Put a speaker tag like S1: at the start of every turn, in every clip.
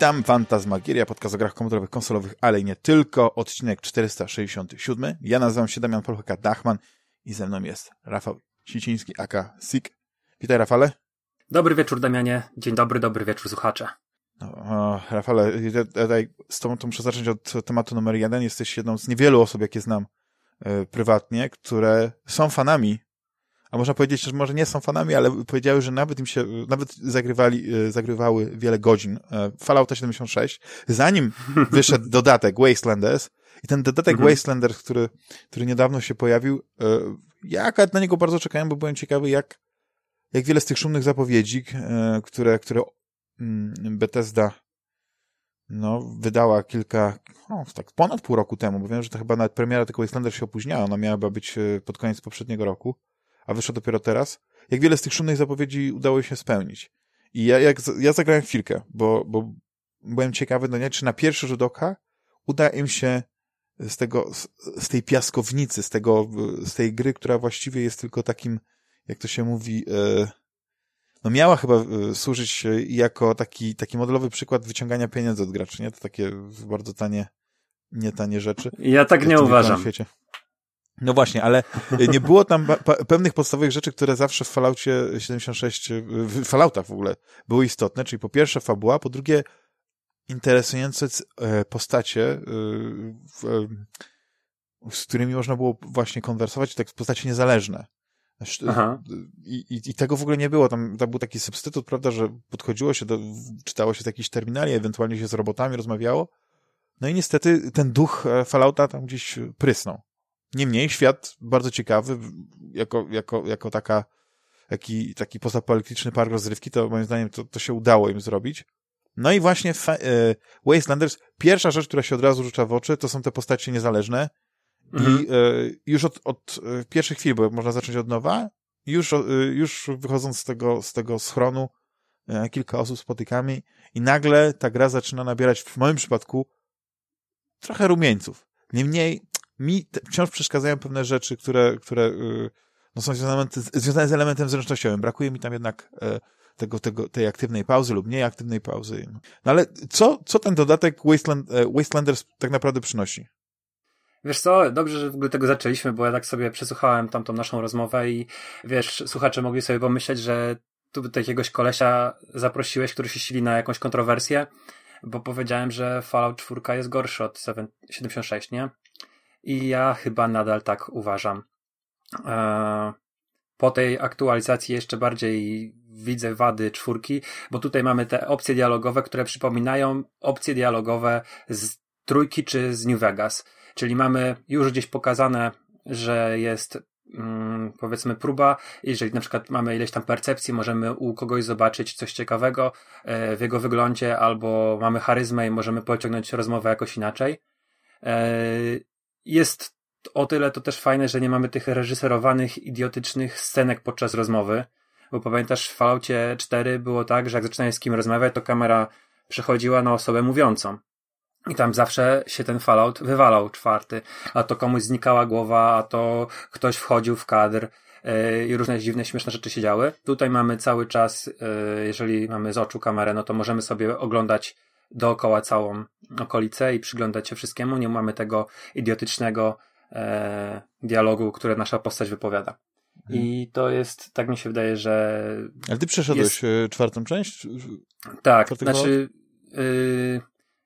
S1: Witam, Fantasmagieria, podcast o grach komputerowych, konsolowych, ale nie tylko, odcinek 467. Ja nazywam się Damian Polchaka-Dachman i ze mną jest Rafał Siciński, aka Sik. Witaj, Rafale.
S2: Dobry wieczór, Damianie. Dzień dobry, dobry wieczór, słuchacze.
S1: No, o, Rafale, tutaj z tobą to muszę zacząć od tematu numer jeden. Jesteś jedną z niewielu osób, jakie znam y, prywatnie, które są fanami a można powiedzieć, że może nie są fanami, ale powiedziały, że nawet im się, nawet zagrywali, e, zagrywały wiele godzin e, Fallouta 76, zanim wyszedł dodatek Wastelanders i ten dodatek mhm. Wastelanders, który, który niedawno się pojawił, e, ja akurat na niego bardzo czekałem, bo byłem ciekawy, jak, jak wiele z tych szumnych zapowiedzi, które, które mm, Bethesda no, wydała kilka, no, tak ponad pół roku temu, bo wiem, że to chyba nawet premiera tego Wastelanders się opóźniała, ona miała być pod koniec poprzedniego roku a wyszło dopiero teraz, jak wiele z tych szumnych zapowiedzi udało się spełnić. I ja, jak, ja zagrałem chwilkę, bo, bo byłem ciekawy, no nie, czy na pierwszy rzut oka uda im się z tego, z, z tej piaskownicy, z tego, z tej gry, która właściwie jest tylko takim, jak to się mówi, e, no miała chyba e, służyć jako taki, taki modelowy przykład wyciągania pieniędzy od graczy, nie? To takie bardzo tanie, nie tanie rzeczy.
S2: Ja tak nie uważam.
S1: No właśnie, ale nie było tam pewnych podstawowych rzeczy, które zawsze w Falloutie 76, w Falloutach w ogóle były istotne, czyli po pierwsze fabuła, po drugie interesujące e, postacie, e, e, z którymi można było właśnie konwersować, tak postacie niezależne. I, i, I, tego w ogóle nie było. Tam, tam był taki substytut, prawda, że podchodziło się do, czytało się z jakichś terminali, ewentualnie się z robotami rozmawiało. No i niestety ten duch Fallouta tam gdzieś prysnął. Niemniej świat bardzo ciekawy, jako, jako, jako taka, taki, taki pozapolityczny park rozrywki, to moim zdaniem to, to się udało im zrobić. No i właśnie e, Wastelanders, pierwsza rzecz, która się od razu rzuca w oczy, to są te postacie niezależne. Mhm. I e, już od, od e, pierwszych chwil, bo można zacząć od nowa, już, już wychodząc z tego, z tego schronu, kilka osób spotykamy i nagle ta gra zaczyna nabierać, w moim przypadku, trochę rumieńców. Niemniej mi wciąż przeszkadzają pewne rzeczy, które, które y, no, są związane, związane z elementem zręcznościowym. Brakuje mi tam jednak e, tego, tego, tej aktywnej pauzy lub mniej aktywnej pauzy. No ale co, co ten dodatek Wasteland, e, Wastelanders tak naprawdę przynosi?
S2: Wiesz co, dobrze, że w ogóle tego zaczęliśmy, bo ja tak sobie przesłuchałem tamtą naszą rozmowę i wiesz, słuchacze mogli sobie pomyśleć, że tu jakiegoś kolesia zaprosiłeś, który się sili na jakąś kontrowersję, bo powiedziałem, że Fallout 4 jest gorszy od 76, nie? I ja chyba nadal tak uważam. E, po tej aktualizacji jeszcze bardziej widzę wady czwórki, bo tutaj mamy te opcje dialogowe, które przypominają opcje dialogowe z trójki czy z New Vegas. Czyli mamy już gdzieś pokazane, że jest mm, powiedzmy próba, jeżeli na przykład mamy ileś tam percepcji, możemy u kogoś zobaczyć coś ciekawego e, w jego wyglądzie, albo mamy charyzmę i możemy pociągnąć rozmowę jakoś inaczej. E, jest o tyle to też fajne, że nie mamy tych reżyserowanych, idiotycznych scenek podczas rozmowy. Bo pamiętasz, w Falloutie 4 było tak, że jak zaczynałeś z kim rozmawiać, to kamera przechodziła na osobę mówiącą. I tam zawsze się ten Fallout wywalał czwarty. A to komuś znikała głowa, a to ktoś wchodził w kadr yy, i różne dziwne, śmieszne rzeczy się działy. Tutaj mamy cały czas, yy, jeżeli mamy z oczu kamerę, no to możemy sobie oglądać dookoła całą okolicę i przyglądać się wszystkiemu. Nie mamy tego idiotycznego e, dialogu, które nasza postać wypowiada. Mhm. I to jest, tak mi się wydaje, że.
S1: Ale ty przeszedłeś jest... E, czwartą część?
S2: Tak, znaczy. Y,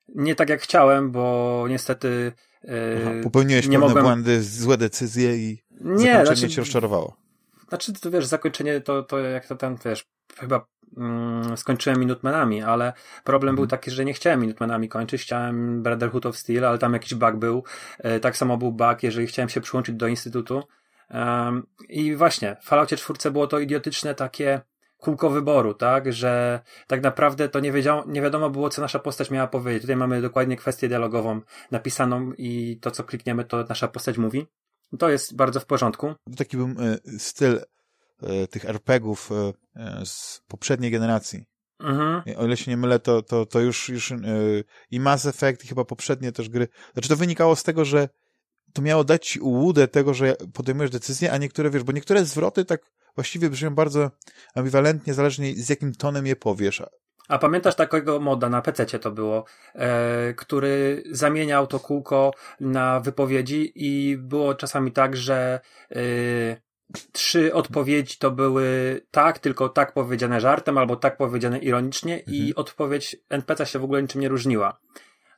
S2: nie tak jak chciałem, bo niestety. Yy, Aha,
S1: popełniłeś nie pewne mogłem... błędy, złe decyzje i nie, zakończenie znaczy, cię rozczarowało.
S2: Znaczy, to wiesz, zakończenie to, to jak to ten, wiesz, chyba mm, skończyłem Minutemenami, ale problem mm. był taki, że nie chciałem Minutemenami kończyć, chciałem Brotherhood of Steel, ale tam jakiś bug był. E, tak samo był bug, jeżeli chciałem się przyłączyć do Instytutu. Um, I właśnie, w Falloutie 4 było to idiotyczne takie kółko wyboru, tak, że tak naprawdę to nie, wiedziało, nie wiadomo było, co nasza postać miała powiedzieć. Tutaj mamy dokładnie kwestię dialogową napisaną i to, co klikniemy, to nasza postać mówi. To jest bardzo w porządku.
S1: Taki był e, styl tych RPGów e, z poprzedniej generacji. Mhm. O ile się nie mylę, to, to, to już, już i Mass Effect, i chyba poprzednie też gry. Znaczy to wynikało z tego, że to miało dać ci ułudę tego, że podejmujesz decyzję, a niektóre, wiesz, bo niektóre zwroty tak właściwie brzmią bardzo ambiwalentnie, zależnie z jakim tonem je powiesz.
S2: A pamiętasz takiego moda na PC to było, e, który zamieniał to kółko na wypowiedzi i było czasami tak, że e, trzy odpowiedzi to były tak, tylko tak powiedziane żartem, albo tak powiedziane ironicznie mhm. i odpowiedź NPC się w ogóle niczym nie różniła.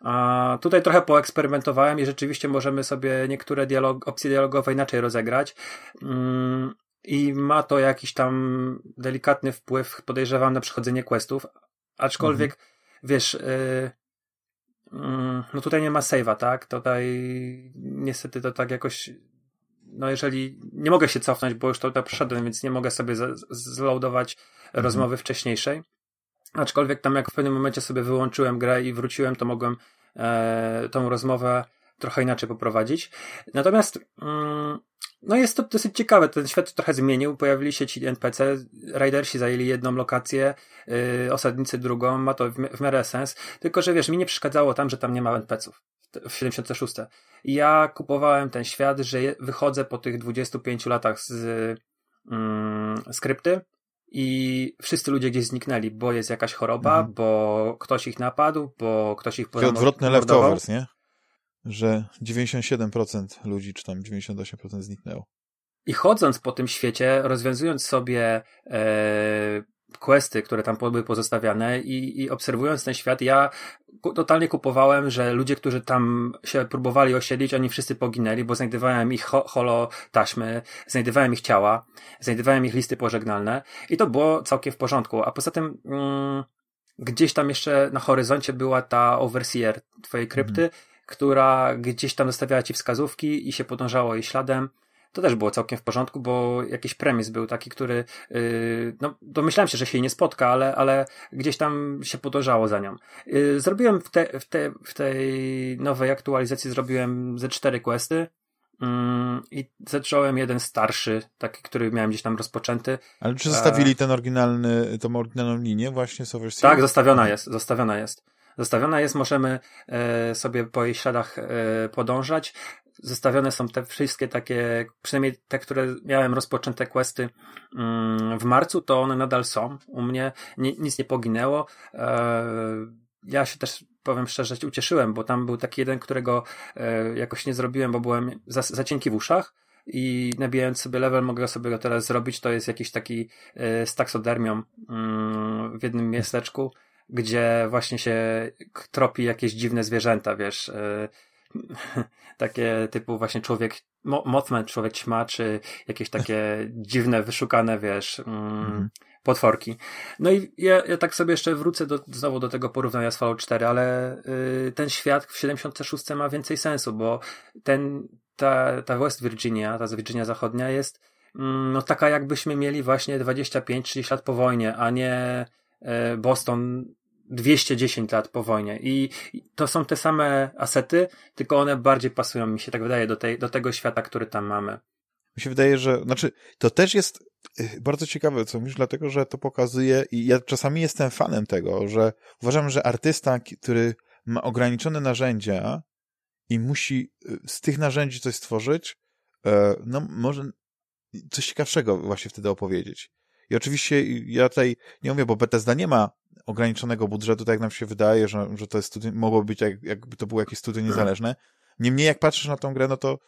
S2: A tutaj trochę poeksperymentowałem i rzeczywiście możemy sobie niektóre dialog, opcje dialogowe inaczej rozegrać. Mm, I ma to jakiś tam delikatny wpływ, podejrzewam, na przechodzenie questów. Aczkolwiek, mhm. wiesz, yy, yy, no tutaj nie ma save'a, tak? Tutaj niestety to tak jakoś no jeżeli nie mogę się cofnąć, bo już to, to przeszedłem, więc nie mogę sobie zloadować mhm. rozmowy wcześniejszej. Aczkolwiek tam jak w pewnym momencie sobie wyłączyłem grę i wróciłem, to mogłem e, tą rozmowę trochę inaczej poprowadzić. Natomiast mm, no jest to dosyć ciekawe, ten świat trochę zmienił, pojawili się ci NPC, Ridersi zajęli jedną lokację, yy, osadnicy drugą, ma to w, w miarę sens, tylko że wiesz, mi nie przeszkadzało tam, że tam nie ma NPCów w 76. I ja kupowałem ten świat, że wychodzę po tych 25 latach z mm, skrypty i wszyscy ludzie gdzieś zniknęli, bo jest jakaś choroba, mhm. bo ktoś ich napadł, bo ktoś ich
S1: Takie odwrotne leftovers, nie? Że 97% ludzi, czy tam 98% zniknęło.
S2: I chodząc po tym świecie, rozwiązując sobie e, questy, które tam były pozostawiane i, i obserwując ten świat, ja totalnie kupowałem, że ludzie, którzy tam się próbowali osiedlić, oni wszyscy poginęli, bo znajdowałem ich ho holo taśmy, znajdowałem ich ciała, znajdowałem ich listy pożegnalne i to było całkiem w porządku. A poza tym mm, gdzieś tam jeszcze na horyzoncie była ta overseer twojej krypty, mm. która gdzieś tam zostawiała ci wskazówki i się podążało jej śladem to też było całkiem w porządku, bo jakiś premis był taki, który, yy, no, domyślałem się, że się jej nie spotka, ale, ale gdzieś tam się podążało za nią. Yy, zrobiłem w, te, w, te, w tej nowej aktualizacji zrobiłem ze cztery questy. Yy, I zacząłem jeden starszy, taki, który miałem gdzieś tam rozpoczęty.
S1: Ale czy zostawili e... ten oryginalny, tą oryginalną linię właśnie Overseer?
S2: Tak, zostawiona jest, zostawiona jest zostawiona jest, możemy e, sobie po jej śladach e, podążać zestawione są te wszystkie takie, przynajmniej te, które miałem rozpoczęte questy mm, w marcu, to one nadal są u mnie, nic nie poginęło. E, ja się też powiem szczerze, ucieszyłem, bo tam był taki jeden, którego e, jakoś nie zrobiłem, bo byłem za, za cienki w uszach i nabijając sobie level, mogę sobie go teraz zrobić. To jest jakiś taki e, z taksodermią mm, w jednym miasteczku, gdzie właśnie się tropi jakieś dziwne zwierzęta, wiesz, takie typu właśnie człowiek, Mothman, człowiek ćma, czy jakieś takie dziwne, wyszukane, wiesz, mm, mhm. potworki. No i ja, ja tak sobie jeszcze wrócę do, znowu do tego porównania z Fallout 4, ale y, ten świat w 76 ma więcej sensu, bo ten, ta, ta West Virginia, ta Virginia Zachodnia jest mm, no taka jakbyśmy mieli właśnie 25-30 lat po wojnie, a nie y, Boston 210 lat po wojnie. I to są te same asety, tylko one bardziej pasują, mi się tak wydaje, do, tej, do tego świata, który tam mamy.
S1: Mi się wydaje, że, znaczy, to też jest y, bardzo ciekawe, co mówisz, dlatego, że to pokazuje i ja czasami jestem fanem tego, że uważam, że artysta, który ma ograniczone narzędzia i musi y, z tych narzędzi coś stworzyć, e, no może coś ciekawszego właśnie wtedy opowiedzieć. I oczywiście ja tutaj nie mówię, bo Bethesda nie ma ograniczonego budżetu, tak jak nam się wydaje, że, że to jest studio, mogło być jak, jakby to było jakieś studio niezależne. Niemniej jak patrzysz na tą grę, no to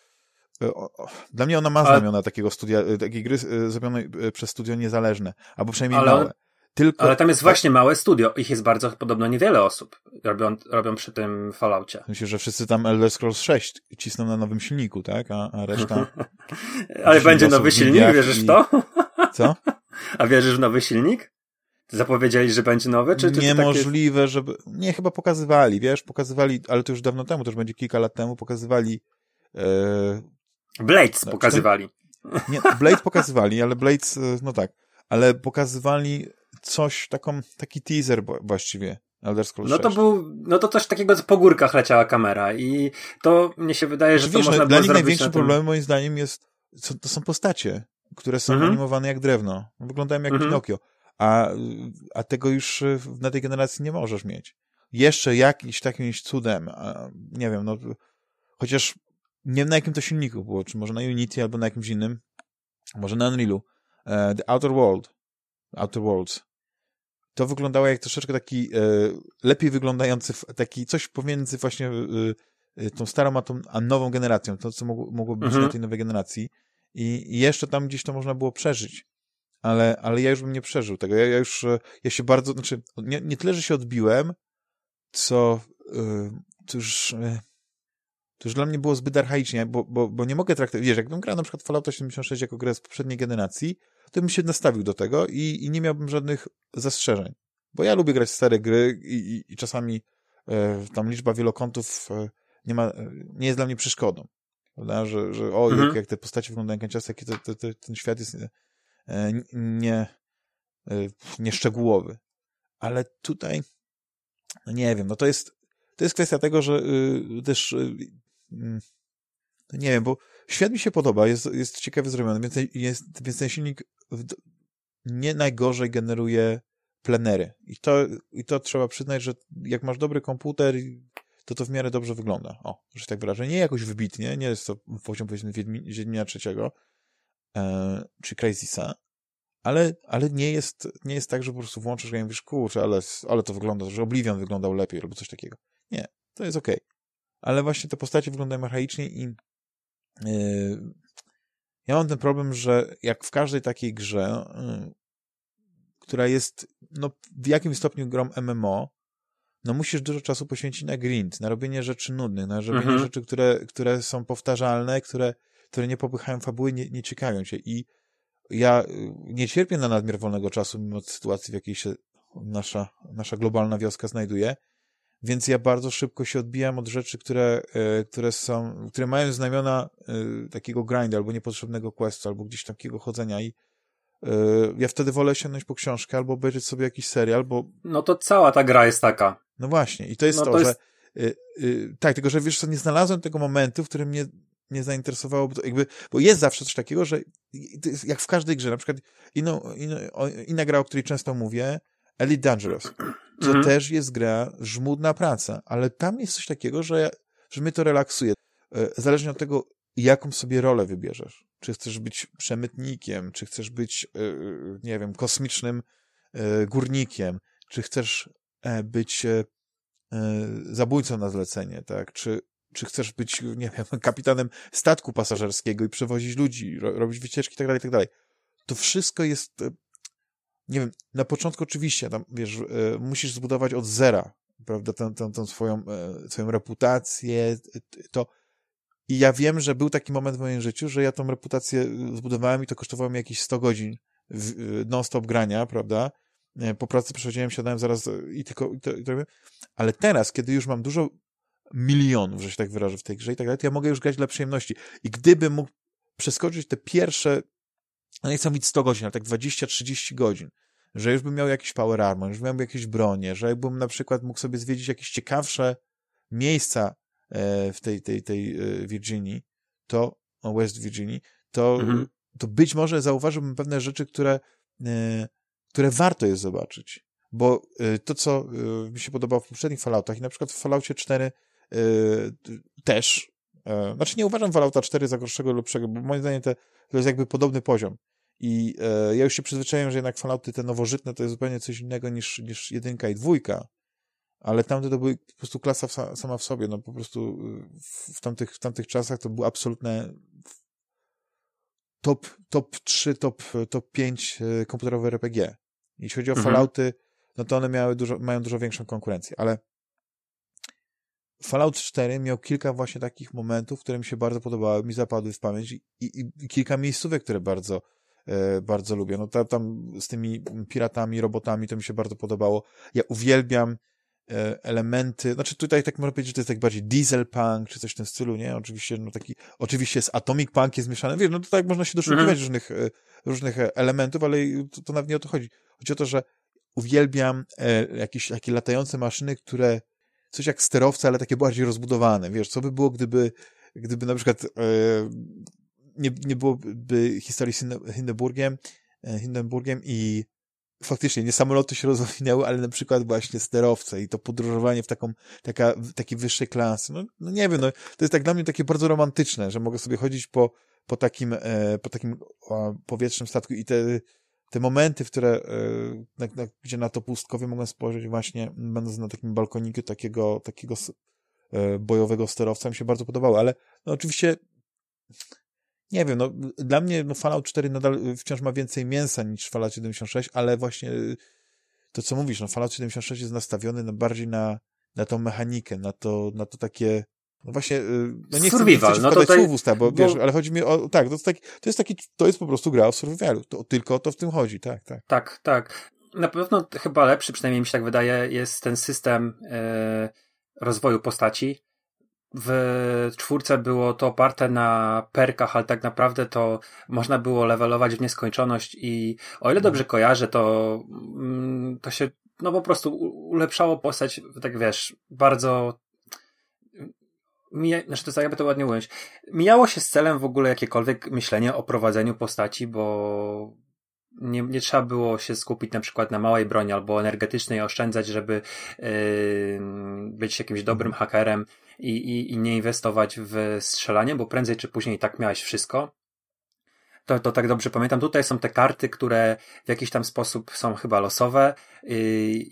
S1: e, o, o, dla mnie ona ma znamiona Ale... takiego studia, e, takiej gry e, zrobionej przez studio niezależne, albo przynajmniej Ale... małe.
S2: Tylko... Ale tam jest właśnie małe studio. Ich jest bardzo podobno niewiele osób robią, robią przy tym Falloutie.
S1: Myślę, że wszyscy tam Elder Scrolls 6 cisną na nowym silniku, tak? A, a reszta...
S2: Ale będzie nowy silnik, wierzysz w to?
S1: Co?
S2: A wierzysz w nowy silnik? Zapowiedzieli, że będzie nowy? Czy,
S1: czy Niemożliwe, takie... żeby... Nie, chyba pokazywali, wiesz, pokazywali, ale to już dawno temu, to już będzie kilka lat temu, pokazywali...
S2: E... Blades no, pokazywali.
S1: Ten... Nie, Blades pokazywali, ale Blades, e, no tak, ale pokazywali coś, taką, taki teaser właściwie. Elder Scrolls
S2: no to był, no to coś takiego po górkach leciała kamera i to mnie się wydaje, że to
S1: wiesz,
S2: można
S1: no,
S2: było
S1: Dla nich
S2: największym
S1: problemem moim zdaniem jest, to są postacie, które są mhm. animowane jak drewno. Wyglądają jak mhm. Pinokio a, a tego już y, na tej generacji nie możesz mieć. Jeszcze jakiś takim cudem, nie wiem, no, chociaż nie wiem na jakim to silniku było, czy może na Unity albo na jakimś innym, może na Unrealu. E, The Outer World, Outer Worlds. to wyglądało jak troszeczkę taki e, lepiej wyglądający, taki coś pomiędzy właśnie e, e, tą starą a, tą, a nową generacją, to co mogło, mogło być mhm. na tej nowej generacji. I, I jeszcze tam gdzieś to można było przeżyć. Ale, ale ja już bym nie przeżył tego. Ja, ja już, e, ja się bardzo, znaczy, nie, nie tyle, że się odbiłem, co, yy, to już, yy, to już dla mnie było zbyt archaicznie, bo, bo, bo nie mogę traktować, wiesz, jakbym grał na przykład Fallouta 76 jako grę z poprzedniej generacji, to bym się nastawił do tego i, i nie miałbym żadnych zastrzeżeń. Bo ja lubię grać w stare gry i, i, i czasami e, tam liczba wielokątów e, nie, ma, e, nie jest dla mnie przeszkodą. Prawda? Że, że o, mhm. jak, jak te postacie wyglądają kanciaste, jaki to, to, ten świat jest nie, e, nieszczegółowy. Ale tutaj, no nie wiem, no to jest, to jest kwestia tego, że y, też y, y, nie wiem, bo świat mi się podoba, jest, jest ciekawie zrobiony, więc, jest, więc ten silnik nie najgorzej generuje plenery. I to, I to trzeba przyznać, że jak masz dobry komputer, to to w miarę dobrze wygląda. O, że tak wyrażę. Nie jakoś wybitnie, nie jest to poziom powiedzmy Wiedźmina trzeciego, e, czy Crazysa, ale, ale nie, jest, nie jest tak, że po prostu włączysz i mówisz, kurczę, ale, ale to wygląda, że Oblivion wyglądał lepiej, albo coś takiego. Nie, to jest okej. Okay. Ale właśnie te postacie wyglądają archaicznie i Yy, ja mam ten problem, że jak w każdej takiej grze, yy, która jest no, w jakimś stopniu grą MMO, no musisz dużo czasu poświęcić na grind, na robienie rzeczy nudnych, na robienie mhm. rzeczy, które, które są powtarzalne, które, które nie popychają fabuły, nie, nie ciekawią cię. I ja yy, nie cierpię na nadmiar wolnego czasu, mimo sytuacji, w jakiej się nasza, nasza globalna wioska znajduje, więc ja bardzo szybko się odbijam od rzeczy, które, e, które są, które mają znamiona e, takiego grinda, albo niepotrzebnego questu, albo gdzieś takiego chodzenia i e, ja wtedy wolę sięgnąć po książkę, albo obejrzeć sobie jakiś serial, bo...
S2: No to cała ta gra jest taka.
S1: No właśnie, i to jest no to, to jest... że... tak, tylko że wiesz co, nie znalazłem tego momentu, w którym mnie mnie zainteresowało, bo, jakby, bo jest zawsze coś takiego, że jak w każdej grze, na przykład inną, inną, inna gra, o której często mówię, Elite Dangerous. To mhm. też jest gra, żmudna praca, ale tam jest coś takiego, że, że mnie to relaksuje. E, zależnie od tego, jaką sobie rolę wybierzesz. Czy chcesz być przemytnikiem, czy chcesz być, e, nie wiem, kosmicznym e, górnikiem, czy chcesz być zabójcą na zlecenie, tak? Czy, czy chcesz być, nie wiem, kapitanem statku pasażerskiego i przewozić ludzi, robić wycieczki itd., tak itd. Tak to wszystko jest nie wiem, na początku oczywiście, tam, wiesz, e, musisz zbudować od zera, prawda, swoją, e, swoją reputację, to i ja wiem, że był taki moment w moim życiu, że ja tą reputację zbudowałem i to kosztowało mi jakieś 100 godzin non-stop grania, prawda, e, po pracy przychodziłem, siadałem zaraz i tylko, i to, i to, ale teraz, kiedy już mam dużo milionów, że się tak wyrażę w tej grze i tak dalej, to ja mogę już grać dla przyjemności. I gdybym mógł przeskoczyć te pierwsze no nie chcę mówić 100 godzin, ale tak 20-30 godzin, że już bym miał jakiś power armor, już bym miał jakieś bronie, że jakbym na przykład mógł sobie zwiedzić jakieś ciekawsze miejsca e, w tej, tej, tej e, Virginii, to, West Virginii, to, mhm. to być może zauważyłbym pewne rzeczy, które, e, które warto jest zobaczyć. Bo to, co mi się podobało w poprzednich Falloutach i na przykład w Falloutie 4 też, znaczy nie uważam Fallouta 4 za gorszego lub lepszego, bo moim zdaniem te to jest jakby podobny poziom. I e, ja już się przyzwyczaiłem, że jednak Fallouty te nowożytne to jest zupełnie coś innego niż, niż jedynka i dwójka, ale tamte to były po prostu klasa w, sama w sobie, no po prostu e, w, w, tamtych, w tamtych czasach to było absolutne top, top 3, top, top 5 e, komputerowe RPG. Jeśli chodzi o mhm. Fallouty, no to one miały dużo, mają dużo większą konkurencję, ale Fallout 4 miał kilka właśnie takich momentów, które mi się bardzo podobały, mi zapadły w pamięć i, i, i kilka miejscówek, które bardzo, e, bardzo lubię. No tam, tam z tymi piratami, robotami to mi się bardzo podobało. Ja uwielbiam e, elementy, znaczy tutaj tak można powiedzieć, że to jest tak bardziej diesel punk, czy coś w tym stylu, nie? Oczywiście, no taki, oczywiście z atomic punk jest mieszane, wiesz, no to tak można się doszukiwać mhm. różnych, e, różnych elementów, ale to, to nawet nie o to chodzi. Chodzi o to, że uwielbiam e, jakieś takie latające maszyny, które coś jak sterowce, ale takie bardziej rozbudowane. Wiesz, co by było, gdyby, gdyby na przykład e, nie, nie byłoby historii z Hindenburgiem, e, Hindenburgiem i faktycznie nie samoloty się rozwinęły, ale na przykład właśnie sterowce i to podróżowanie w taką, taka, takiej wyższej klasy. No, no nie wiem, no, to jest tak dla mnie takie bardzo romantyczne, że mogę sobie chodzić po, po takim, e, po takim powietrznym statku i te te momenty, w które, na, na, gdzie na to pustkowie mogłem spojrzeć właśnie, będąc na takim balkoniku takiego, takiego bojowego sterowca, mi się bardzo podobało, ale no, oczywiście nie wiem, no dla mnie no, Fallout 4 nadal wciąż ma więcej mięsa niż Fallout 76, ale właśnie to, co mówisz, no Fallout 76 jest nastawiony na, bardziej na, na tą mechanikę, na to, na to takie no właśnie, y, no nie
S2: Survival,
S1: chcę,
S2: no
S1: to
S2: tutaj,
S1: usta, bo, bo, wiesz, ale chodzi mi o, tak, to jest, taki, to jest taki, to jest po prostu gra o survivalu, to, tylko o to w tym chodzi, tak, tak.
S2: Tak, tak. Na pewno chyba lepszy, przynajmniej mi się tak wydaje, jest ten system e, rozwoju postaci, w czwórce było to oparte na perkach, ale tak naprawdę to można było levelować w nieskończoność i o ile dobrze kojarzę, to, mm, to się no po prostu ulepszało postać, tak wiesz, bardzo Mija, znaczy to jest, jakby to ładnie ująć. Mijało się z celem w ogóle jakiekolwiek myślenie o prowadzeniu postaci, bo nie, nie trzeba było się skupić na przykład na małej broni albo energetycznej, oszczędzać, żeby yy, być jakimś dobrym hakerem i, i, i nie inwestować w strzelanie, bo prędzej czy później tak miałeś wszystko. To, to tak dobrze pamiętam. Tutaj są te karty, które w jakiś tam sposób są chyba losowe yy,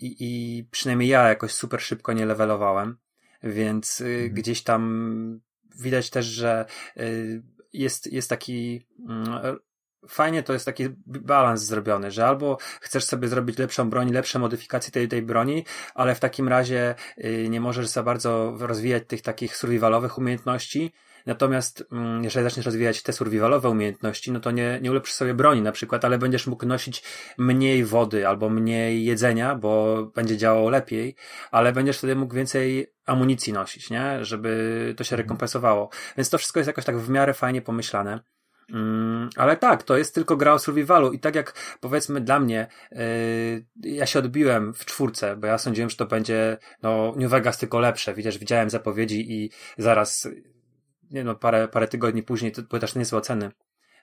S2: i przynajmniej ja jakoś super szybko nie levelowałem, więc yy, mhm. gdzieś tam widać też, że yy, jest, jest taki mm, fajnie to jest taki balans zrobiony, że albo chcesz sobie zrobić lepszą broń, lepsze modyfikacje tej, tej broni, ale w takim razie y, nie możesz za bardzo rozwijać tych takich survivalowych umiejętności, Natomiast mm, jeżeli zaczniesz rozwijać te survivalowe umiejętności, no to nie, nie ulepszysz sobie broni na przykład, ale będziesz mógł nosić mniej wody albo mniej jedzenia, bo będzie działało lepiej, ale będziesz wtedy mógł więcej amunicji nosić, nie? Żeby to się mhm. rekompensowało. Więc to wszystko jest jakoś tak w miarę fajnie pomyślane. Mm, ale tak, to jest tylko gra o survivalu i tak jak powiedzmy dla mnie, yy, ja się odbiłem w czwórce, bo ja sądziłem, że to będzie no New Vegas tylko lepsze. Widzisz, widziałem zapowiedzi i zaraz, nie no, parę, parę tygodni później, to były też niezłe oceny,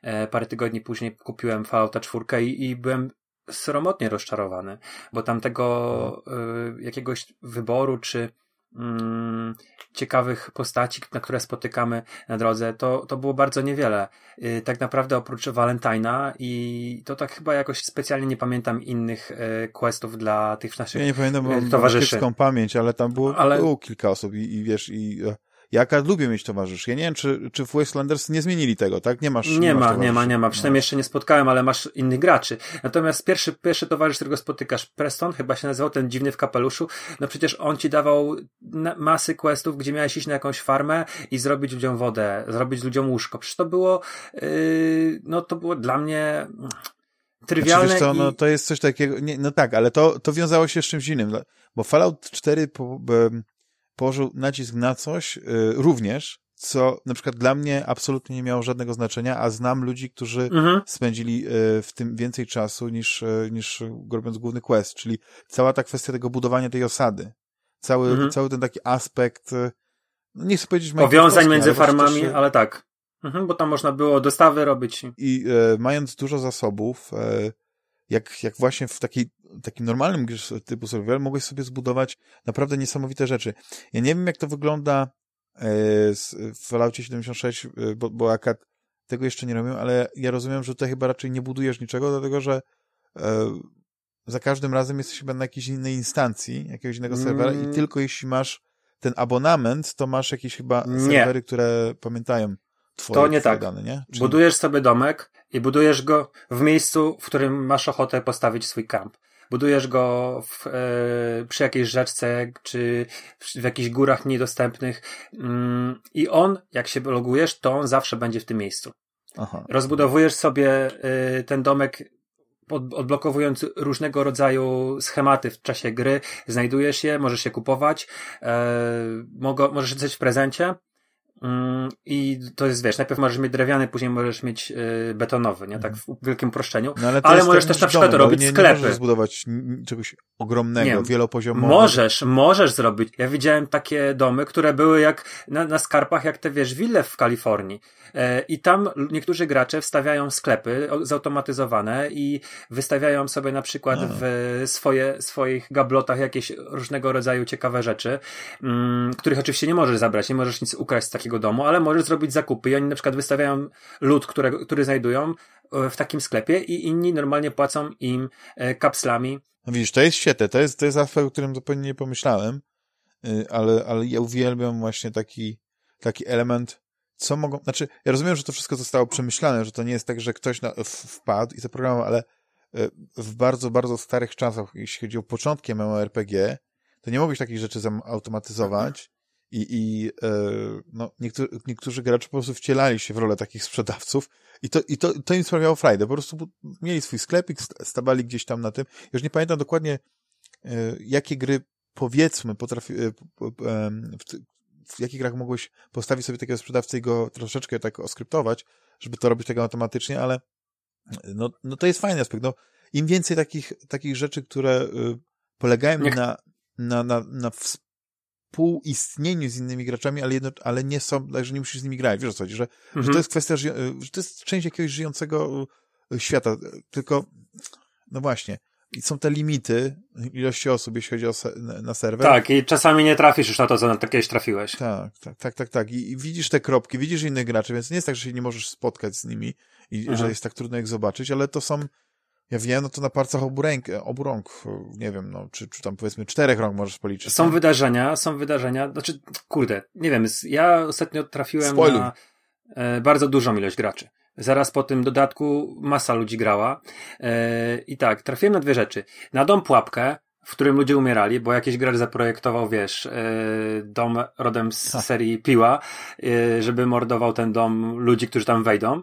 S2: yy, parę tygodni później kupiłem Fallouta czwórkę i, i byłem sromotnie rozczarowany, bo tam tego yy, jakiegoś wyboru czy mm, ciekawych postaci, na które spotykamy na drodze, to, to było bardzo niewiele. Yy, tak naprawdę oprócz Valentina i to tak chyba jakoś specjalnie nie pamiętam innych yy, questów dla tych naszych
S1: Ja nie pamiętam, towarzyszy. mam pamięć, ale tam było, ale... było kilka osób i, i wiesz, i e, ja akurat lubię mieć towarzyszy. Ja nie wiem, czy, czy w Westlanders nie zmienili tego, tak? Nie masz.
S2: Nie, nie ma, nie ma, nie ma. Przynajmniej no. jeszcze nie spotkałem, ale masz innych graczy. Natomiast pierwszy, pierwszy towarzysz, którego spotykasz, Preston, chyba się nazywał ten dziwny w kapeluszu, no przecież on ci dawał masy questów, gdzie miałeś iść na jakąś farmę i zrobić ludziom wodę, zrobić ludziom łóżko. Przecież to było, yy, no to było dla mnie trywialne.
S1: Znaczy,
S2: co,
S1: no to jest coś takiego, nie, no tak, ale to, to wiązało się z czymś innym, bo Fallout 4 po, położył nacisk na coś y, również, co na przykład dla mnie absolutnie nie miało żadnego znaczenia, a znam ludzi, którzy mhm. spędzili y, w tym więcej czasu niż, y, niż robiąc główny quest, czyli cała ta kwestia tego budowania tej osady. Cały, mhm. cały ten taki aspekt, no nie chcę powiedzieć
S2: Powiązań między farmami, też, ale tak. Mhm, bo tam można było dostawy robić.
S1: I e, mając dużo zasobów, e, jak, jak właśnie w takiej, takim normalnym typu survival mogłeś sobie zbudować naprawdę niesamowite rzeczy. Ja nie wiem, jak to wygląda e, w Falloutie 76, e, bo, bo akad tego jeszcze nie robią, ale ja rozumiem, że tutaj chyba raczej nie budujesz niczego, dlatego że e, za każdym razem jesteś chyba na jakiejś innej instancji, jakiegoś innego serwera mm. i tylko jeśli masz ten abonament, to masz jakieś chyba nie. serwery, które pamiętają twoje,
S2: To nie tak.
S1: Dane, nie?
S2: Czyli... Budujesz sobie domek i budujesz go w miejscu, w którym masz ochotę postawić swój kamp. Budujesz go w, e, przy jakiejś rzeczce, czy w jakichś górach niedostępnych mm, i on, jak się logujesz, to on zawsze będzie w tym miejscu. Aha. Rozbudowujesz sobie e, ten domek odblokowując różnego rodzaju schematy w czasie gry, znajdujesz je, możesz je kupować, e, możesz coś w prezencie, I to jest, wiesz, najpierw możesz mieć drewniany, później możesz mieć y, betonowy, nie? Tak mhm. w wielkim uproszczeniu. No, ale, ale możesz też na przykład domek, robić
S1: nie,
S2: sklepy.
S1: Nie możesz zbudować czegoś ogromnego, nie. wielopoziomowego.
S2: Możesz, możesz zrobić. Ja widziałem takie domy, które były jak na, na skarpach, jak te, wiesz, wille w Kalifornii. E, I tam niektórzy gracze wstawiają sklepy zautomatyzowane i wystawiają sobie na przykład A. w swoje, swoich gablotach jakieś różnego rodzaju ciekawe rzeczy, mm, których oczywiście nie możesz zabrać, nie możesz nic ukraść z takiego domu, ale możesz zrobić zakupy. I oni na przykład wystawiają lód, które, który znajdują e, w takim sklepie i inni normalnie płacą im e, kapslami.
S1: No widzisz, to jest świetne, to jest, to jest aspekt, o którym zupełnie nie pomyślałem, y, ale, ale ja uwielbiam właśnie taki, taki element, co mogą, znaczy, ja rozumiem, że to wszystko zostało przemyślane, że to nie jest tak, że ktoś na, wpadł i zaprogramował, ale y, w bardzo, bardzo starych czasach, jeśli chodzi o początki MMORPG, to nie mogłeś takich rzeczy zautomatyzować i, i e, no, niektórzy, niektórzy gracze po prostu wcielali się w rolę takich sprzedawców i to, i to, to im sprawiało frajdę. Po prostu mieli swój sklepik, stawali gdzieś tam na tym. Już nie pamiętam dokładnie, e, jakie gry powiedzmy potrafi, e, w, w jakich grach mogłeś postawić sobie takiego sprzedawcę i go troszeczkę tak oskryptować, żeby to robić tego automatycznie, ale no, no to jest fajny aspekt. No, Im więcej takich, takich rzeczy, które polegają na, na, na, na współistnieniu z innymi graczami, ale, jedno, ale nie są, że nie musisz z nimi grać. Wiesz o co chodzi, że, mhm. że to jest kwestia, że to jest część jakiegoś żyjącego e, świata, tylko no właśnie, i są te limity ilości osób, jeśli chodzi o se, na serwer.
S2: Tak, i czasami nie trafisz już na to, co na kiedyś trafiłeś.
S1: Tak, tak, tak, tak, tak. I, I, widzisz te kropki, widzisz innych graczy, więc nie jest tak, że się nie możesz spotkać z nimi i mhm. że jest tak trudno ich zobaczyć, ale to są ja wiem, no to na palcach obu, ręk, obu rąk, nie wiem, no, czy, czy tam powiedzmy czterech rąk możesz policzyć.
S2: Są wydarzenia, są wydarzenia, znaczy, kurde, nie wiem, ja ostatnio trafiłem
S1: Spoiluj.
S2: na e, bardzo dużą ilość graczy. Zaraz po tym dodatku masa ludzi grała. E, I tak, trafiłem na dwie rzeczy. Na dom pułapkę, w którym ludzie umierali, bo jakiś gracz zaprojektował, wiesz, e, dom rodem z serii Piła, e, żeby mordował ten dom ludzi, którzy tam wejdą.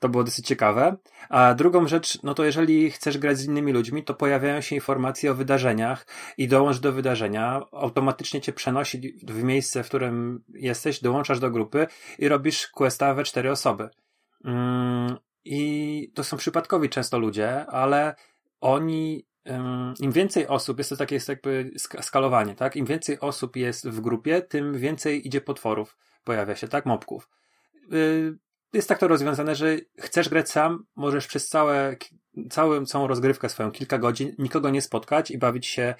S2: To było dosyć ciekawe. A drugą rzecz, no to jeżeli chcesz grać z innymi ludźmi, to pojawiają się informacje o wydarzeniach i dołącz do wydarzenia, automatycznie cię przenosi w miejsce, w którym jesteś, dołączasz do grupy i robisz questa we cztery osoby. Mm, I to są przypadkowi często ludzie, ale oni im więcej osób, jest to takie jest jakby skalowanie, tak? Im więcej osób jest w grupie, tym więcej idzie potworów, pojawia się, tak? Mobków. Jest tak to rozwiązane, że chcesz grać sam, możesz przez całe, całą, całą rozgrywkę swoją, kilka godzin, nikogo nie spotkać i bawić się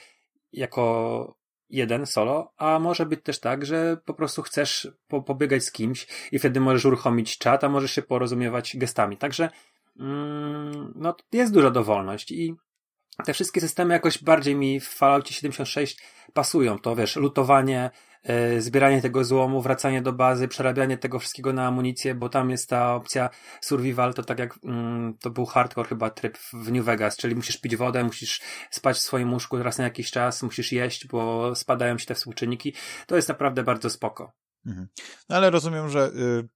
S2: jako jeden solo, a może być też tak, że po prostu chcesz po, pobiegać z kimś i wtedy możesz uruchomić czat, a możesz się porozumiewać gestami. Także mm, no, jest duża dowolność i te wszystkie systemy jakoś bardziej mi w Falloutie 76 pasują. To wiesz, lutowanie, E, zbieranie tego złomu, wracanie do bazy, przerabianie tego wszystkiego na amunicję, bo tam jest ta opcja survival, to tak jak mm, to był hardcore chyba tryb w New Vegas, czyli musisz pić wodę, musisz spać w swoim łóżku raz na jakiś czas, musisz jeść, bo spadają ci te współczynniki. To jest naprawdę bardzo spoko.
S1: Mhm. No ale rozumiem, że y,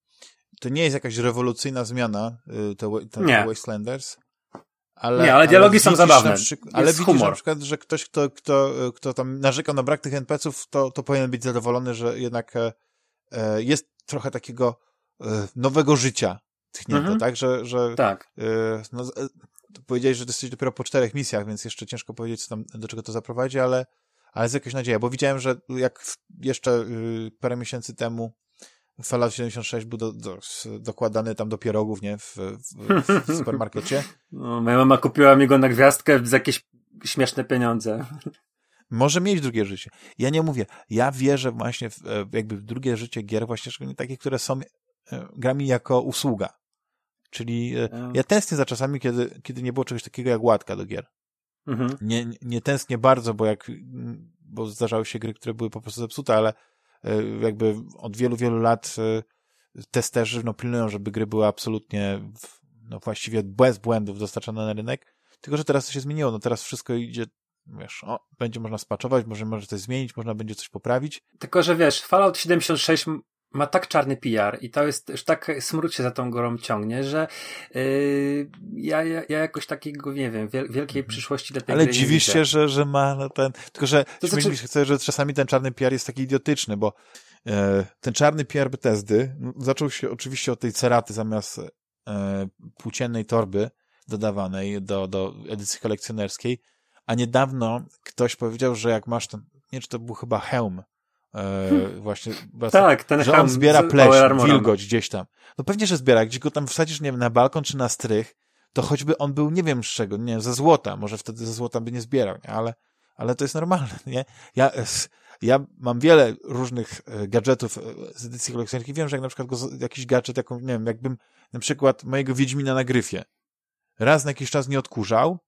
S1: to nie jest jakaś rewolucyjna zmiana, y, te, te, te Wastelanders,
S2: ale, nie, ale dialogi ale są zabawne. Przykład,
S1: ale widzisz humor. na przykład, że ktoś, kto, kto, kto tam narzekał na brak tych NPC-ów, to, to powinien być zadowolony, że jednak e, e jest trochę takiego e, nowego życia tchnięte, mhm. tak? Że, że
S2: tak.
S1: E, no, e, powiedziałeś, że jesteś dopiero po czterech misjach, więc jeszcze ciężko powiedzieć, co tam, do czego to zaprowadzi, ale, ale jest jakaś nadzieja, bo widziałem, że jak jeszcze y, parę miesięcy temu Fallout 76 był do, do, dokładany tam do pierogów, nie? W, w, w supermarkecie.
S2: No, moja mama kupiła mi go na gwiazdkę za jakieś śmieszne pieniądze.
S1: Może mieć drugie życie. Ja nie mówię. Ja wierzę właśnie w, e, jakby w drugie życie gier, właśnie szczególnie takie, które są e, grami jako usługa. Czyli e, ja tęsknię za czasami, kiedy, kiedy nie było czegoś takiego jak łatka do gier. Mhm. Nie, nie tęsknię bardzo, bo jak, bo zdarzały się gry, które były po prostu zepsute, ale jakby od wielu, wielu lat e, testerzy no, pilnują, żeby gry były absolutnie no, właściwie bez błędów dostarczane na rynek, tylko że teraz to się zmieniło, no teraz wszystko idzie wiesz, o, będzie można spaczować, może, może coś zmienić, można będzie coś poprawić.
S2: Tylko, że wiesz, Fallout 76 ma tak czarny PR i to jest już tak smród się za tą gorą ciągnie, że yy, ja, ja, ja jakoś takiego, nie wiem, wiel, wielkiej mhm. przyszłości dla tej
S1: Ale dziwisz się, że, że ma no ten, tylko że to znaczy... że czasami ten czarny PR jest taki idiotyczny, bo e, ten czarny PR Bethesdy zaczął się oczywiście od tej ceraty zamiast e, płóciennej torby dodawanej do, do edycji kolekcjonerskiej, a niedawno ktoś powiedział, że jak masz ten, nie czy to był chyba hełm, E, właśnie,
S2: tak, ten
S1: że on zbiera pleć, wilgoć gdzieś tam. No pewnie, że zbiera. Gdzieś go tam wsadzisz, nie wiem, na balkon czy na strych, to choćby on był, nie wiem z czego, nie wiem, ze złota, może wtedy ze złota by nie zbierał, nie? Ale, ale to jest normalne, nie? Ja, Ja mam wiele różnych e, gadżetów e, z edycji kolekcjonerskiej. Wiem, że jak na przykład go, jakiś gadżet, jaką, nie wiem, jakbym na przykład mojego Wiedźmina na gryfie raz na jakiś czas nie odkurzał,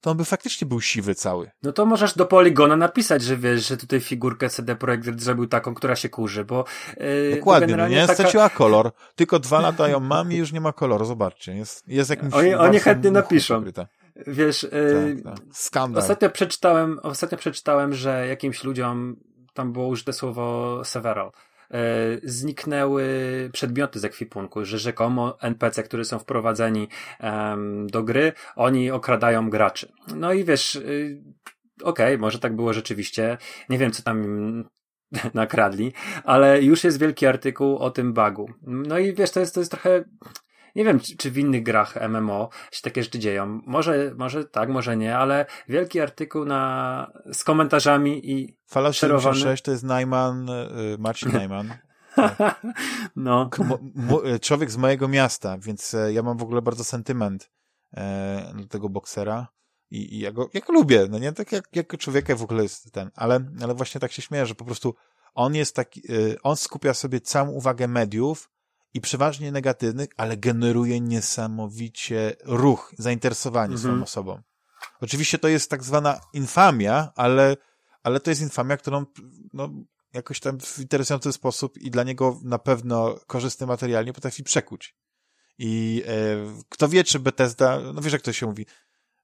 S1: to on by faktycznie był siwy cały.
S2: No to możesz do Poligona napisać, że wiesz, że tutaj figurkę CD Projekt zrobił taką, która się kurzy, bo...
S1: Yy, Dokładnie, no nie? Taka... Straciła kolor. Tylko dwa lata ją mam i już nie ma koloru, zobaczcie. Jest, jest jakimś...
S2: Oni, oni chętnie napiszą. Wiesz,
S1: yy, tak, tak. Skandal.
S2: Ostatnio przeczytałem, ostatnio przeczytałem, że jakimś ludziom tam było użyte słowo several zniknęły przedmioty z ekwipunku, że rzekomo NPC, które są wprowadzeni do gry, oni okradają graczy. No i wiesz, y, okej, okay, może tak było rzeczywiście. Nie wiem, co tam nakradli, ale już jest wielki artykuł o tym bugu. No i wiesz, to jest, to jest trochę nie wiem, czy w innych grach MMO się takie rzeczy dzieją. Może, może tak, może nie, ale wielki artykuł na, z komentarzami i
S1: Fallout 76 to jest Najman, y, Marcin Najman.
S2: no.
S1: Y, człowiek z mojego miasta, więc e, ja mam w ogóle bardzo sentyment e, do tego boksera. I, i ja, go, ja go lubię, no nie? Tak jak, jak człowieka w ogóle jest ten, ale, ale właśnie tak się śmieję, że po prostu on jest taki, y, on skupia sobie całą uwagę mediów i przeważnie negatywnych, ale generuje niesamowicie ruch, zainteresowanie mhm. swoją osobą. Oczywiście to jest tak zwana infamia, ale, ale to jest infamia, którą no, jakoś tam w interesujący sposób i dla niego na pewno korzystny materialnie potrafi przekuć. I e, kto wie, czy Bethesda, no wiesz jak to się mówi,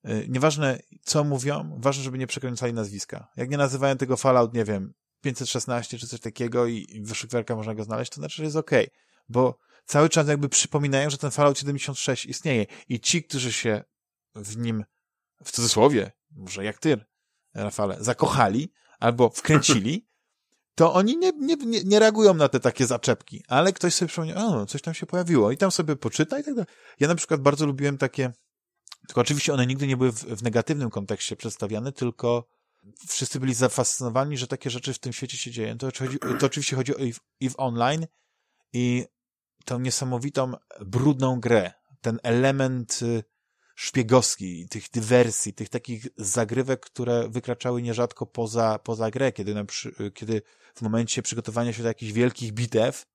S1: e, nieważne co mówią, ważne, żeby nie przekręcali nazwiska. Jak nie nazywają tego Fallout, nie wiem, 516 czy coś takiego i w wyszukiwarkach można go znaleźć, to znaczy, że jest okej. Okay bo cały czas jakby przypominają, że ten Fallout 76 istnieje i ci, którzy się w nim, w cudzysłowie, może jak ty, Rafale, zakochali albo wkręcili, to oni nie, nie, nie, reagują na te takie zaczepki, ale ktoś sobie przypomniał, o, coś tam się pojawiło i tam sobie poczyta i tak dalej. Ja na przykład bardzo lubiłem takie, tylko oczywiście one nigdy nie były w, w negatywnym kontekście przedstawiane, tylko wszyscy byli zafascynowani, że takie rzeczy w tym świecie się dzieją. To, to oczywiście chodzi o EVE Online, i tą niesamowitą, brudną grę, ten element y, szpiegowski, tych dywersji, tych takich zagrywek, które wykraczały nierzadko poza, poza grę, kiedy, na, kiedy w momencie przygotowania się do jakichś wielkich bitew,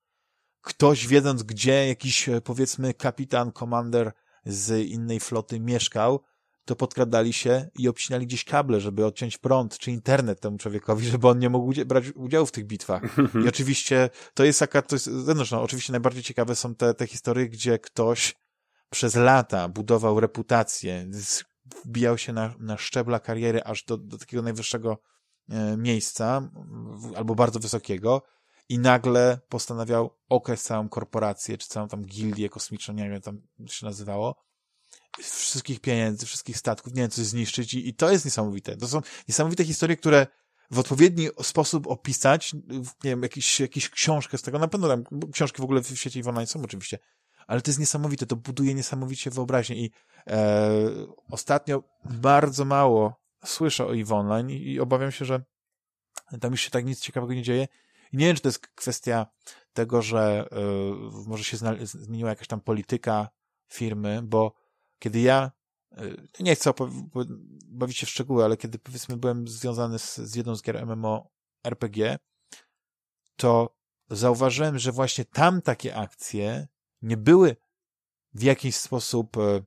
S1: ktoś wiedząc, gdzie jakiś, powiedzmy, kapitan, komander z innej floty mieszkał, to podkradali się i obcinali gdzieś kable, żeby odciąć prąd czy internet temu człowiekowi, żeby on nie mógł brać udziału w tych bitwach. I oczywiście to jest taka, to jest, no, oczywiście najbardziej ciekawe są te, te historie, gdzie ktoś przez lata budował reputację, wbijał się na, na szczebla kariery aż do, do takiego najwyższego e, miejsca, albo bardzo wysokiego, i nagle postanawiał okres całą korporację, czy całą tam gildię kosmiczną, nie wiem, jak tam się nazywało, wszystkich pieniędzy, wszystkich statków, nie wiem, coś zniszczyć i, i to jest niesamowite. To są niesamowite historie, które w odpowiedni sposób opisać, nie wiem, jakiś, jakiś książkę z tego, na pewno tam, książki w ogóle w świecie online są oczywiście, ale to jest niesamowite, to buduje niesamowicie wyobraźnię i e, ostatnio bardzo mało słyszę o EVE Online i, i obawiam się, że tam już się tak nic ciekawego nie dzieje. I nie wiem, czy to jest kwestia tego, że y, może się zmieniła jakaś tam polityka firmy, bo kiedy ja, y, nie chcę bawić się w szczegóły, ale kiedy powiedzmy byłem związany z, z jedną z gier MMO RPG, to zauważyłem, że właśnie tam takie akcje nie były w jakiś sposób y,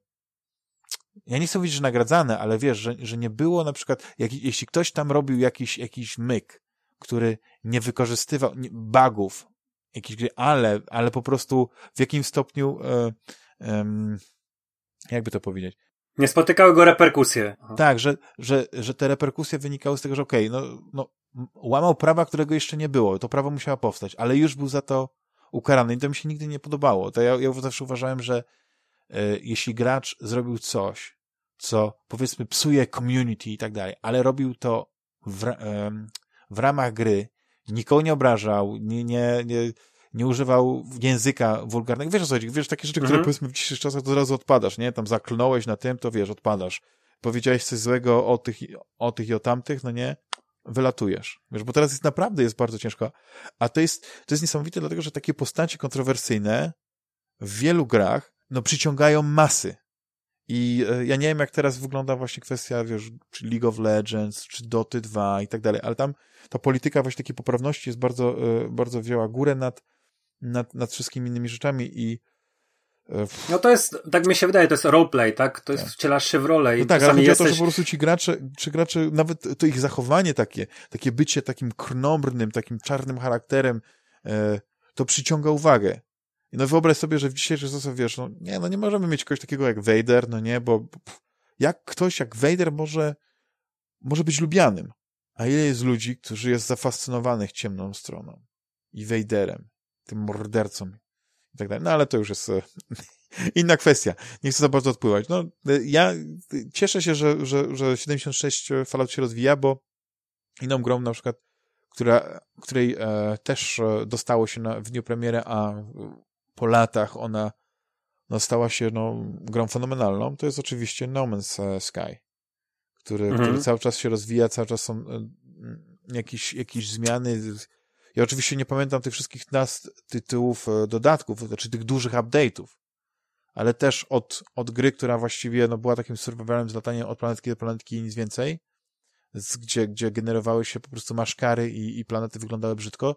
S1: ja nie chcę mówić, że nagradzane, ale wiesz, że, że nie było na przykład, jak, jeśli ktoś tam robił jakiś, jakiś myk, który nie wykorzystywał bugów, jakiś ale, ale po prostu w jakim stopniu e, jakby to powiedzieć?
S2: Nie spotykały go reperkusje.
S1: Tak, że, że, że te reperkusje wynikały z tego, że okej, okay, no, no, łamał prawa, którego jeszcze nie było. To prawo musiało powstać, ale już był za to ukarany i to mi się nigdy nie podobało. To ja, ja zawsze uważałem, że e, jeśli gracz zrobił coś, co powiedzmy psuje community i tak dalej, ale robił to w, e, w ramach gry, nikogo nie obrażał, nie, nie, nie nie używał języka wulgarnego. Wiesz o co chodzi? Wiesz, takie rzeczy, które mhm. powiedzmy w dzisiejszych czasach to od razu odpadasz, nie? Tam zaklnąłeś na tym, to wiesz, odpadasz. Powiedziałeś coś złego o tych, o tych i o tamtych, no nie? Wylatujesz. Wiesz, bo teraz jest naprawdę jest bardzo ciężko. A to jest, to jest niesamowite, dlatego, że takie postacie kontrowersyjne w wielu grach, no, przyciągają masy. I e, ja nie wiem, jak teraz wygląda właśnie kwestia, wiesz, czy League of Legends, czy Doty 2 i tak dalej, ale tam ta polityka właśnie takiej poprawności jest bardzo, e, bardzo wzięła górę nad, nad, nad wszystkimi innymi rzeczami i
S2: e, no to jest, tak mi się wydaje, to jest roleplay, tak? To jest, tak. wcielasz się w rolę i
S1: no tak, ale chodzi jesteś... o to, że po prostu ci gracze, czy gracze, nawet to ich zachowanie takie, takie bycie takim krnomrnym, takim czarnym charakterem, to przyciąga uwagę. No wyobraź sobie, że w dzisiejszych czasach, wiesz, no nie, no nie możemy mieć kogoś takiego jak Vader, no nie, bo pff, jak ktoś jak Vader może, może być lubianym? A ile jest ludzi, którzy jest zafascynowanych ciemną stroną i Vaderem, tym mordercą i tak dalej. No ale to już jest e, inna kwestia. Nie chcę za bardzo odpływać. No, e, ja cieszę się, że, że, że 76 Fallout się rozwija, bo inną grą na przykład, która, której e, też e, dostało się na, w dniu premiery, a po latach ona no, stała się no, grą fenomenalną, to jest oczywiście No Man's e, Sky, który, mhm. który cały czas się rozwija, cały czas są e, jakieś, jakieś zmiany. Ja oczywiście nie pamiętam tych wszystkich nas tytułów e, dodatków, znaczy tych dużych update'ów, ale też od, od gry, która właściwie no, była takim survivalem z lataniem od planetki do planetki i nic więcej, z, gdzie, gdzie generowały się po prostu maszkary i, i planety wyglądały brzydko,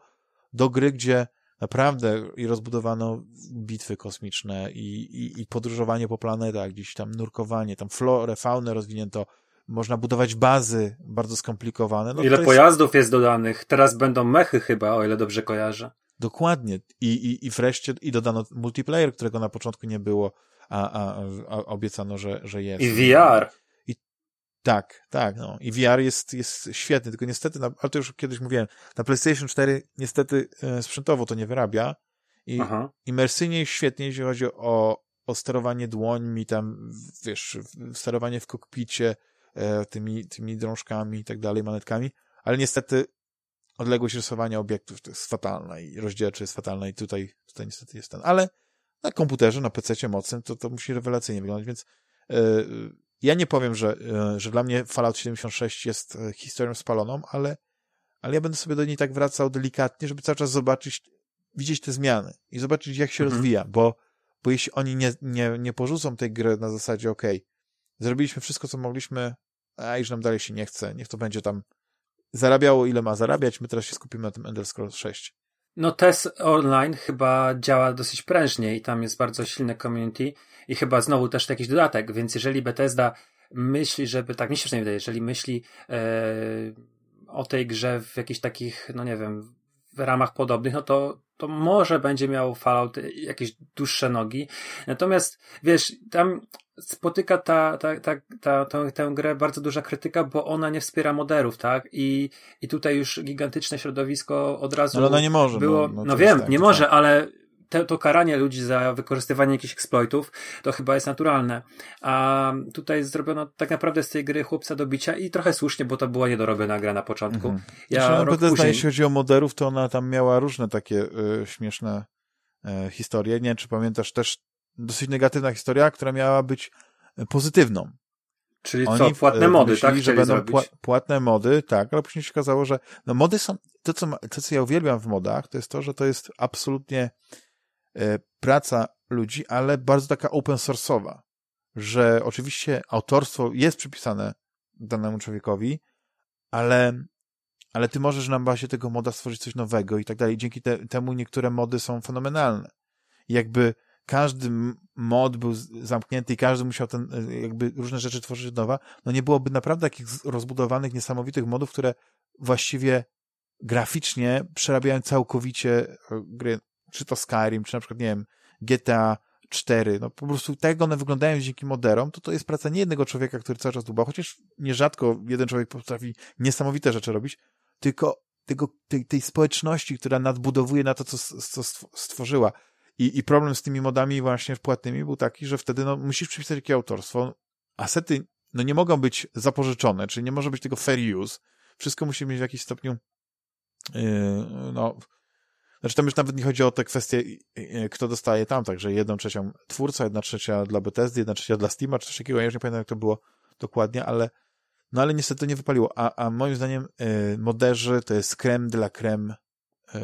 S1: do gry, gdzie naprawdę i rozbudowano bitwy kosmiczne i, i, i podróżowanie po planetach, gdzieś tam nurkowanie, tam florę, faunę rozwinięto, można budować bazy bardzo skomplikowane.
S2: No, Ile jest... pojazdów jest dodanych? Teraz będą mechy chyba, o ile dobrze kojarzę.
S1: Dokładnie. I, i, i wreszcie i dodano multiplayer, którego na początku nie było, a, a, a obiecano, że, że jest.
S2: I VR.
S1: Tak, tak, no. I VR jest, jest świetny, tylko niestety, na, ale to już kiedyś mówiłem, na PlayStation 4 niestety e, sprzętowo to nie wyrabia i Aha. imersyjnie świetnie, jeśli chodzi o, o sterowanie dłońmi, tam, wiesz, sterowanie w kokpicie, tymi, tymi drążkami i tak dalej, manetkami, ale niestety odległość rysowania obiektów to jest fatalna i rozdzielczość jest fatalna i tutaj, tutaj niestety jest ten, ale na komputerze, na PC mocnym to, to musi rewelacyjnie wyglądać, więc e, ja nie powiem, że, e, że dla mnie Fallout 76 jest e, historią spaloną, ale, ale ja będę sobie do niej tak wracał delikatnie, żeby cały czas zobaczyć, widzieć te zmiany i zobaczyć, jak się mhm. rozwija, bo, bo jeśli oni nie, nie, nie porzucą tej gry na zasadzie, ok, zrobiliśmy wszystko, co mogliśmy, a już nam dalej się nie chce, niech to będzie tam zarabiało, ile ma zarabiać, my teraz się skupimy na tym Ender Scrolls 6.
S2: No test online chyba działa dosyć prężnie i tam jest bardzo silne community i chyba znowu też jakiś dodatek, więc jeżeli Bethesda myśli, żeby, tak mi się przynajmniej wydaje, jeżeli myśli e, o tej grze w jakichś takich, no nie wiem, w ramach podobnych, no to, to może będzie miał Fallout jakieś dłuższe nogi. Natomiast, wiesz, tam spotyka ta, ta, ta, ta, ta, tę grę bardzo duża krytyka, bo ona nie wspiera moderów, tak? I, i tutaj już gigantyczne środowisko od razu.
S1: Ale ona nie może.
S2: Było,
S1: no,
S2: no, no wiem, tak, nie może, tak. ale te, to karanie ludzi za wykorzystywanie jakichś exploitów, to chyba jest naturalne. A tutaj zrobiono tak naprawdę z tej gry chłopca do bicia i trochę słusznie, bo to była niedorobiona gra na początku. Mhm.
S1: Ja znaczy, rok później... jeśli chodzi o moderów, to ona tam miała różne takie y, śmieszne y, historie. Nie wiem, czy pamiętasz też dosyć negatywna historia, która miała być e, pozytywną.
S2: Czyli Oni co, płatne mody, tak?
S1: że będą pła płatne mody, tak, ale później się okazało, że no mody są, to co, to co ja uwielbiam w modach, to jest to, że to jest absolutnie e, praca ludzi, ale bardzo taka open source'owa, że oczywiście autorstwo jest przypisane danemu człowiekowi, ale, ale ty możesz na bazie tego moda stworzyć coś nowego i tak dalej. Dzięki te, temu niektóre mody są fenomenalne. Jakby każdy mod był zamknięty i każdy musiał ten, e, jakby różne rzeczy tworzyć nowa, no nie byłoby naprawdę takich rozbudowanych, niesamowitych modów, które właściwie graficznie przerabiają całkowicie e, gry, czy to Skyrim, czy na przykład, nie wiem, GTA 4, no po prostu tak jak one wyglądają dzięki moderom, to to jest praca nie jednego człowieka, który cały czas dłuba, chociaż nierzadko jeden człowiek potrafi niesamowite rzeczy robić, tylko tego, tej, tej społeczności, która nadbudowuje na to, co, co stworzyła. I, I problem z tymi modami właśnie płatnymi był taki, że wtedy no, musisz przypisać jakieś autorstwo. Asety no, nie mogą być zapożyczone, czyli nie może być tego fair use. Wszystko musi mieć w jakimś stopniu yy, no, znaczy tam już nawet nie chodzi o te kwestie, yy, kto dostaje tam, także jedną trzecią twórca, jedna trzecia dla Bethesdy, jedna trzecia dla Steama, czy coś takiego, ja już nie pamiętam jak to było dokładnie, ale no ale niestety to nie wypaliło, a, a moim zdaniem yy, moderzy to jest creme de la creme yy,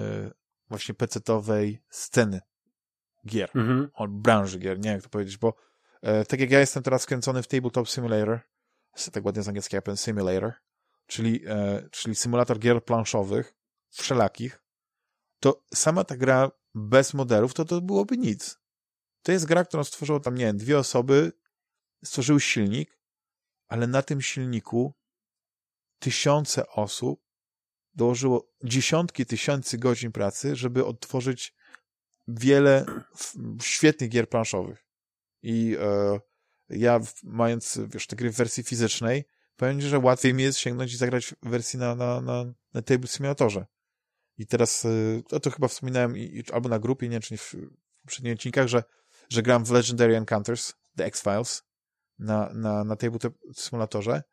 S1: właśnie pecetowej sceny gier, mhm. o branży gier, nie jak to powiedzieć, bo E, tak jak ja jestem teraz skręcony w Tabletop Simulator, tak ładnie z angielskiego Open Simulator, czyli, e, czyli symulator gier planszowych, wszelakich, to sama ta gra bez modelów, to to byłoby nic. To jest gra, którą stworzyło tam, nie wiem, dwie osoby, stworzyły silnik, ale na tym silniku tysiące osób dołożyło dziesiątki tysięcy godzin pracy, żeby odtworzyć wiele świetnych gier planszowych. I e, ja, mając, wiesz, te gry w wersji fizycznej, powiem że łatwiej mi jest sięgnąć i zagrać w wersji na, na, na, na Table Simulatorze. I teraz, e, to chyba wspominałem i, albo na grupie, nie czy nie w, w poprzednich odcinkach, że, że gram w Legendary Encounters, The X-Files, na, na, na Tabletop Simulatorze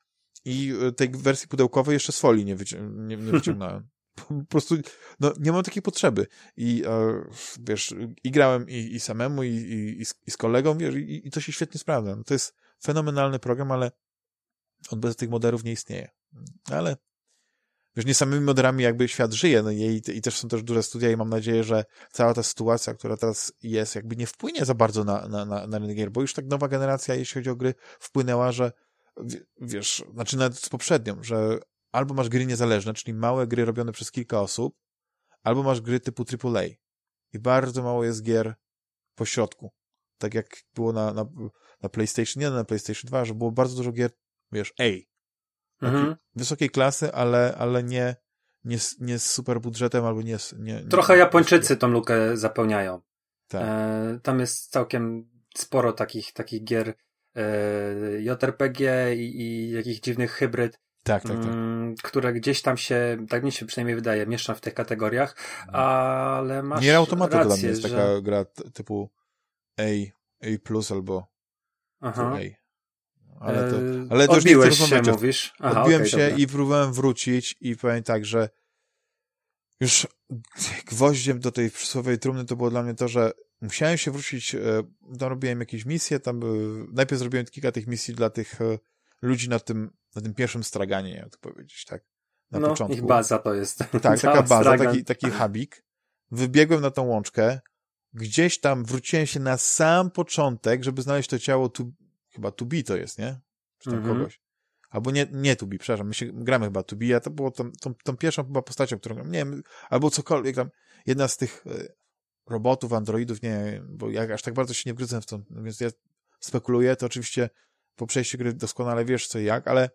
S1: i e, tej wersji pudełkowej jeszcze z folii nie, wyci nie, nie wyciągnąłem. Po prostu no, nie mam takiej potrzeby. I e, wiesz, i grałem i, i samemu, i, i, i z kolegą, wiesz, i, i to się świetnie sprawdza. No, to jest fenomenalny program, ale on bez tych moderów nie istnieje. Ale wiesz, nie samymi moderami jakby świat żyje, no i, i też są też duże studia i mam nadzieję, że cała ta sytuacja, która teraz jest, jakby nie wpłynie za bardzo na, na, na, na rynek gier, bo już tak nowa generacja, jeśli chodzi o gry, wpłynęła, że wiesz, znaczy nawet z poprzednią, że albo masz gry niezależne, czyli małe gry robione przez kilka osób, albo masz gry typu AAA. I bardzo mało jest gier po środku. Tak jak było na, na, na PlayStation 1, na PlayStation 2, że było bardzo dużo gier, wiesz, A. Mhm. Wysokiej klasy, ale, ale nie, nie, nie z super budżetem, albo nie, nie, nie
S2: Trochę Japończycy tą lukę zapełniają. Tak. E, tam jest całkiem sporo takich, takich gier e, JRPG i, i jakichś dziwnych hybryd
S1: tak, tak, tak.
S2: Mm, które gdzieś tam się, tak mi się przynajmniej wydaje, mieszczą w tych kategoriach, ale masz
S1: Nie Automata rację, dla mnie jest że... taka gra typu A, A+, albo Aha. A. Ale to,
S2: e, ale to już nie chcę się, mówisz?
S1: Aha, Odbiłem okay, się dobra. i próbowałem wrócić i powiem tak, że już gwoździem do tej przysłowiowej trumny to było dla mnie to, że musiałem się wrócić, e, tam robiłem jakieś misje, tam najpierw zrobiłem kilka tych misji dla tych e, ludzi na tym, na tym pierwszym straganie, jak to powiedzieć, tak? Na
S2: no,
S1: początku.
S2: ich baza to jest.
S1: Tak, taka baza, taki, taki hubik. Wybiegłem na tą łączkę, gdzieś tam wróciłem się na sam początek, żeby znaleźć to ciało tu, chyba Tubi to jest, nie? Czy tam mm -hmm. kogoś. Albo nie, nie Tubi, przepraszam, my się gramy chyba Tubi, a to było tą, tą, tą pierwszą chyba postacią, którą nie wiem, albo cokolwiek tam, jedna z tych e, robotów, androidów, nie, bo ja aż tak bardzo się nie wgryzłem w to, więc ja spekuluję, to oczywiście po przejściu gry doskonale wiesz co i jak, ale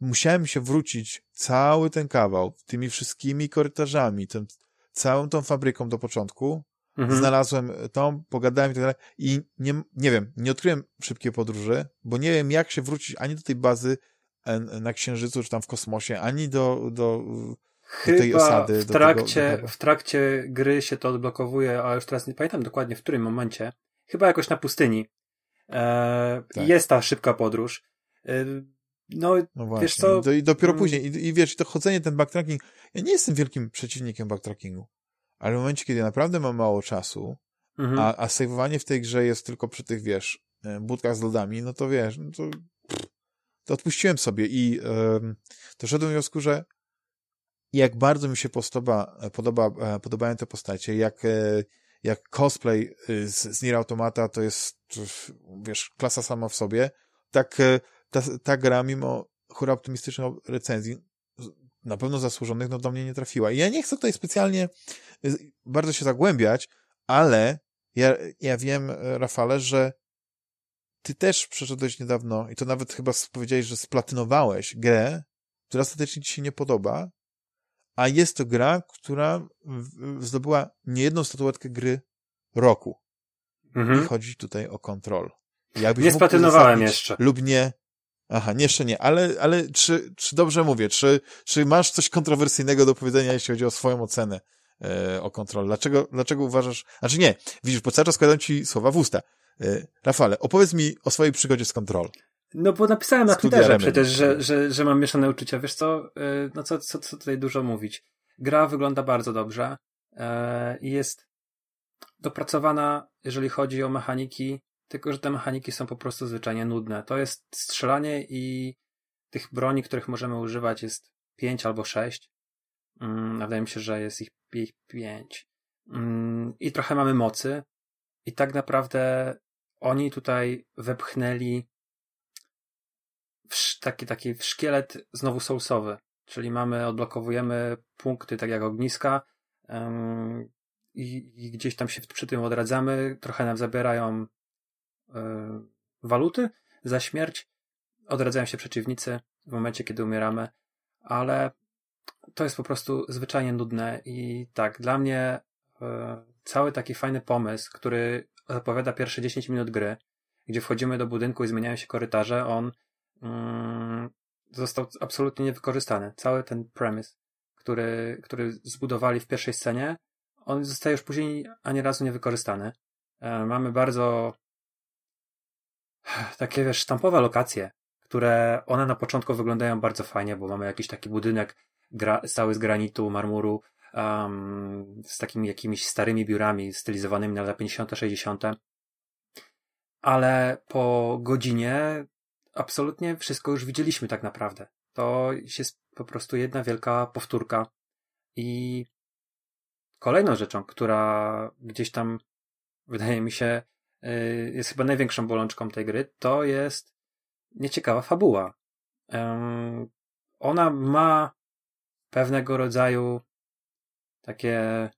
S1: musiałem się wrócić cały ten kawał, tymi wszystkimi korytarzami, tym, całą tą fabryką do początku, mhm. znalazłem tą, pogadałem i tak dalej i nie, nie wiem, nie odkryłem szybkiej podróży, bo nie wiem jak się wrócić ani do tej bazy na Księżycu, czy tam w kosmosie, ani do, do,
S2: Chyba tej osady. W trakcie, tego, w trakcie gry się to odblokowuje, a już teraz nie pamiętam dokładnie w którym momencie. Chyba jakoś na pustyni. E, tak. Jest ta szybka podróż. E, no, no właśnie. wiesz co?
S1: I dopiero mm. później. I, I wiesz, to chodzenie, ten backtracking. Ja nie jestem wielkim przeciwnikiem backtrackingu. Ale w momencie, kiedy naprawdę mam mało czasu, mhm. a, a saveowanie w tej grze jest tylko przy tych, wiesz, e, budkach z lodami, no to wiesz, no to, to odpuściłem sobie i um, doszedłem do wniosku, że jak bardzo mi się podoba, podoba, podobają te postacie, jak jak cosplay z, z Nier Automata to jest, wiesz, klasa sama w sobie, tak ta, ta gra, mimo chóra optymistycznych recenzji, na pewno zasłużonych, no do mnie nie trafiła. I ja nie chcę tutaj specjalnie y, bardzo się zagłębiać, ale ja, ja wiem, Rafale, że ty też przeszedłeś niedawno, i to nawet chyba powiedziałeś, że splatynowałeś grę, która ostatecznie ci się nie podoba, a jest to gra, która zdobyła niejedną statuetkę gry roku. Mhm. I chodzi tutaj o kontrol.
S2: Jakbyś nie spatynowałem jeszcze.
S1: Lub nie. Aha, nie, jeszcze nie, ale, ale czy, czy dobrze mówię, czy, czy masz coś kontrowersyjnego do powiedzenia, jeśli chodzi o swoją ocenę e, o kontrol? Dlaczego, dlaczego uważasz, znaczy nie, widzisz, bo cały czas składam ci słowa w usta. E, Rafale, opowiedz mi o swojej przygodzie z kontrol.
S2: No bo napisałem na Twitterze przecież, że, że, że mam mieszane uczucia. Wiesz co, y, no co, co, co tutaj dużo mówić. Gra wygląda bardzo dobrze e, i jest dopracowana, jeżeli chodzi o mechaniki, tylko że te mechaniki są po prostu zwyczajnie nudne. To jest strzelanie i tych broni, których możemy używać jest pięć albo sześć. Mm, wydaje mi się, że jest ich pięć. Mm, I trochę mamy mocy. I tak naprawdę oni tutaj wepchnęli w taki, taki szkielet znowu soulsowy, czyli mamy, odblokowujemy punkty tak jak ogniska i, i, gdzieś tam się przy tym odradzamy, trochę nam zabierają waluty za śmierć, odradzają się przeciwnicy w momencie, kiedy umieramy, ale to jest po prostu zwyczajnie nudne i tak, dla mnie e, cały taki fajny pomysł, który zapowiada pierwsze 10 minut gry, gdzie wchodzimy do budynku i zmieniają się korytarze, on mm, został absolutnie niewykorzystany. Cały ten premise, który, który zbudowali w pierwszej scenie, on zostaje już później ani razu niewykorzystany. E, mamy bardzo takie, wiesz, sztampowe lokacje, które one na początku wyglądają bardzo fajnie, bo mamy jakiś taki budynek gra, cały z granitu, marmuru, um, z takimi jakimiś starymi biurami stylizowanymi na lata 50., 60. Ale po godzinie absolutnie wszystko już widzieliśmy tak naprawdę. To jest po prostu jedna wielka powtórka. I kolejną rzeczą, która gdzieś tam wydaje mi się jest chyba największą bolączką tej gry, to jest nieciekawa fabuła. Ona ma pewnego rodzaju takie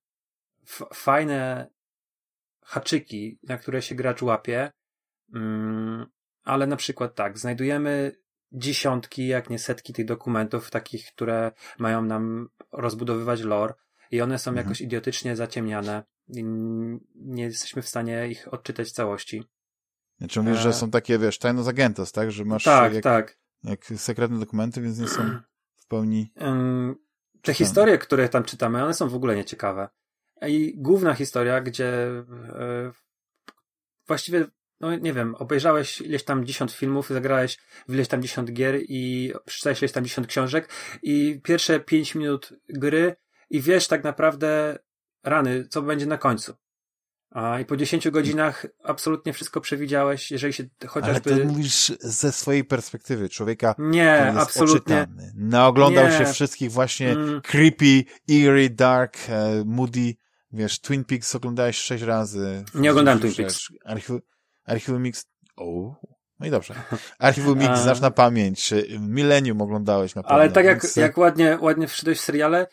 S2: fajne haczyki, na które się gracz łapie, mm, ale na przykład tak, znajdujemy dziesiątki, jak nie setki tych dokumentów, takich, które mają nam rozbudowywać lore i one są mhm. jakoś idiotycznie zaciemniane nie jesteśmy w stanie ich odczytać w całości.
S1: Znaczy mówisz, e... że są takie, wiesz, tajno agentas, tak? Że masz
S2: tak,
S1: jak,
S2: tak.
S1: jak sekretne dokumenty, więc nie są w pełni...
S2: Te historie, które tam czytamy, one są w ogóle nieciekawe. I główna historia, gdzie e, właściwie, no nie wiem, obejrzałeś ileś tam dziesiąt filmów, zagrałeś w ileś tam dziesiąt gier i przeczytałeś ileś tam dziesiąt książek i pierwsze pięć minut gry i wiesz tak naprawdę rany, co będzie na końcu. A i po 10 godzinach absolutnie wszystko przewidziałeś, jeżeli się chociażby...
S1: Ale to mówisz ze swojej perspektywy człowieka,
S2: Nie, absolutnie.
S1: Oczytany. Naoglądał Nie. się wszystkich właśnie mm. creepy, eerie, dark, e, moody, wiesz, Twin Peaks oglądałeś sześć razy.
S2: Nie oglądałem Twin Peaks.
S1: Archiv Archiwum Mix... O, no i dobrze. Archiwum Mix znasz na pamięć. Millennium oglądałeś na pewno.
S2: Ale tak jak, więc... jak ładnie, ładnie wszedłeś w seriale,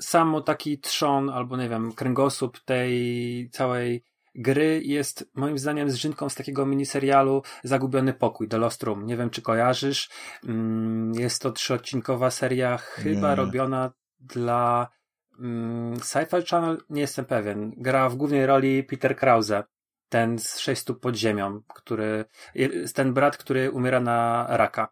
S2: samo taki trzon, albo nie wiem, kręgosłup tej całej gry jest moim zdaniem zżynką z takiego miniserialu Zagubiony Pokój, The Lost Room. Nie wiem, czy kojarzysz. Mm, jest to trzyodcinkowa seria, chyba nie. robiona dla mm, Sci-Fi Channel, nie jestem pewien. Gra w głównej roli Peter Krause, ten z sześciu pod ziemią, który, ten brat, który umiera na raka.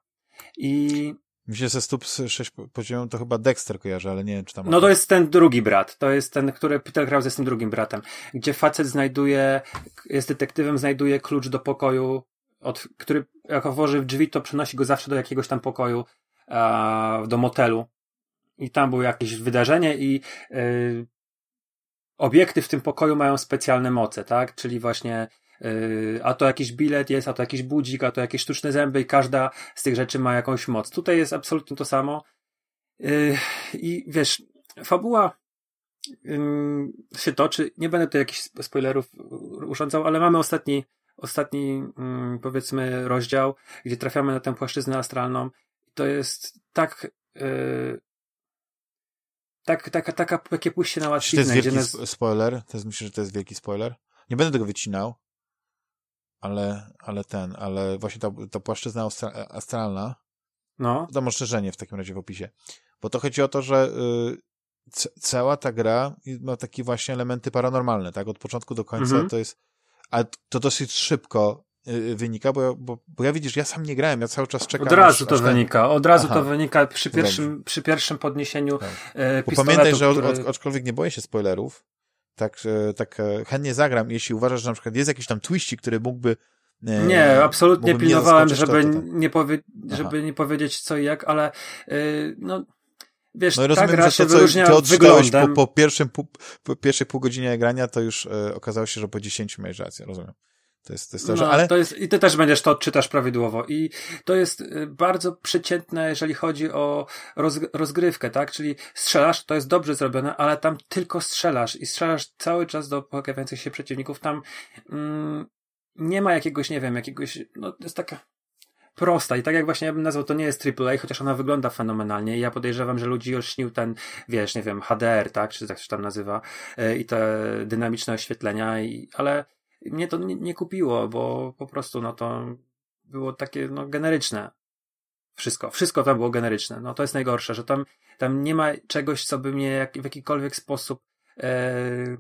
S2: I
S1: mi się ze stóp 6 poziomem to chyba Dexter kojarzy, ale nie wiem, czy tam...
S2: No to jest ten drugi brat. To jest ten, który Peter Krause jest tym drugim bratem. Gdzie facet znajduje, jest detektywem, znajduje klucz do pokoju, od, który jak otworzy drzwi, to przenosi go zawsze do jakiegoś tam pokoju, a, do motelu. I tam było jakieś wydarzenie i y, obiekty w tym pokoju mają specjalne moce, tak? Czyli właśnie a to jakiś bilet jest, a to jakiś budzik, a to jakieś sztuczne zęby i każda z tych rzeczy ma jakąś moc. Tutaj jest absolutnie to samo. Yy, I wiesz, fabuła yy, się toczy. Nie będę tu jakichś spoilerów urządzał, ale mamy ostatni, ostatni powiedzmy rozdział, gdzie trafiamy na tę płaszczyznę astralną. To jest tak tak, taka, taka, takie pójście na łatwiznę.
S1: Czy to jest wielki nas... spoiler? To jest, myślę, że to jest wielki spoiler. Nie będę tego wycinał, ale, ale ten, ale właśnie ta, ta płaszczyzna astralna,
S2: no.
S1: dam ostrzeżenie w takim razie w opisie, bo to chodzi o to, że y, cała ta gra ma takie właśnie elementy paranormalne, tak, od początku do końca mhm. to jest, a to dosyć szybko y, wynika, bo, bo, bo ja widzisz, ja sam nie grałem, ja cały czas czekam.
S2: Od razu aż, to aż ten... wynika, od razu Aha. to wynika przy pierwszym, przy pierwszym podniesieniu tak. e,
S1: Bo pamiętaj, że który... od, aczkolwiek nie boję się spoilerów, tak, tak e, chętnie zagram, jeśli uważasz, że na przykład jest jakiś tam twistik, który mógłby
S2: e, nie, absolutnie pilnowałem, żeby, to, to nie powie, żeby nie powiedzieć co i jak, ale yy, no wiesz, no, ta gra się to, wyróżnia ty wyglądem.
S1: Po, po, pierwszym, po, po pierwszej pół godzinie grania, to już okazało się, że po 10 miałeś rację, rozumiem. To jest, to jest to, że,
S2: no,
S1: ale...
S2: to jest, I ty też będziesz to czytasz prawidłowo. I to jest y, bardzo przeciętne, jeżeli chodzi o roz, rozgrywkę, tak? Czyli strzelasz, to jest dobrze zrobione, ale tam tylko strzelasz i strzelasz cały czas do pojawiających się przeciwników. Tam mm, nie ma jakiegoś, nie wiem, jakiegoś, no to jest taka prosta i tak jak właśnie ja bym nazwał, to nie jest AAA, chociaż ona wygląda fenomenalnie i ja podejrzewam, że ludzi już śnił ten, wiesz, nie wiem, HDR, tak, czy tak się tam nazywa yy, i te dynamiczne oświetlenia, i, ale mnie to nie, nie kupiło, bo po prostu, no to było takie, no, generyczne. Wszystko, wszystko tam było generyczne. No to jest najgorsze, że tam, tam nie ma czegoś, co by mnie jak, w jakikolwiek sposób e,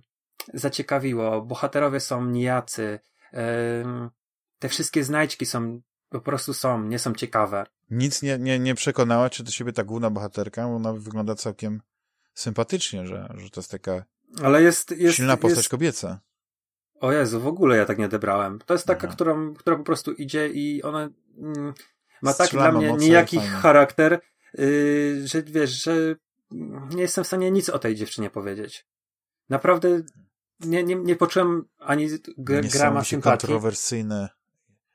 S2: zaciekawiło. Bohaterowie są nijacy. E, te wszystkie znajdźki są, po prostu są, nie są ciekawe.
S1: Nic nie, nie, nie przekonała, czy do siebie ta główna bohaterka, ona wygląda całkiem sympatycznie, że, że to jest taka
S2: Ale jest, jest,
S1: silna postać
S2: jest...
S1: kobieca.
S2: O Jezu, w ogóle ja tak nie odebrałem. To jest taka, którą, która po prostu idzie i ona mm, ma taki dla mnie nijaki charakter, yy, że wiesz, że nie jestem w stanie nic o tej dziewczynie powiedzieć. Naprawdę nie, nie, nie poczułem ani grama sympatii.
S1: kontrowersyjne.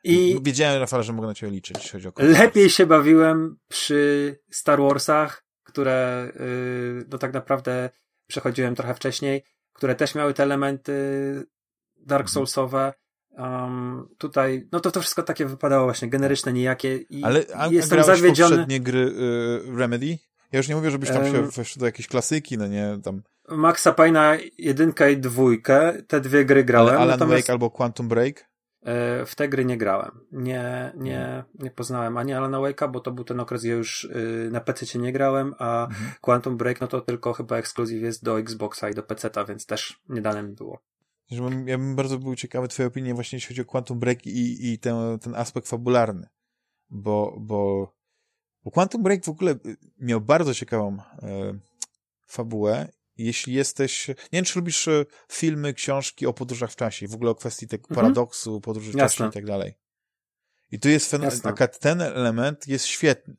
S1: I wiedziałem, Rafał, że mogę na ciebie liczyć, jeśli chodzi o
S2: Lepiej się bawiłem przy Star Warsach, które yy, no tak naprawdę przechodziłem trochę wcześniej, które też miały te elementy Dark mhm. Soulsowe. Um, tutaj, no to to wszystko takie wypadało właśnie generyczne, niejakie i
S1: Ale a, jestem a zawiedziony. poprzednie gry y, Remedy? Ja już nie mówię, żebyś tam się weszł do jakiejś klasyki, no nie, tam...
S2: Maxa Payne'a jedynkę i dwójkę, te dwie gry grałem. Ale
S1: Alan natomiast... Wake albo Quantum Break?
S2: E, w te gry nie grałem. Nie, nie, nie poznałem ani Alana Wake'a, bo to był ten okres, ja już y, na PC nie grałem, a mhm. Quantum Break no to tylko chyba ekskluzyw jest do Xboxa i do PC-ta, więc też nie dane mi było.
S1: Ja bym bardzo był ciekawy twojej opinii właśnie jeśli chodzi o Quantum Break i, i ten, ten aspekt fabularny. Bo, bo, bo Quantum Break w ogóle y, miał bardzo ciekawą e, fabułę. Jeśli jesteś... Nie wiem, czy lubisz e, filmy, książki o podróżach w czasie, w ogóle o kwestii tego mhm. paradoksu, podróży w czasie i tak dalej. I tu jest akurat ten element jest świetny,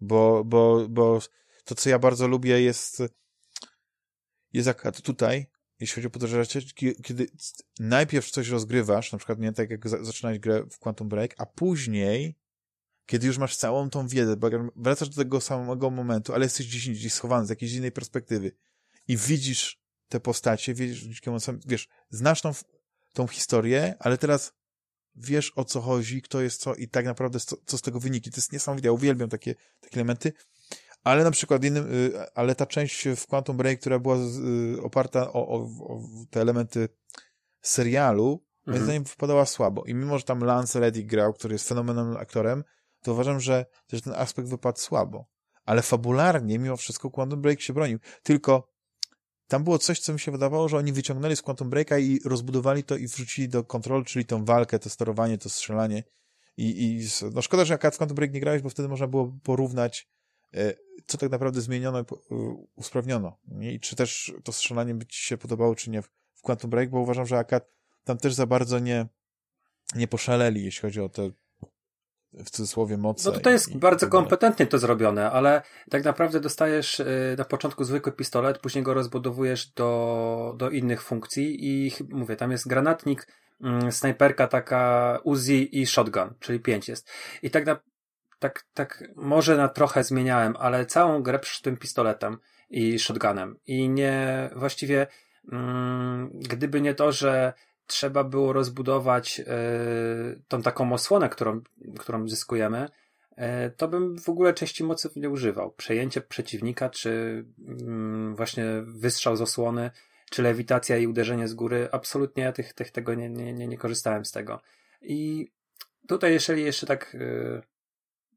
S1: bo, bo, bo to, co ja bardzo lubię, jest jest akurat tutaj, jeśli chodzi o podróżowanie, kiedy najpierw coś rozgrywasz, na przykład nie tak jak zaczynać grę w Quantum Break, a później, kiedy już masz całą tą wiedzę, wracasz do tego samego momentu, ale jesteś gdzieś indziej schowany, z jakiejś innej perspektywy i widzisz te postacie, widzisz, wiesz, znasz tą, tą historię, ale teraz wiesz o co chodzi, kto jest co i tak naprawdę co, co z tego wyniki. To jest niesamowite, ja uwielbiam takie, takie elementy ale na przykład innym, y, ale ta część w Quantum Break, która była y, oparta o, o, o te elementy serialu, mhm. moim zdaniem wypadała słabo. I mimo, że tam Lance Reddick grał, który jest fenomenalnym aktorem, to uważam, że też ten aspekt wypadł słabo. Ale fabularnie, mimo wszystko, Quantum Break się bronił. Tylko tam było coś, co mi się wydawało, że oni wyciągnęli z Quantum Breaka i rozbudowali to i wrzucili do kontroli, czyli tą walkę, to sterowanie, to strzelanie. I, i no szkoda, że jak w Quantum Break nie grałeś, bo wtedy można było porównać co tak naprawdę zmieniono, usprawniono. I czy też to strzelanie by ci się podobało, czy nie w Quantum Break, bo uważam, że akad tam też za bardzo nie, nie poszaleli, jeśli chodzi o te w cudzysłowie moce.
S2: No to, to jest i, bardzo i kompetentnie to zrobione, ale tak naprawdę dostajesz y, na początku zwykły pistolet, później go rozbudowujesz do, do innych funkcji i mówię, tam jest granatnik, mm, snajperka taka Uzi i shotgun, czyli pięć jest. I tak na, tak, tak, może na trochę zmieniałem, ale całą grę przy tym pistoletem i shotgunem. I nie, właściwie, mm, gdyby nie to, że trzeba było rozbudować y, tą taką osłonę, którą, którą zyskujemy, y, to bym w ogóle części mocy nie używał. Przejęcie przeciwnika, czy y, właśnie wystrzał z osłony, czy lewitacja i uderzenie z góry, absolutnie ja tych, tych, tego nie, nie, nie, nie korzystałem z tego. I tutaj, jeżeli jeszcze tak y,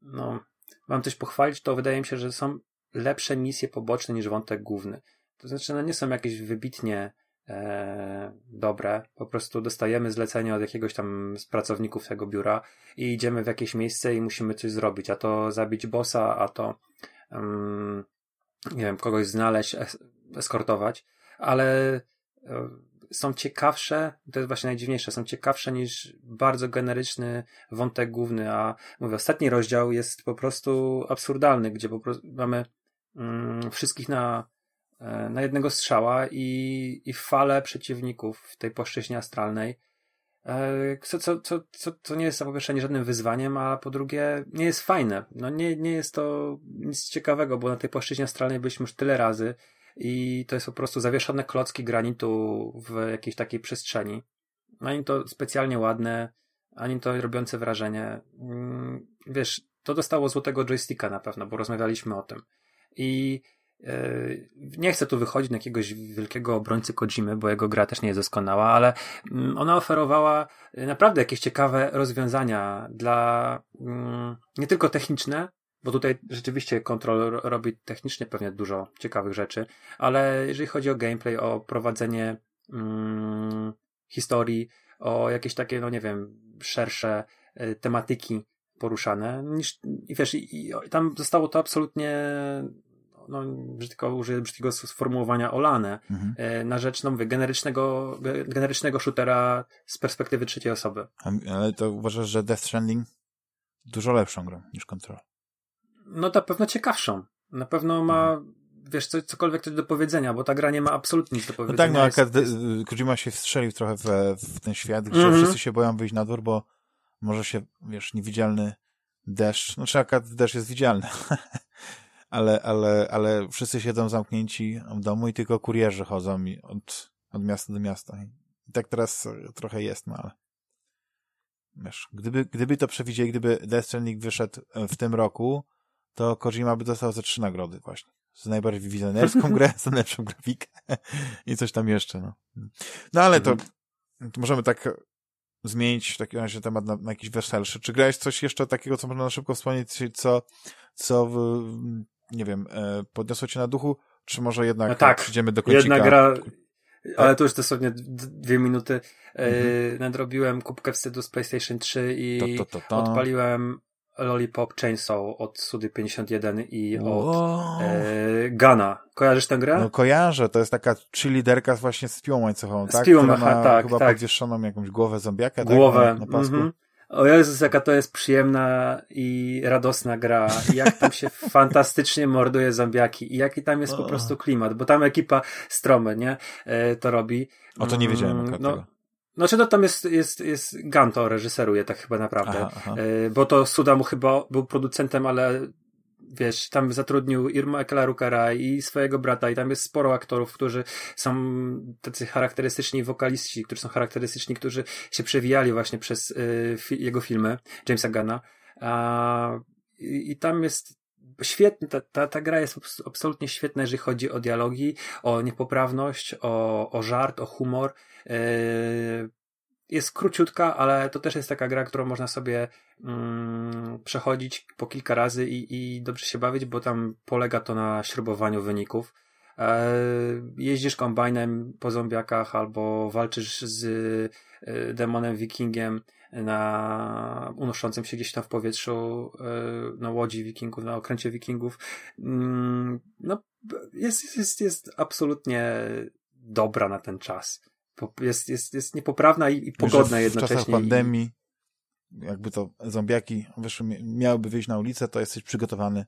S2: no, mam coś pochwalić, to wydaje mi się, że są lepsze misje poboczne niż wątek główny. To znaczy, no nie są jakieś wybitnie e, dobre. Po prostu dostajemy zlecenie od jakiegoś tam z pracowników tego biura i idziemy w jakieś miejsce i musimy coś zrobić. A to zabić bossa, a to um, nie wiem, kogoś znaleźć, es eskortować. Ale e, są ciekawsze, to jest właśnie najdziwniejsze, są ciekawsze niż bardzo generyczny wątek główny, a mówię, ostatni rozdział jest po prostu absurdalny, gdzie po prostu mamy mm, wszystkich na, e, na jednego strzała i, i fale przeciwników w tej płaszczyźnie astralnej, e, co, co, co, co, co nie jest po pierwsze żadnym wyzwaniem, a po drugie nie jest fajne. No nie, nie jest to nic ciekawego, bo na tej płaszczyźnie astralnej byliśmy już tyle razy, i to jest po prostu zawieszone klocki granitu w jakiejś takiej przestrzeni. No i to specjalnie ładne, ani to robiące wrażenie. Mm, wiesz, to dostało złotego joysticka na pewno, bo rozmawialiśmy o tym. I yy, nie chcę tu wychodzić na jakiegoś wielkiego obrońcy Kojimy, bo jego gra też nie jest doskonała, ale yy, ona oferowała naprawdę jakieś ciekawe rozwiązania dla yy, nie tylko techniczne, bo tutaj rzeczywiście Control robi technicznie pewnie dużo ciekawych rzeczy, ale jeżeli chodzi o gameplay, o prowadzenie mm, historii, o jakieś takie, no nie wiem, szersze y, tematyki poruszane, niż, i wiesz, i, i tam zostało to absolutnie no, brzydko użyję brzydkiego sformułowania olane, mhm. Y, na rzecz, no mówię, generycznego, generycznego shootera z perspektywy trzeciej osoby.
S1: Ale to uważasz, że Death Stranding dużo lepszą grą niż Control?
S2: No na pewno ciekawszą. Na pewno ma, mhm. wiesz, co, cokolwiek coś do powiedzenia, bo ta gra nie ma absolutnie nic do powiedzenia.
S1: No tak, no jest... Kojima się wstrzelił trochę w, w ten świat, gdzie mm -hmm. wszyscy się boją wyjść na dwór, bo może się, wiesz, niewidzialny deszcz, no czy akurat deszcz jest widzialny, ale, ale, ale wszyscy siedzą zamknięci w domu i tylko kurierzy chodzą od, od miasta do miasta. I tak teraz trochę jest, no ale wiesz, gdyby, gdyby to przewidzieli, gdyby Death Stranding wyszedł w tym roku, to Kojima by dostał ze trzy nagrody właśnie. Za najbardziej wizjonerską grę, za najlepszą grafikę i coś tam jeszcze, no. No ale to, mhm. to możemy tak zmienić w takim razie temat na, na jakiś weselszy. Czy grałeś coś jeszcze takiego, co można na szybko wspomnieć, co, co w, nie wiem, e, podniosło cię na duchu, czy może jednak no tak, przejdziemy do końca?
S2: Jedna gra, ale to już dosłownie dwie minuty. E, mhm. Nadrobiłem kubkę wstydu z PlayStation 3 i to, to, to, odpaliłem Lollipop Chainsaw od Sudy 51 i od e, Gana. Kojarzysz tę grę?
S1: No kojarzę, to jest taka cheerleaderka właśnie z piłą łańcuchową, tak?
S2: Z piłą, Która tak,
S1: chyba
S2: tak.
S1: podwieszoną jakąś głowę zombiaka,
S2: głowę.
S1: tak? Na, na pasku. Mm -hmm.
S2: O Jezus, jaka to jest przyjemna i radosna gra. I jak tam się fantastycznie morduje zombiaki. I jaki tam jest po prostu klimat. Bo tam ekipa Stromy, nie? E, to robi.
S1: O to nie wiedziałem mm, no, tego.
S2: Znaczy to tam jest, jest, jest Ganto reżyseruje tak chyba naprawdę. Aha, aha. E, bo to Suda mu chyba był producentem, ale wiesz, tam zatrudnił Irma Eklarukara i swojego brata i tam jest sporo aktorów, którzy są tacy charakterystyczni wokaliści, którzy są charakterystyczni, którzy się przewijali właśnie przez y, fi jego filmy, Jamesa Gana. A, i, I tam jest świetna, ta, ta, ta gra jest absolutnie świetna, jeżeli chodzi o dialogi, o niepoprawność, o, o żart, o humor. Yy, jest króciutka, ale to też jest taka gra, którą można sobie mm, przechodzić po kilka razy i, i dobrze się bawić, bo tam polega to na śrubowaniu wyników. E, jeździsz kombajnem po zombiakach albo walczysz z e, demonem wikingiem na unoszącym się gdzieś tam w powietrzu e, na łodzi wikingów, na okręcie wikingów. Mm, no, jest, jest, jest absolutnie dobra na ten czas. Jest, jest, jest niepoprawna i, i pogodna
S1: w
S2: jednocześnie.
S1: W czasach pandemii, jakby to zombiaki wyszły, miałyby wyjść na ulicę, to jesteś przygotowany.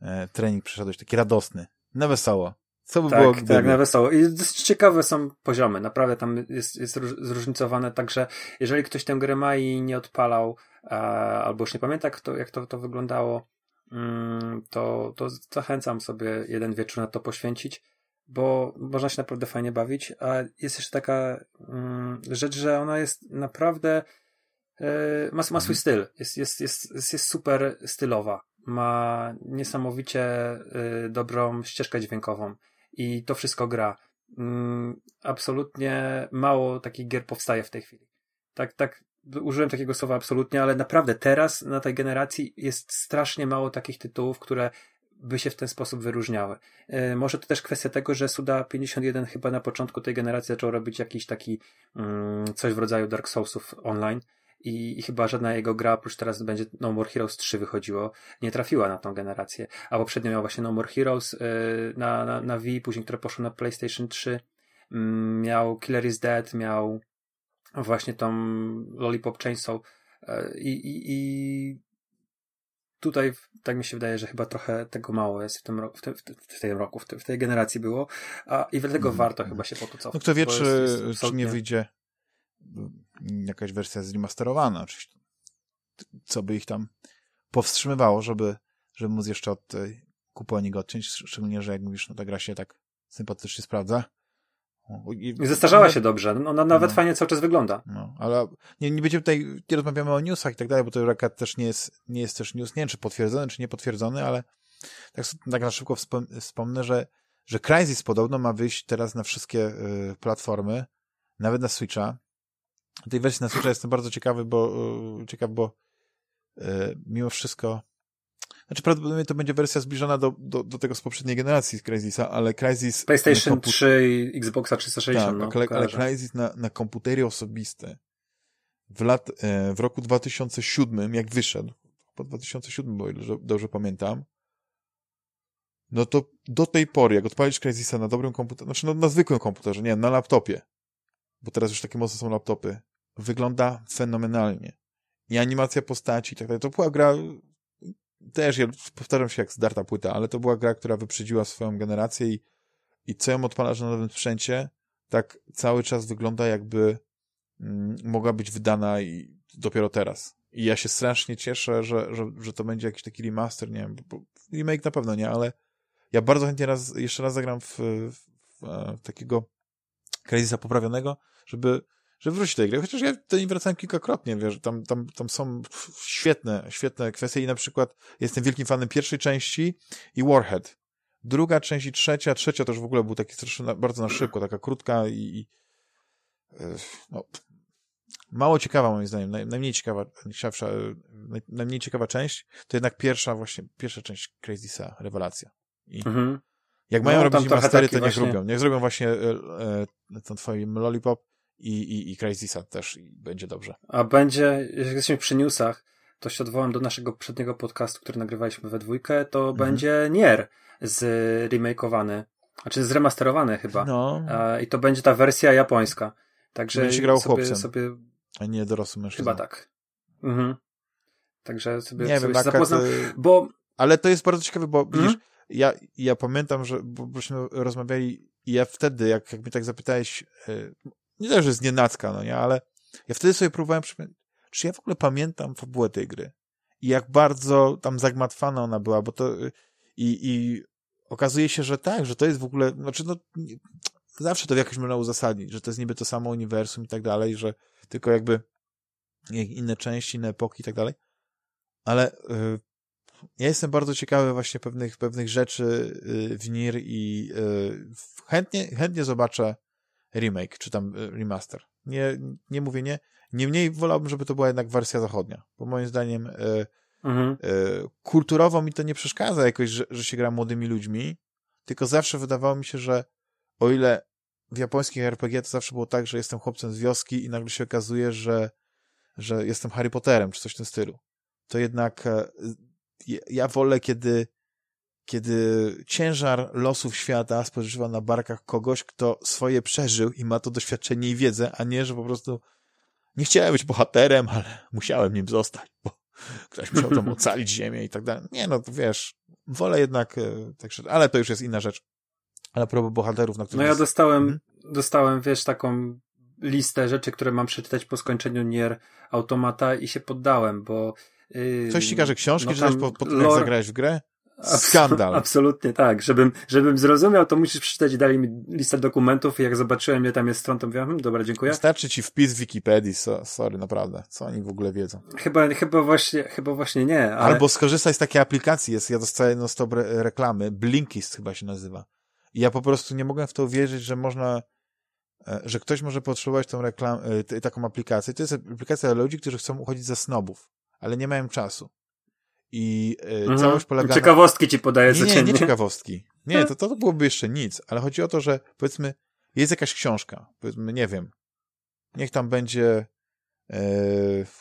S1: E, trening przeszedłeś taki radosny, na wesoło. Co by
S2: tak,
S1: było,
S2: gdyby... Tak, na wesoło. I dosyć ciekawe są poziomy. Naprawdę tam jest, jest zróżnicowane, także jeżeli ktoś tę grę ma i nie odpalał, albo już nie pamięta, jak to, jak to, to wyglądało, mm, to, to zachęcam sobie jeden wieczór na to poświęcić, bo można się naprawdę fajnie bawić. A jest jeszcze taka mm, rzecz, że ona jest naprawdę e, ma, ma swój mhm. styl. Jest, jest, jest, jest super stylowa. Ma niesamowicie y, dobrą ścieżkę dźwiękową i to wszystko gra. Mm, absolutnie mało takich gier powstaje w tej chwili. Tak, tak, użyłem takiego słowa absolutnie, ale naprawdę teraz na tej generacji jest strasznie mało takich tytułów, które by się w ten sposób wyróżniały. Yy, może to też kwestia tego, że Suda 51 chyba na początku tej generacji zaczął robić jakiś taki yy, coś w rodzaju Dark Soulsów online i, i chyba żadna jego gra, oprócz teraz będzie No More Heroes 3 wychodziło, nie trafiła na tą generację. A poprzednio miał właśnie No More Heroes yy, na, na, na Wii, później które poszło na PlayStation 3. Yy, mm, miał Killer is Dead, miał właśnie tą Lollipop Chainsaw yy, i, i, i tutaj tak mi się wydaje, że chyba trochę tego mało jest w tym, roku, w, te, w tym roku, w, te, w tej generacji było, a i dlatego mm. warto chyba się po to cofnąć.
S1: No kto wie, czy, jest, jest czy nie wyjdzie jakaś wersja zremasterowana, oczywiście. Co by ich tam powstrzymywało, żeby, żeby móc jeszcze od tej kuponik odciąć, szczególnie, że jak mówisz, no ta gra się tak sympatycznie sprawdza.
S2: I, zestarzała się dobrze. Ona nawet no. fajnie cały czas wygląda.
S1: No, ale nie, nie będziemy tutaj, nie rozmawiamy o newsach i tak dalej, bo to rakat też nie jest, nie jest też news, nie wiem czy potwierdzony, czy niepotwierdzony, ale tak, tak na szybko wspomnę, że, że Crysis podobno ma wyjść teraz na wszystkie y, platformy, nawet na Switcha. Tej wersji na Switcha jestem bardzo ciekawy, bo y, ciekaw, bo y, mimo wszystko znaczy prawdopodobnie to będzie wersja zbliżona do, do, do tego z poprzedniej generacji Crysisa, ale Crysis...
S2: PlayStation 3 i Xboxa 360,
S1: tak, no, ale, ale Crysis na, na komputery osobiste w, lat, e, w roku 2007, jak wyszedł, po 2007, bo dobrze, dobrze pamiętam, no to do tej pory, jak odpalisz Crysisa na dobrym komputerze, znaczy no, na zwykłym komputerze, nie, na laptopie, bo teraz już takie mocno są laptopy, wygląda fenomenalnie. I animacja postaci i tak dalej. To była gra też ja powtarzam się jak zdarta płyta, ale to była gra, która wyprzedziła swoją generację i, i co ją odpalasz na nowym sprzęcie, tak cały czas wygląda jakby mm, mogła być wydana i dopiero teraz. I ja się strasznie cieszę, że, że, że to będzie jakiś taki remaster, nie wiem, bo remake na pewno nie, ale ja bardzo chętnie raz, jeszcze raz zagram w, w, w, w takiego Crysisa poprawionego, żeby że wróci do tej gry. Chociaż ja do niej wracałem kilkakrotnie, wiesz, tam, tam, tam są świetne, świetne kwestie i na przykład jestem wielkim fanem pierwszej części i Warhead. Druga część i trzecia, trzecia to już w ogóle był taki troszkę bardzo na szybko, taka krótka i, i e, no, mało ciekawa moim zdaniem, naj, najmniej ciekawa, ciekawsza, naj, najmniej ciekawa część, to jednak pierwsza właśnie, pierwsza część Crazysa, rewelacja. I mhm. jak mają no, robić mastery, to niech właśnie... robią. Niech zrobią właśnie e, e, ten twoim Lollipop, i, i, i Crysisa też i będzie dobrze.
S2: A będzie, jak jesteśmy przy newsach, to się odwołam do naszego przedniego podcastu, który nagrywaliśmy we dwójkę, to mhm. będzie Nier z remakeowany, znaczy zremasterowany chyba. No. I to będzie ta wersja japońska. Także
S1: będzie grał sobie, chłopcem, sobie... a nie dorosłym mężczyzną.
S2: Chyba tak. Mhm. Także sobie, nie sobie wiem, zapoznam, bo...
S1: Ale to jest bardzo ciekawe, bo mhm. widzisz, ja, ja pamiętam, że bo, bośmy rozmawiali i ja wtedy, jak, jak mnie tak zapytałeś, e, nie też, z nienacka, no nie, ale ja wtedy sobie próbowałem przypomnieć, czy ja w ogóle pamiętam fabułę tej gry i jak bardzo tam zagmatwana ona była, bo to i, i okazuje się, że tak, że to jest w ogóle, znaczy no zawsze to jakoś można uzasadnić, że to jest niby to samo uniwersum i tak dalej, że tylko jakby inne części, inne epoki i tak dalej, ale y, ja jestem bardzo ciekawy właśnie pewnych, pewnych rzeczy y, w NIR i y, chętnie, chętnie zobaczę remake, czy tam e, remaster. Nie, nie mówię nie. Niemniej wolałbym, żeby to była jednak wersja zachodnia, bo moim zdaniem e, mhm. e, kulturowo mi to nie przeszkadza jakoś, że, że się gra młodymi ludźmi, tylko zawsze wydawało mi się, że o ile w japońskich RPG to zawsze było tak, że jestem chłopcem z wioski i nagle się okazuje, że, że jestem Harry Potterem, czy coś w tym stylu. To jednak ja wolę, kiedy kiedy ciężar losów świata spoczywa na barkach kogoś, kto swoje przeżył i ma to doświadczenie i wiedzę, a nie, że po prostu nie chciałem być bohaterem, ale musiałem nim zostać, bo ktoś musiał tam ocalić ziemię i tak dalej. Nie no, to wiesz, wolę jednak, e, tak, ale to już jest inna rzecz. Ale propos bohaterów, na których...
S2: No ja dostałem, hmm? dostałem, wiesz, taką listę rzeczy, które mam przeczytać po skończeniu Nier Automata i się poddałem, bo...
S1: Yy, ci każe książki, no czytać po, po lore... jak zagrałeś w grę? Skandal.
S2: Absolutnie tak. Żebym, żebym zrozumiał, to musisz przeczytać i dali mi listę dokumentów i jak zobaczyłem, ile tam jest stron, to mówiłem, hmm, dobra, dziękuję.
S1: Wystarczy ci wpis w Wikipedii, so, sorry, naprawdę. Co oni w ogóle wiedzą?
S2: Chyba, chyba właśnie, chyba właśnie nie, ale...
S1: Albo skorzystaj z takiej aplikacji, jest, ja dostaję no stop reklamy, Blinkist chyba się nazywa. I ja po prostu nie mogłem w to wierzyć, że można, e, że ktoś może potrzebować tą reklam, e, taką aplikację. To jest aplikacja dla ludzi, którzy chcą uchodzić za snobów, ale nie mają czasu. I y, mhm. całość polega
S2: Ciekawostki ci podaję
S1: nie, nie, nie ciekawostki. Nie, to, to byłoby jeszcze nic, ale chodzi o to, że powiedzmy, jest jakaś książka, powiedzmy, nie wiem, niech tam będzie, e,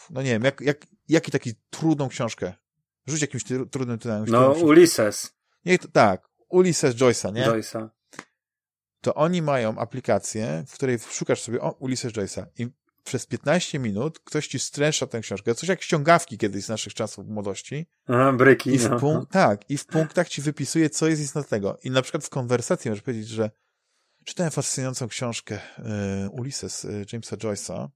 S1: no nie wiem, jak, jak, jaki taki trudną książkę, rzuć jakimś trudnym tytułem.
S2: No, Ulysses.
S1: Niech to, tak, Ulysses Joyce'a, nie?
S2: Joyce'a.
S1: To oni mają aplikację, w której szukasz sobie, o, Ulysses Joyce'a i przez 15 minut ktoś ci streszcza tę książkę, coś jak ściągawki kiedyś z naszych czasów młodości.
S2: Aha, bryki.
S1: I w no. tak, i w punktach ci wypisuje, co jest istotnego. I na przykład w konwersacji możesz powiedzieć, że czytałem fascynującą książkę y, Ulysses y, Jamesa Joyce'a.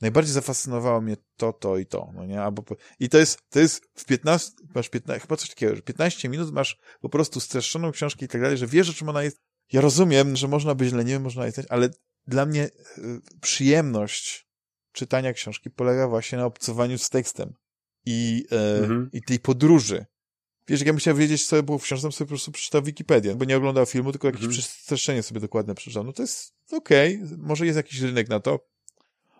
S1: Najbardziej zafascynowało mnie to, to i to, no nie? Albo, I to jest, to jest w 15, masz 15, chyba coś takiego, że 15 minut masz po prostu streszczoną książkę i tak dalej, że wiesz, o czym ona jest, ja rozumiem, że można być leniwym, można jechać, ale dla mnie y, przyjemność czytania książki polega właśnie na obcowaniu z tekstem i, e, mhm. i tej podróży. Wiesz, jak ja bym chciał wiedzieć, co było w książce, sobie po prostu przeczytał Wikipedię, bo nie oglądał filmu, tylko jakieś mhm. sobie dokładne przeczytał. No to jest okej, okay. może jest jakiś rynek na to,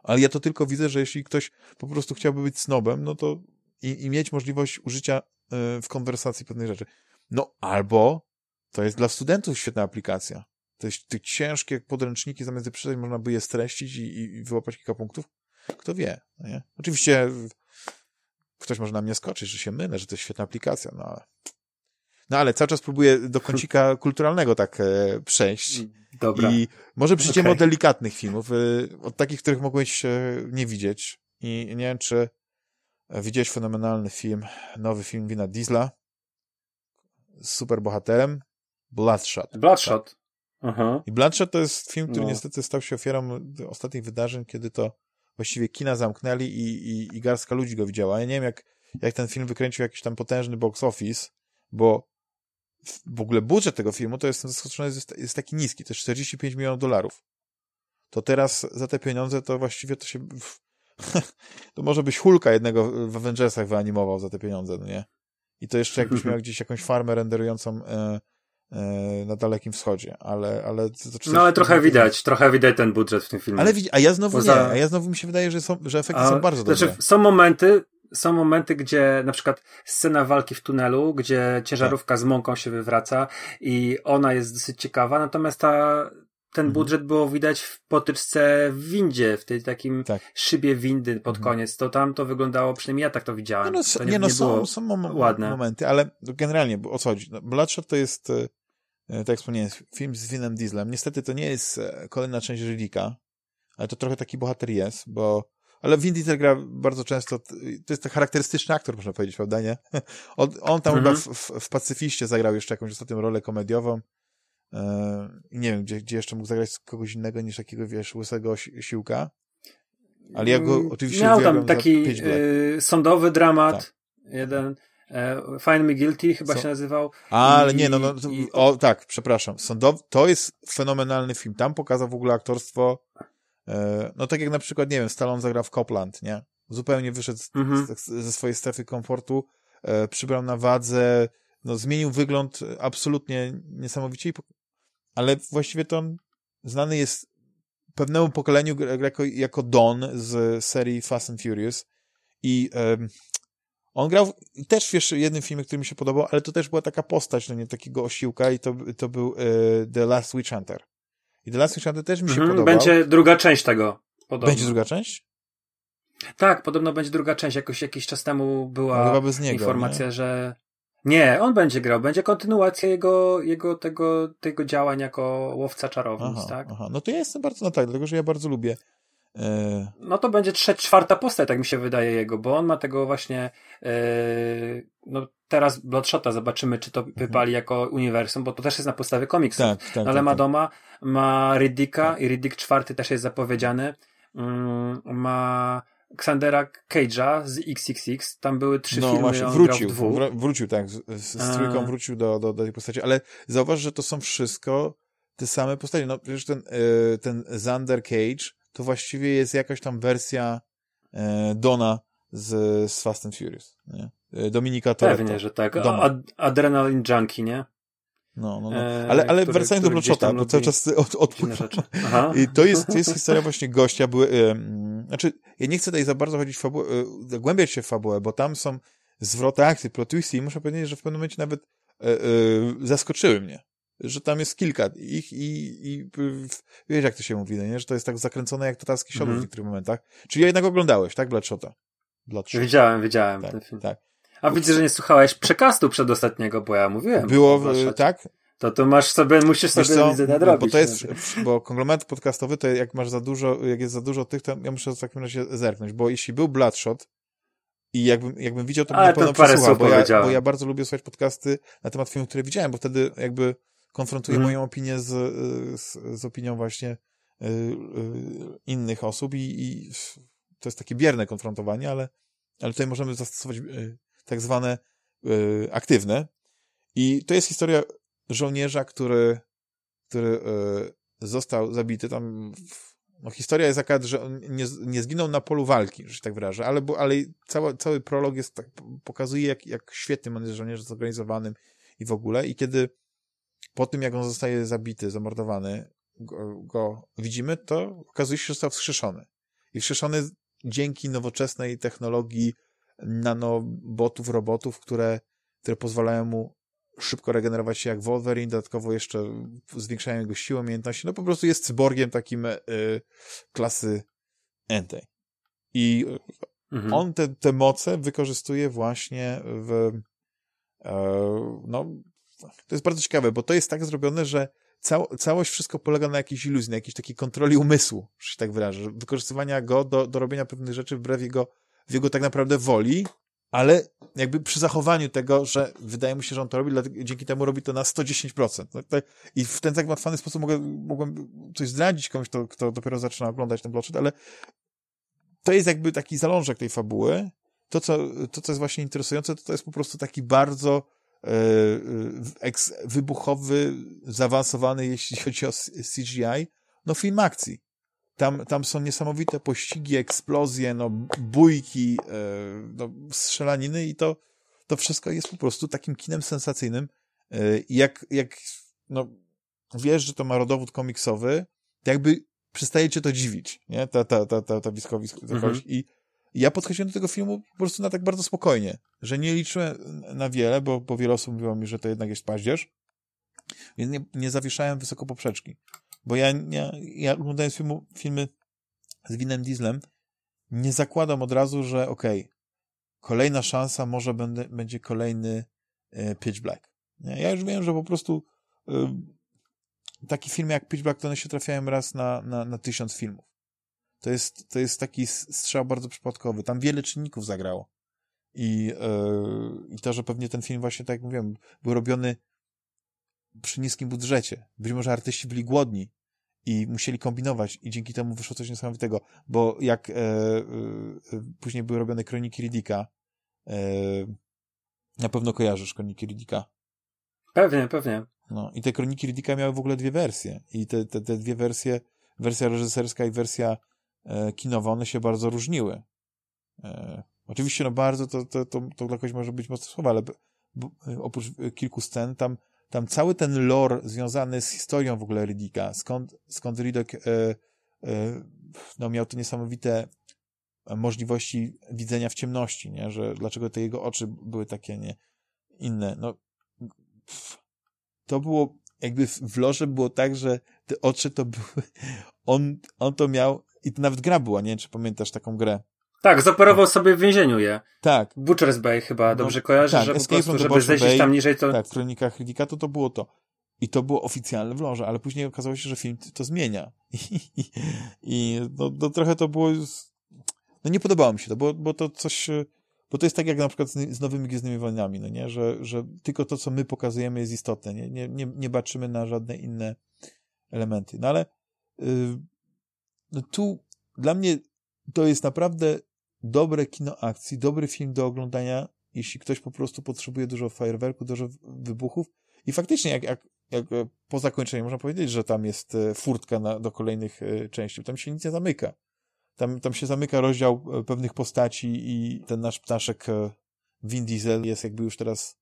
S1: ale ja to tylko widzę, że jeśli ktoś po prostu chciałby być snobem, no to i, i mieć możliwość użycia y, w konwersacji pewnej rzeczy. No albo to jest dla studentów świetna aplikacja. Jest te ciężkie podręczniki, zamiast je przeczytać, można by je streścić i, i wyłapać kilka punktów. Kto wie, no nie? Oczywiście ktoś może na mnie skoczyć, że się mylę, że to jest świetna aplikacja, no ale... No ale cały czas próbuję do kącika kulturalnego tak e, przejść.
S2: Dobra.
S1: I może przyjdziemy okay. od delikatnych filmów, e, od takich, których mogłeś e, nie widzieć. I nie wiem, czy widziałeś fenomenalny film, nowy film Wina Diesla z superbohaterem Bloodshot.
S2: Bloodshot. Tak.
S1: Aha. I Bloodshot to jest film, który no. niestety stał się ofiarą ostatnich wydarzeń, kiedy to właściwie kina zamknęli i, i, i garstka ludzi go widziała. Ja nie wiem, jak, jak ten film wykręcił jakiś tam potężny box office, bo w ogóle budżet tego filmu to jest zaskoczony, jest, jest taki niski, to jest 45 milionów dolarów. To teraz za te pieniądze to właściwie to się to może byś Hulka jednego w Avengersach wyanimował za te pieniądze, no nie? I to jeszcze jakbyś miał gdzieś jakąś farmę renderującą e, na Dalekim Wschodzie, ale... ale to,
S2: to no ale trochę widać, trochę widać ten budżet w tym filmie.
S1: Ale a ja znowu Poza... nie, a ja znowu mi się wydaje, że, są, że efekty a, są bardzo znaczy, dobre.
S2: są momenty, są momenty, gdzie na przykład scena walki w tunelu, gdzie ciężarówka z mąką się wywraca i ona jest dosyć ciekawa, natomiast ta, ten mhm. budżet było widać w potyczce w windzie, w tej takim tak. szybie windy pod mhm. koniec. To tam to wyglądało, przynajmniej ja tak to widziałem.
S1: No, no,
S2: to
S1: nie, nie, no nie są, są mom ładne. momenty, ale generalnie o co chodzi? No, Bloodshot to jest, e, e, tak jak wspomniałem, film z Vinem Dieslem. Niestety to nie jest e, kolejna część Żylika, ale to trochę taki bohater jest, bo ale Vin Diesel gra bardzo często, to jest tak charakterystyczny aktor, można powiedzieć, prawda, nie? On, on tam mhm. chyba w, w, w Pacyfiście zagrał jeszcze jakąś ostatnią rolę komediową. E, nie wiem, gdzie, gdzie jeszcze mógł zagrać kogoś innego niż takiego, wiesz, łysego siłka. Ale ja go mm, oczywiście
S2: Miał tam taki y, sądowy dramat, tak. jeden. E, Find Me Guilty chyba so, się nazywał.
S1: A, ale nie, no, no i, o, tak, przepraszam. Sądowy, to jest fenomenalny film. Tam pokazał w ogóle aktorstwo, e, no tak jak na przykład, nie wiem, Stallone zagrał w Copland, nie? Zupełnie wyszedł mhm. z, ze swojej strefy komfortu, e, przybrał na wadze, no zmienił wygląd absolutnie niesamowicie ale właściwie to on znany jest pewnemu pokoleniu jako, jako Don z serii Fast and Furious i um, on grał też w jednym filmie, który mi się podobał, ale to też była taka postać, no nie, takiego osiłka i to, to był e, The Last Witch Hunter. I The Last Witch Hunter też mi się mhm, podobał.
S2: Będzie druga część tego.
S1: Podobno. Będzie druga część?
S2: Tak, podobno będzie druga część. Jakoś jakiś czas temu była
S1: niego,
S2: informacja, nie? że nie, on będzie grał. Będzie kontynuacja jego, jego tego, tego działań jako łowca czarownic, aha, tak?
S1: Aha. No to ja jestem bardzo, no tak, dlatego że ja bardzo lubię.
S2: E... No to będzie trzecia, czwarta postać, tak mi się wydaje jego, bo on ma tego właśnie, e... no teraz Bloodshota zobaczymy, czy to mhm. wypali jako uniwersum, bo to też jest na podstawie komiksów. Tak, tak, ale tak, ma tak. doma, ma Riddicka tak. i Riddick czwarty też jest zapowiedziany. Mm, ma Xandera Cage'a z XXX, tam były trzy no, filmy, właśnie,
S1: wrócił, wr wrócił, tak, z, z trójką wrócił do, do, do tej postaci, ale zauważ, że to są wszystko te same postacie, no przecież ten, e, ten Xander Cage to właściwie jest jakaś tam wersja e, Dona z, z Fast and Furious, nie? E, Dominika Toretto.
S2: Pewnie, że tak. Ad Adrenaline Junkie, nie?
S1: No, no, no. Ale, ale który, wracając do Bloodshota, bo cały czas od, od... I to jest, to jest historia właśnie gościa, były, um, znaczy, ja nie chcę tutaj za bardzo chodzić w fabułę, zagłębiać się w fabułę, bo tam są zwroty akcji, plot twisty i muszę powiedzieć, że w pewnym momencie nawet e, e, zaskoczyły mnie, że tam jest kilka ich i, i wiesz jak to się mówi, no nie? że to jest tak zakręcone jak tatarski siodło mm w niektórych momentach. Czyli jednak oglądałeś, tak, Bloodshota?
S2: Bloodshot. Widziałem, widziałem
S1: tak,
S2: ten film.
S1: Tak.
S2: A widzę, że nie słuchałeś przekastu przedostatniego, bo ja mówiłem.
S1: Było, tak?
S2: To to masz sobie, musisz sobie co, widzę nadrobić.
S1: Bo to jest, bo konglomerat podcastowy, to jak masz za dużo, jak jest za dużo tych, to ja muszę w takim razie zerknąć, bo jeśli był Bloodshot i jakbym, jakbym widział, to bym na pewno przesłuchał, bo ja, bo ja bardzo lubię słuchać podcasty na temat filmów, które widziałem, bo wtedy jakby konfrontuję mm. moją opinię z, z, z opinią właśnie y, y, innych osób i, i to jest takie bierne konfrontowanie, ale, ale tutaj możemy zastosować y, tak zwane y, aktywne. I to jest historia żołnierza, który który został zabity. Tam no, historia jest taka, że on nie, nie zginął na polu walki, że się tak wyrażę, ale, ale cały, cały prolog jest tak, pokazuje, jak, jak świetnym on jest żołnierzem zorganizowanym i w ogóle. I kiedy po tym, jak on zostaje zabity, zamordowany, go, go widzimy, to okazuje się, że został wskrzeszony. I wskrzeszony dzięki nowoczesnej technologii nanobotów, robotów, które, które pozwalają mu szybko regenerować się jak Wolverine, dodatkowo jeszcze zwiększają jego siłę, umiejętności. No po prostu jest cyborgiem takim y, klasy Entei. I mhm. on te, te moce wykorzystuje właśnie w y, no to jest bardzo ciekawe, bo to jest tak zrobione, że cał, całość wszystko polega na jakiejś iluzji, na jakiejś takiej kontroli umysłu, że się tak wyrażę, wykorzystywania go do, do robienia pewnych rzeczy wbrew jego, w jego tak naprawdę woli, ale jakby przy zachowaniu tego, że wydaje mi się, że on to robi, dlatego, dzięki temu robi to na 110%. No, to, I w ten tak łatwy sposób mogę, mogłem coś zdradzić komuś, kto, kto dopiero zaczyna oglądać ten bloczet, ale to jest jakby taki zalążek tej fabuły. To, co, to, co jest właśnie interesujące, to, to jest po prostu taki bardzo wybuchowy, zaawansowany, jeśli chodzi o CGI, no film akcji. Tam, tam są niesamowite pościgi, eksplozje, no, bójki, e, no, strzelaniny i to, to wszystko jest po prostu takim kinem sensacyjnym. E, jak, jak no, wiesz, że to ma rodowód komiksowy, jakby przestajecie to dziwić, nie? Ta, ta, ta, ta, ta wiskowiskość. Mhm. I ja podchodziłem do tego filmu po prostu na tak bardzo spokojnie, że nie liczyłem na wiele, bo, bo wiele osób mówiło mi, że to jednak jest paździerz, więc nie, nie zawieszałem wysoko poprzeczki. Bo ja, ja, ja oglądając filmu, filmy z Winem Dieslem, nie zakładam od razu, że okej, okay, kolejna szansa, może będę, będzie kolejny e, Pitch Black. Ja już wiem, że po prostu e, taki film jak Pitch Black, to one się trafiają raz na, na, na tysiąc filmów. To jest, to jest taki strzał bardzo przypadkowy. Tam wiele czynników zagrało. I, yy, I to, że pewnie ten film właśnie, tak jak mówiłem, był robiony przy niskim budżecie. Być może artyści byli głodni i musieli kombinować i dzięki temu wyszło coś niesamowitego, bo jak e, e, później były robione kroniki Riddicka, e, na pewno kojarzysz kroniki Riddicka.
S2: Pewnie, pewnie.
S1: No i te kroniki Riddicka miały w ogóle dwie wersje i te, te, te dwie wersje, wersja reżyserska i wersja e, kinowa, one się bardzo różniły. E, oczywiście, no bardzo, to, to, to, to dla kogoś może być mocne słowa, ale oprócz kilku scen, tam tam cały ten lore związany z historią w ogóle Riddicka, skąd, skąd Riddick e, e, no, miał te niesamowite możliwości widzenia w ciemności, nie? że dlaczego te jego oczy były takie nie inne. No, to było, jakby w lorze było tak, że te oczy to były, on, on to miał, i to nawet gra była, nie wiem, czy pamiętasz taką grę,
S2: tak, zaparował sobie w więzieniu je.
S1: Tak.
S2: Butcher's Bay chyba no, dobrze kojarzy, tak, że po prostu, żeby zejść tam niżej, to...
S1: Tak, w Kronikach Riddicka to to było to. I to było oficjalne w loże, ale później okazało się, że film to zmienia. I, i no, no, trochę to było... No nie podobało mi się to, bo, bo to coś... Bo to jest tak jak na przykład z, z nowymi Gwiezdnymi Wojnami, no nie? Że, że tylko to, co my pokazujemy jest istotne. Nie, nie, nie, nie baczymy na żadne inne elementy. No ale yy, no tu dla mnie to jest naprawdę dobre kino akcji, dobry film do oglądania, jeśli ktoś po prostu potrzebuje dużo fajerwerku, dużo wybuchów. I faktycznie, jak, jak, jak e, po zakończeniu można powiedzieć, że tam jest e, furtka na, do kolejnych e, części, tam się nic nie zamyka. Tam, tam się zamyka rozdział pewnych postaci i ten nasz ptaszek Vin Diesel jest jakby już teraz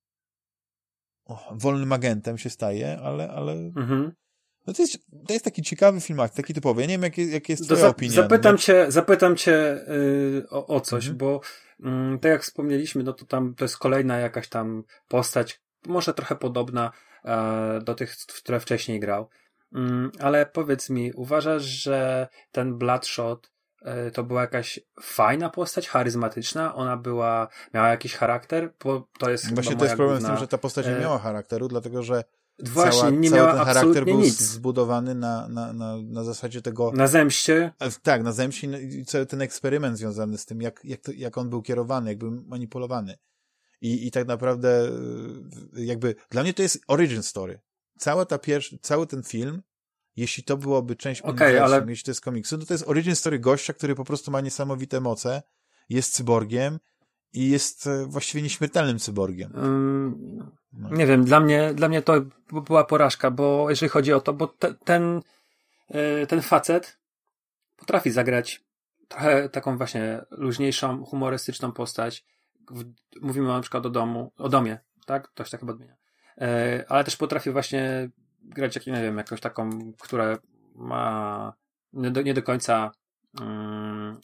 S1: wolnym agentem się staje, ale, ale mhm. No to jest, to jest taki ciekawy film, taki typowy. Ja nie wiem, jakie jak jest twoja opinia.
S2: Zapytam cię, zapytam cię yy, o, o, coś, mhm. bo yy, tak jak wspomnieliśmy, no to tam to jest kolejna jakaś tam postać, może trochę podobna yy, do tych, w które wcześniej grał. Mm, ale powiedz mi, uważasz, że ten Bloodshot y, to była jakaś fajna postać, charyzmatyczna, ona była, miała jakiś charakter, bo to jest
S1: Właśnie to jest problem główna... z tym, że ta postać nie y, miała charakteru, dlatego że
S2: Właśnie, cała, nie miała cały ten charakter był nic.
S1: zbudowany na, na, na, na zasadzie tego...
S2: Na zemście?
S1: Tak, na zemście i cały ten eksperyment związany z tym, jak, jak, to, jak on był kierowany, jak był manipulowany. I, I tak naprawdę y, jakby dla mnie to jest origin story. Cała ta pierwsza, cały ten film, jeśli to byłoby część okay, uniwersum, ale... jeśli to jest komiksu, to to jest origin story gościa, który po prostu ma niesamowite moce, jest cyborgiem i jest e, właściwie nieśmiertelnym cyborgiem.
S2: no. Nie wiem, dla mnie, dla mnie to była porażka, bo jeżeli chodzi o to, bo te, ten, e, ten facet potrafi zagrać trochę taką właśnie luźniejszą, humorystyczną postać. Mówimy na przykład o domu, o domie, tak? To się tak chyba odmienia. E, ale też potrafi właśnie grać, jak, nie wiem, jakąś taką, która ma nie do, nie do końca um,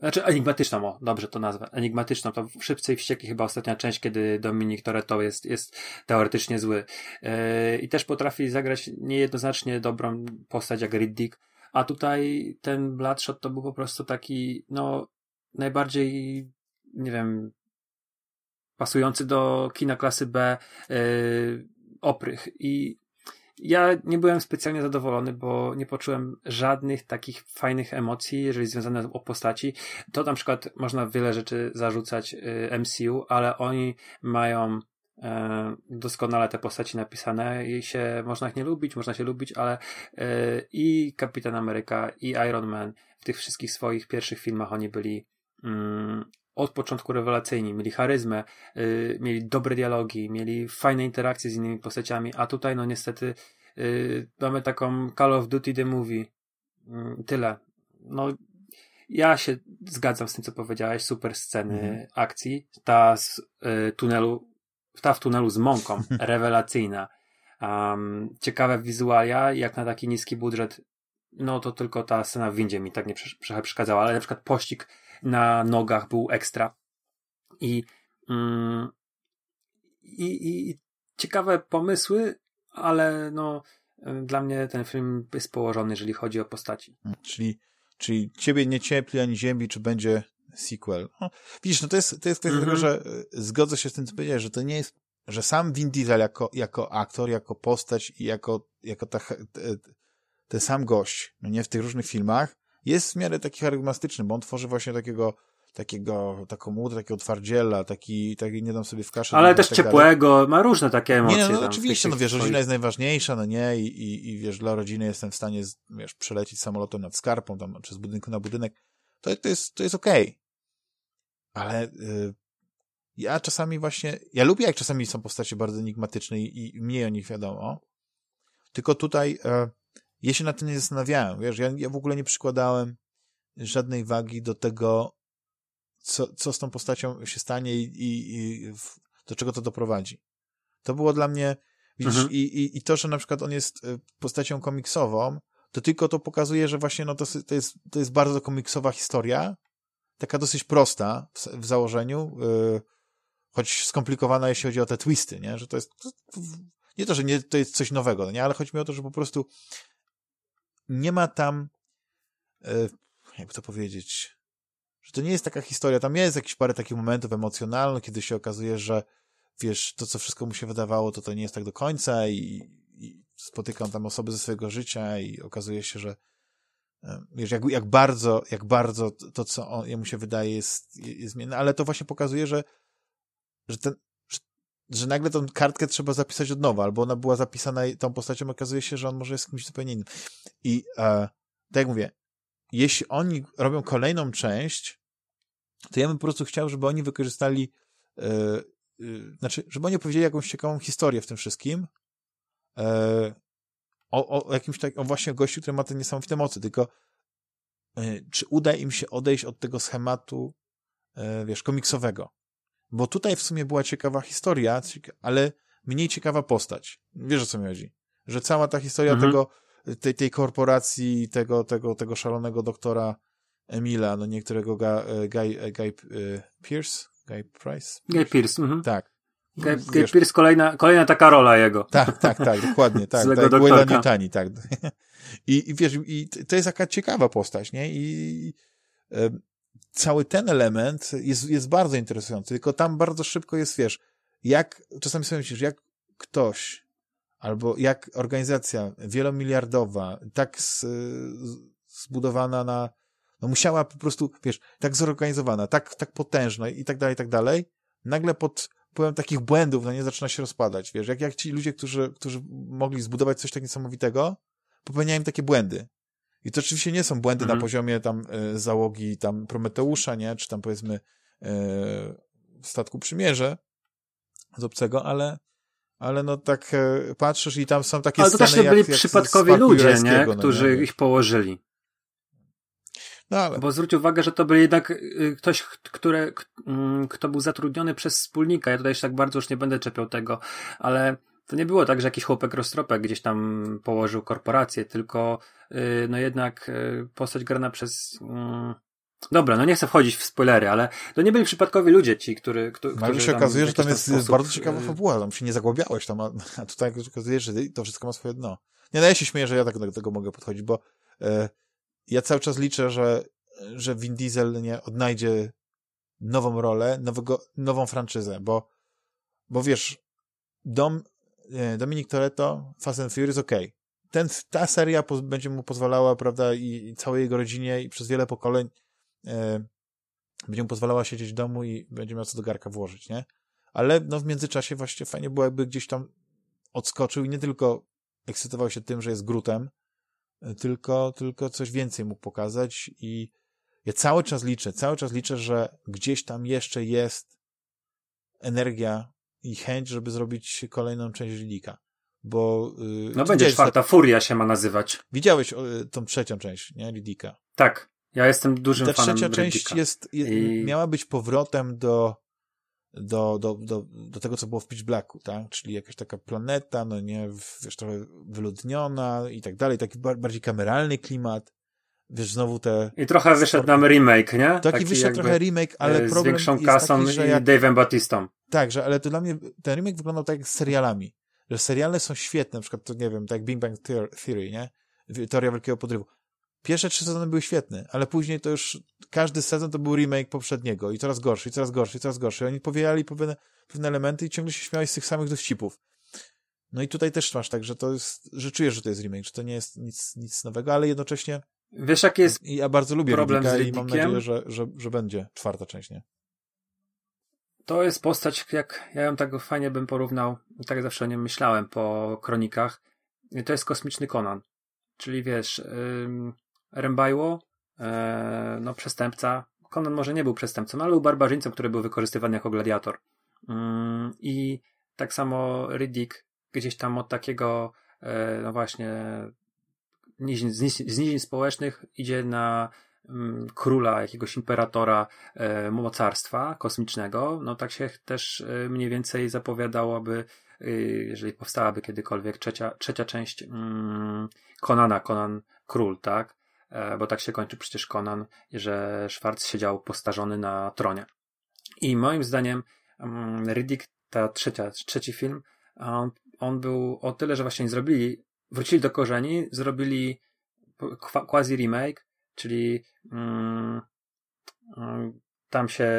S2: znaczy enigmatyczną, o, dobrze to nazwę. Enigmatyczną, to w Szybcy i Wściekli chyba ostatnia część, kiedy Dominik Toretto jest, jest teoretycznie zły. Yy, I też potrafi zagrać niejednoznacznie dobrą postać jak Riddick, a tutaj ten Bloodshot to był po prostu taki, no, najbardziej, nie wiem, pasujący do kina klasy B yy, oprych. I ja nie byłem specjalnie zadowolony, bo nie poczułem żadnych takich fajnych emocji, jeżeli związane o postaci. To na przykład można wiele rzeczy zarzucać y, MCU, ale oni mają e, doskonale te postaci napisane i się można ich nie lubić, można się lubić, ale e, i Kapitan Ameryka, i Iron Man w tych wszystkich swoich pierwszych filmach oni byli mm, od początku rewelacyjni, mieli charyzmę, yy, mieli dobre dialogi, mieli fajne interakcje z innymi postaciami, a tutaj no niestety yy, mamy taką Call of Duty The Movie. Yy, tyle. No ja się zgadzam z tym, co powiedziałeś, super sceny mhm. akcji. Ta z y, tunelu, ta w tunelu z mąką, rewelacyjna. Um, ciekawe wizualia, jak na taki niski budżet, no to tylko ta scena w windzie mi tak nie przeszkadzała, ale na przykład pościg na nogach był ekstra. I, mm, i, i ciekawe pomysły, ale no, dla mnie ten film jest położony, jeżeli chodzi o postaci.
S1: Czyli, czyli ciebie nie ciepli ani ziemi, czy będzie sequel. No, widzisz, no to jest, to jest kwestia tego, mhm. że e, zgodzę się z tym, co powiedziałeś, że to nie jest, że sam Vin Diesel jako, jako aktor, jako postać i jako, jako ta, ten sam gość, no nie w tych różnych filmach, jest w miarę taki charyzmatyczny, bo on tworzy właśnie takiego takiego, taką łódź, takiego twardziela, taki, taki nie dam sobie w kaszę.
S2: Ale też tak ciepłego, dalej. ma różne takie emocje.
S1: Nie, no, no oczywiście, no wiesz, rodzina jest najważniejsza, no nie, i, i, i wiesz, dla rodziny jestem w stanie, wiesz, przelecieć samolotem nad skarpą, tam przez budynku na budynek, to, to jest, to jest okej. Okay. Ale y, ja czasami właśnie, ja lubię jak czasami są postacie bardzo enigmatyczne i, i mniej o nich wiadomo, tylko tutaj y, ja się na tym nie zastanawiałem, wiesz, ja, ja w ogóle nie przykładałem żadnej wagi do tego, co, co z tą postacią się stanie i, i, i w, do czego to doprowadzi. To było dla mnie, widzisz, mhm. i, i, i to, że na przykład on jest e, postacią komiksową, to tylko to pokazuje, że właśnie no to, to, jest, to jest bardzo komiksowa historia, taka dosyć prosta w, w założeniu, yy, choć skomplikowana, jeśli chodzi o te twisty, nie? Że to jest, to, nie to, że nie, to jest coś nowego, nie? Ale chodzi mi o to, że po prostu nie ma tam, e, jakby to powiedzieć, że to nie jest taka historia, tam jest jakieś parę takich momentów emocjonalnych, kiedy się okazuje, że wiesz, to co wszystko mu się wydawało, to to nie jest tak do końca i, i spotykam tam osoby ze swojego życia i okazuje się, że e, wiesz, jak, jak bardzo, jak bardzo to, co on, jemu się wydaje jest, jest zmienne, ale to właśnie pokazuje, że, że ten, że nagle tą kartkę trzeba zapisać od nowa, albo ona była zapisana tą postacią, okazuje się, że on może jest kimś zupełnie innym. I e, tak jak mówię, jeśli oni robią kolejną część, to ja bym po prostu chciał, żeby oni wykorzystali e, e, znaczy, żeby oni opowiedzieli jakąś ciekawą historię w tym wszystkim e, o, o jakimś tak, o właśnie gościu, który ma te niesamowite mocy, tylko e, czy uda im się odejść od tego schematu, e, wiesz, komiksowego. Bo tutaj w sumie była ciekawa historia, ale mniej ciekawa postać. Wiesz o co mi chodzi? Że cała ta historia mhm. tego, tej, tej korporacji, tego, tego, tego szalonego doktora Emila, no niektórego e, Guy, e, Guy e, Pierce? Guy Price?
S2: Guy Pierce, mhm.
S1: Tak.
S2: Guy, Guy Pierce, kolejna, kolejna taka rola jego.
S1: Tak, tak, tak, dokładnie, tak. tak Newtani, tak. I, I wiesz, i to jest taka ciekawa postać, nie? I cały ten element jest, jest bardzo interesujący, tylko tam bardzo szybko jest, wiesz, jak, czasami sobie myślisz, jak ktoś albo jak organizacja wielomiliardowa, tak z, zbudowana na, no musiała po prostu, wiesz, tak zorganizowana, tak, tak potężna i tak dalej, i tak dalej, nagle pod wpływem takich błędów, no nie zaczyna się rozpadać, wiesz, jak, jak ci ludzie, którzy, którzy mogli zbudować coś tak niesamowitego, popełniają takie błędy. I to oczywiście nie są błędy mhm. na poziomie tam y, załogi tam Prometeusza, nie? Czy tam powiedzmy statku Przymierze z obcego, ale ale no tak e, patrzysz i tam są takie
S2: Ale to
S1: sceny
S2: też nie byli
S1: jak, jak
S2: przypadkowi ludzie, nie?
S1: no,
S2: Którzy
S1: nie?
S2: ich położyli.
S1: No, ale...
S2: Bo zwróć uwagę, że to był jednak y, ktoś, które, mm, kto był zatrudniony przez wspólnika. Ja tutaj się tak bardzo już nie będę czepiał tego, ale to nie było tak, że jakiś chłopek roztropek gdzieś tam położył korporację, tylko y, no jednak y, postać grana przez... mm, Dobra, no nie chcę wchodzić w spoilery, ale to nie byli przypadkowi ludzie ci, który, którzy.
S1: No, ale się okazuje, że tam jest, jest
S2: sposób,
S1: bardzo ciekawa
S2: y,
S1: fabuła, tam się nie zagłabiałeś tam, a, a tutaj okazuje, że to wszystko ma swoje dno. Nie, no ja się śmieję, że ja tak do tego mogę podchodzić, bo e, ja cały czas liczę, że, że Vin Diesel nie odnajdzie nową rolę, nowego, nową franczyzę, bo, bo wiesz, dom, e, Dominic Toretto, Fast and Furious, okej. Ten, ta seria będzie mu pozwalała, prawda, i, i całej jego rodzinie i przez wiele pokoleń e, będzie mu pozwalała siedzieć w domu i będzie miał co do garka włożyć, nie? Ale no w międzyczasie właśnie fajnie było, jakby gdzieś tam odskoczył i nie tylko ekscytował się tym, że jest grutem, tylko, tylko coś więcej mógł pokazać i ja cały czas liczę, cały czas liczę, że gdzieś tam jeszcze jest energia i chęć, żeby zrobić kolejną część Lidika. Bo. Yy,
S2: No będzie czwarta, Furia się ma nazywać.
S1: Widziałeś y, tą trzecią część, nie? Lidika.
S2: Tak. Ja jestem dużym
S1: Ta
S2: fanem
S1: trzecia część jest, je,
S2: I-
S1: miała być powrotem do, do, do, do, do tego, co było w Pitch Blacku, tak? Czyli jakaś taka planeta, no nie, wiesz, trochę wyludniona i tak dalej, taki bar bardziej kameralny klimat. Wiesz, znowu te...
S2: I trochę wyszedł nam remake, nie?
S1: Taki, wyszedł
S2: jakby,
S1: trochę remake, ale
S2: e, z
S1: problem
S2: większą
S1: jest
S2: kasą
S1: taki,
S2: i
S1: jak,
S2: Dave'em Batistą.
S1: tak, że, ale to dla mnie ten remake wyglądał tak jak z serialami. Że seriale są świetne, na przykład, to nie wiem, tak jak Big Bang Theor- Theory, nie? Teoria Wielkiego Podrywu. Pierwsze trzy sezony były świetne, ale później to już każdy sezon to był remake poprzedniego i coraz gorszy, i coraz gorszy, i coraz gorszy. Oni powielali pewne, pewne elementy i ciągle się śmiałeś z tych samych dowcipów. No i tutaj też masz tak, że to jest, że czujesz, że to jest remake, że to nie jest nic, nic nowego, ale jednocześnie
S2: Wiesz, jaki jest
S1: i ja bardzo lubię
S2: Problem
S1: Riddicka
S2: z
S1: i mam
S2: Riddickiem?
S1: nadzieję, że, że, że będzie czwarta część, nie?
S2: To jest postać, jak ja ją tak fajnie bym porównał, tak zawsze o nim myślałem po kronikach. To jest kosmiczny Conan. Czyli wiesz, ym, Rembajło, e, no przestępca. Conan może nie był przestępcą, ale był barbarzyńcą, który był wykorzystywany jako gladiator. Ym, I tak samo Riddick gdzieś tam od takiego, e, no właśnie, z, niz- z nizin społecznych idzie na mm, króla, jakiegoś imperatora e, mocarstwa kosmicznego, no tak się też e, mniej więcej zapowiadałoby, e, jeżeli powstałaby kiedykolwiek trzecia, trzecia część mm, Konana, Konan Król, tak? Bo tak się kończy przecież Konan, że Schwarz siedział postarzony na tronie. I moim zdaniem mm, Riddick, ta trzecia, trzeci film, on, on był o tyle, że właśnie zrobili, wrócili do korzeni, zrobili quasi remake, czyli mm, mm, tam się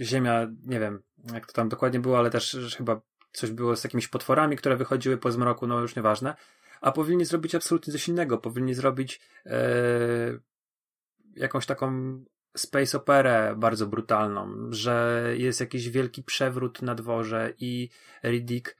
S2: ziemia, nie wiem jak to tam dokładnie było, ale też chyba coś było z jakimiś potworami, które wychodziły po zmroku, no już nieważne. A powinni zrobić absolutnie coś innego. Powinni zrobić e, jakąś taką space operę bardzo brutalną, że jest jakiś wielki przewrót na dworze i Riddick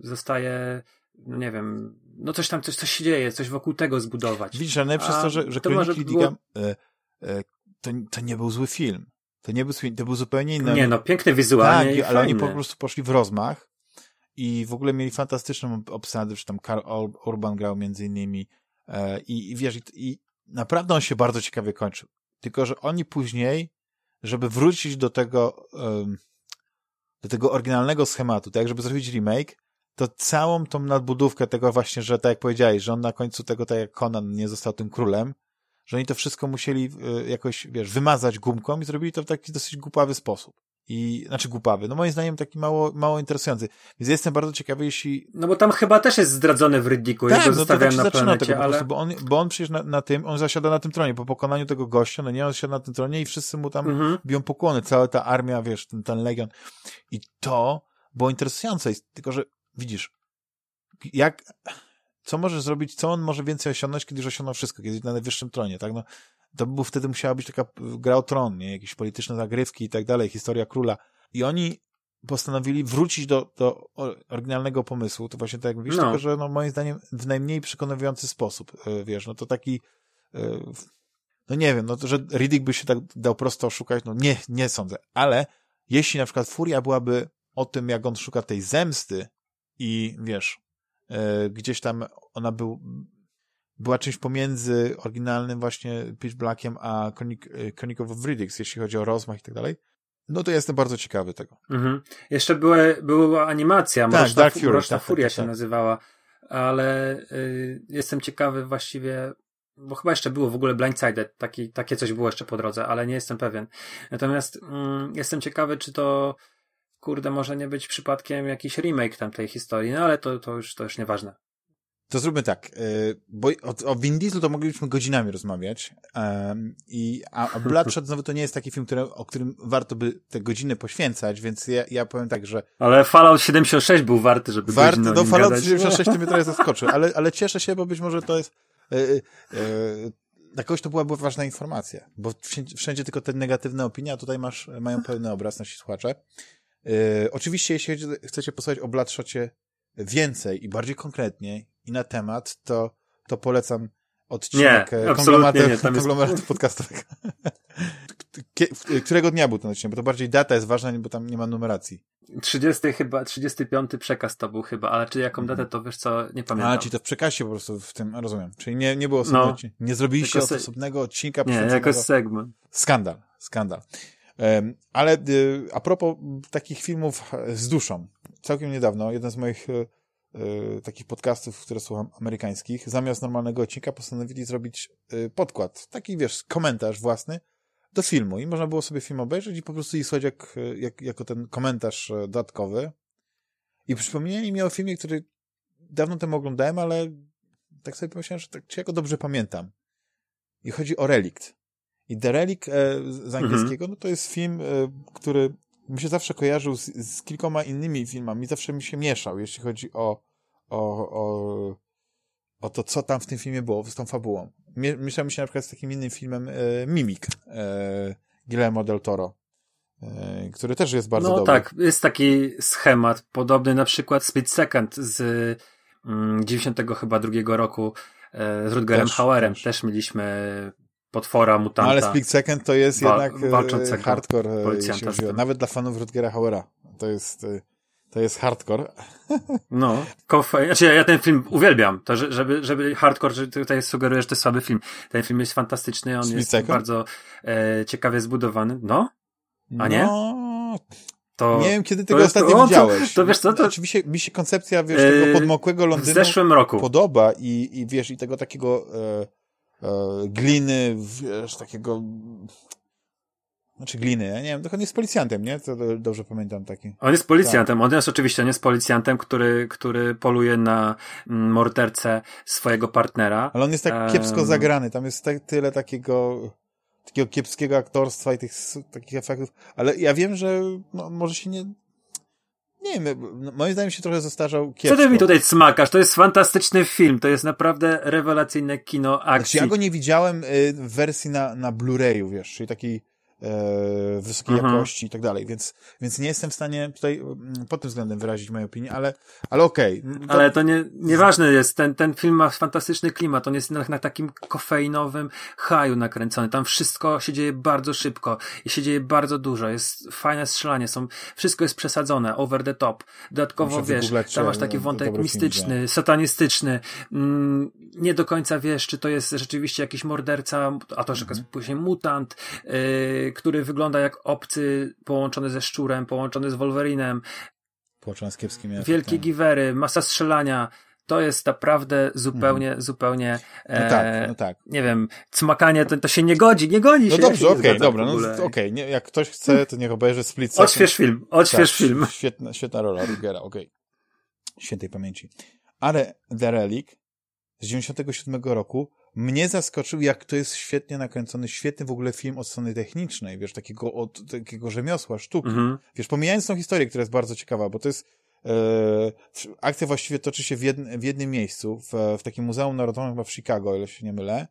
S2: zostaje, no nie wiem, no coś tam, coś, coś się dzieje, coś wokół tego zbudować.
S1: Widzisz, ale
S2: A
S1: to, że, że
S2: to
S1: Kroniki
S2: było-
S1: e, e, to, to nie był zły film. To nie był to był zupełnie inny.
S2: Nie no, piękny wizualnie
S1: tak, ale oni
S2: fajny.
S1: po prostu poszli w rozmach i w ogóle mieli fantastyczną obsadę, czy tam Karl Ur- Urban grał między innymi e, i, i wiesz, i, i naprawdę on się bardzo ciekawie kończył. Tylko, że oni później, żeby wrócić do tego do tego oryginalnego schematu, tak, żeby zrobić remake, to całą tą nadbudówkę tego właśnie, że tak jak powiedziałeś, że on na końcu tego, tak jak Conan nie został tym królem, że oni to wszystko musieli y, jakoś, wiesz, wymazać gumką i zrobili to w taki dosyć głupawy sposób. I, znaczy głupawy, no moim zdaniem taki mało, mało interesujący. Więc jestem bardzo ciekawy, jeśli...
S2: No bo tam chyba też jest zdradzony w Riddicku,
S1: Tak,
S2: jego
S1: no to tak
S2: na planecie,
S1: tego
S2: ale...
S1: prostu, bo on, bo on przecież na, na tym, on zasiada na tym tronie, po pokonaniu tego gościa, no nie, on siada na tym tronie i wszyscy mu tam
S2: Mhm.
S1: biją pokłony, cała ta armia, wiesz, ten, ten legion. I to było interesujące, tylko że widzisz, jak, co może zrobić, co on może więcej osiągnąć, kiedy już osiągnął wszystko, kiedy jest na najwyższym tronie, tak? No, to by wtedy musiała być taka gra o tron, nie? Jakieś polityczne zagrywki i tak dalej, historia króla. I oni postanowili wrócić do, do oryginalnego pomysłu, to właśnie tak jak mówisz,
S2: No.
S1: tylko że no, moim zdaniem w najmniej przekonujący sposób, e, wiesz, no to taki e, no nie wiem, no to, że Riddick by się tak dał prosto oszukać, no nie, nie sądzę, ale jeśli na przykład Furia byłaby o tym, jak on szuka tej zemsty i wiesz, gdzieś tam ona był, była czymś pomiędzy oryginalnym właśnie Pitch Blackiem a Chronic of Riddicks, jeśli chodzi o rozmach i tak dalej, no to jestem bardzo ciekawy tego.
S2: Mhm. Jeszcze były, była animacja, tak, Mroczna, Dark Fury, Mroczna tak, Furia tak, się tak. nazywała, ale y, jestem ciekawy właściwie, bo chyba jeszcze było w ogóle Blindsided, taki, takie coś było jeszcze po drodze, ale nie jestem pewien. Natomiast mm, jestem ciekawy, czy to kurde, może nie być przypadkiem jakiś remake tamtej historii, no ale to, to, już, to już nieważne.
S1: To zróbmy tak, y, bo o, o Vin Diesel to moglibyśmy godzinami rozmawiać, um, i, a, a Bloodshot znowu to nie jest taki film, który, o którym warto by te godziny poświęcać, więc ja, ja powiem tak, że...
S2: Ale Fallout 76 był warty, żeby
S1: Warty, no Fallout gadać. 76 to mnie trochę zaskoczy, ale, ale cieszę się, bo być może to jest... Yy, yy, dla kogoś to byłaby ważna informacja, bo wszędzie, wszędzie tylko te negatywne opinie, a tutaj masz, mają pełny obraz nasi słuchacze. Yy, oczywiście, jeśli chcecie posłuchać o Bloodshocie więcej i bardziej konkretnie i na temat, to, to polecam odcinek nie, konglomeratu, nie, konglomeratu podcastowego. Którego dnia był ten odcinek? Bo to bardziej data jest ważna, bo tam nie ma numeracji.
S2: 30 chyba, 35 przekaz to był chyba, ale czy jaką datę to wiesz co, nie pamiętam.
S1: A, czyli to w przekazie po prostu w tym, rozumiem. Czyli nie, nie było osobnego, no, nie zrobiliście se... osobnego odcinka
S2: Nie, jako segment.
S1: Skandal, skandal. Ale y, a propos takich filmów z duszą. Całkiem niedawno jeden z moich y, y, takich podcastów, które słucham, amerykańskich, zamiast normalnego odcinka postanowili zrobić podkład, taki wiesz, komentarz własny do filmu i można było sobie film obejrzeć i po prostu i słuchać jak, jak, jako ten komentarz e, dodatkowy. I przypomnieli mi o filmie, który dawno temu oglądałem, ale tak sobie pomyślałem, że tak, czy dobrze pamiętam. I chodzi o Relikt. I The Relic e, z angielskiego, mhm. no to jest film, e, który mi się zawsze kojarzył z, z, kilkoma innymi filmami, zawsze mi się mieszał, jeśli chodzi o, o, o, o to, co tam w tym filmie było, z tą fabułą. Mieszał mi się na przykład z takim innym filmem e, Mimik e, Guillermo del Toro, e, który też jest bardzo no, dobry.
S2: No tak, jest taki schemat, podobny na przykład Split Second z mm, 90 chyba drugiego roku e, z Rutgerem też, Hauerem. Też. też mieliśmy potwora, mutanta. No,
S1: ale Split Second to jest wa jednak e, hardcore, e, jeśli chodzi nawet dla fanów Rutgera Hauera. To jest, e, to jest hardcore.
S2: No, Coffey, znaczy ja, ja ten film uwielbiam, to żeby, żeby hardcore, że tutaj sugerujesz, że to jest słaby film. Ten film jest fantastyczny, on Split jest Second? bardzo e, ciekawie zbudowany. No? A nie?
S1: No, to, nie wiem, kiedy tego jest, ostatnio o, widziałeś. To, to wiesz co, to... Znaczy, mi, się, koncepcja, wiesz, tego podmokłego Londynu w zeszłym roku. podoba i, i wiesz, i tego takiego e, e, gliny, wiesz, takiego znaczy gliny, ja nie wiem, tylko on jest policjantem, nie? To dobrze pamiętam taki.
S2: On jest policjantem, tak. on jest oczywiście, on jest policjantem, który, który poluje na mm, mordercę swojego partnera.
S1: Ale on jest tak kiepsko zagrany, tam jest tak, tyle takiego takiego kiepskiego aktorstwa i tych takich efektów, ale ja wiem, że no, może się nie nie wiem, no, moim zdaniem się trochę zestarzał kiepsko.
S2: Co ty mi tutaj smakasz? To jest fantastyczny film, to jest naprawdę rewelacyjne kino akcji.
S1: Znaczy, ja go nie widziałem y, w wersji na, na Blu-rayu, wiesz, czyli takiej wysokiej mhm. jakości i tak dalej, więc, więc nie jestem w stanie tutaj mm, pod tym względem wyrazić mojej opinii, ale, ale okej.
S2: Okay. To... Ale to nie, nieważne jest, ten, ten film ma fantastyczny klimat, on jest na, na takim kofeinowym haju nakręcony, tam wszystko się dzieje bardzo szybko i się dzieje bardzo dużo, jest fajne strzelanie, są, wszystko jest przesadzone, over the top, dodatkowo wiesz, tam masz taki wątek mistyczny, film, satanistyczny, mm, nie do końca wiesz, czy to jest rzeczywiście jakiś morderca, a to, że mhm. później mutant, yy, który wygląda jak obcy połączony ze szczurem, połączony z Wolverinem.
S1: Połączony z kiepskimi
S2: efektami. Wielkie giwery, masa strzelania. To jest naprawdę zupełnie, hmm. zupełnie, no tak, e, no tak. nie wiem, cmakanie to, to się nie godzi, nie godzi
S1: no
S2: się.
S1: No dobrze, okej, okay, dobra, no okej, okay. jak ktoś chce, to niech obejrzy Split.
S2: Odśwież film, odśwież tak, film.
S1: Świetna, świetna rola Rugera, okej. Okay. Świętej pamięci. Ale The Relic z 97 roku mnie zaskoczył, jak to jest świetnie nakręcony, świetny w ogóle film od strony technicznej, wiesz, takiego, od, takiego rzemiosła, sztuki. Mhm. Wiesz, pomijając tą historię, która jest bardzo ciekawa, bo to jest e, akcja właściwie toczy się w, jednym, w jednym miejscu, w, w takim Muzeum Narodowym chyba w Chicago, o ile się nie mylę,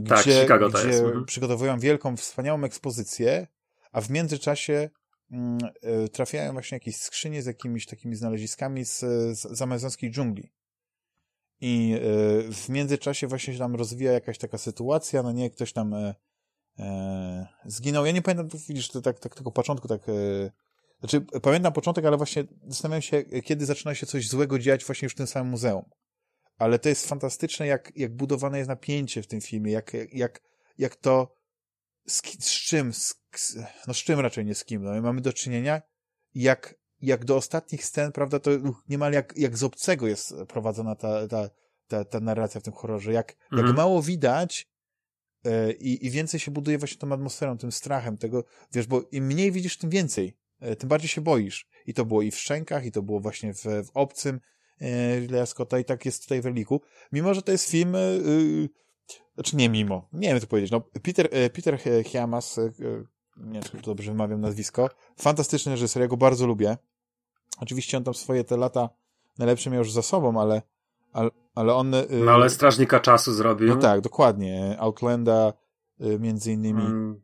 S1: gdzie, tak, Chicago to gdzie jest. Mhm. przygotowują wielką, wspaniałą ekspozycję, a w międzyczasie e, trafiają właśnie jakieś skrzynie z jakimiś takimi znaleziskami z, z, z amazonskiej dżungli. I y, w międzyczasie właśnie się tam rozwija jakaś taka sytuacja, no nie, ktoś tam e, e, zginął. Ja nie pamiętam, widzisz, to tak, tak tego początku, tak, e, znaczy pamiętam początek, ale właśnie zastanawiam się, kiedy zaczyna się coś złego dziać właśnie już w tym samym muzeum. Ale to jest fantastyczne, jak, jak budowane jest napięcie w tym filmie, jak, jak, jak to z, z czym, z, no z czym raczej nie z kim, no mamy do czynienia, jak, jak do ostatnich scen, prawda, to niemal jak, jak z obcego jest prowadzona ta, ta, ta, ta narracja w tym horrorze, jak, mhm. jak mało widać e, i, więcej się buduje właśnie tą atmosferą, tym strachem, tego, wiesz, bo im mniej widzisz, tym więcej, e, tym bardziej się boisz. I to było i w Szczękach, i to było właśnie w, w Obcym, e, Lea Scotta, i tak jest tutaj w Reliku. Mimo, że to jest film, e, znaczy nie mimo, nie wiem co powiedzieć, no Peter, Peter Chiamas, nie wiem, czy dobrze wymawiam nazwisko, fantastyczny reżyser, ja go bardzo lubię. Oczywiście on tam swoje te lata najlepsze miał już za sobą, ale, ale, ale on...
S2: Y, no ale Strażnika Czasu zrobił.
S1: No tak, dokładnie. Outlanda y, między innymi. Hmm.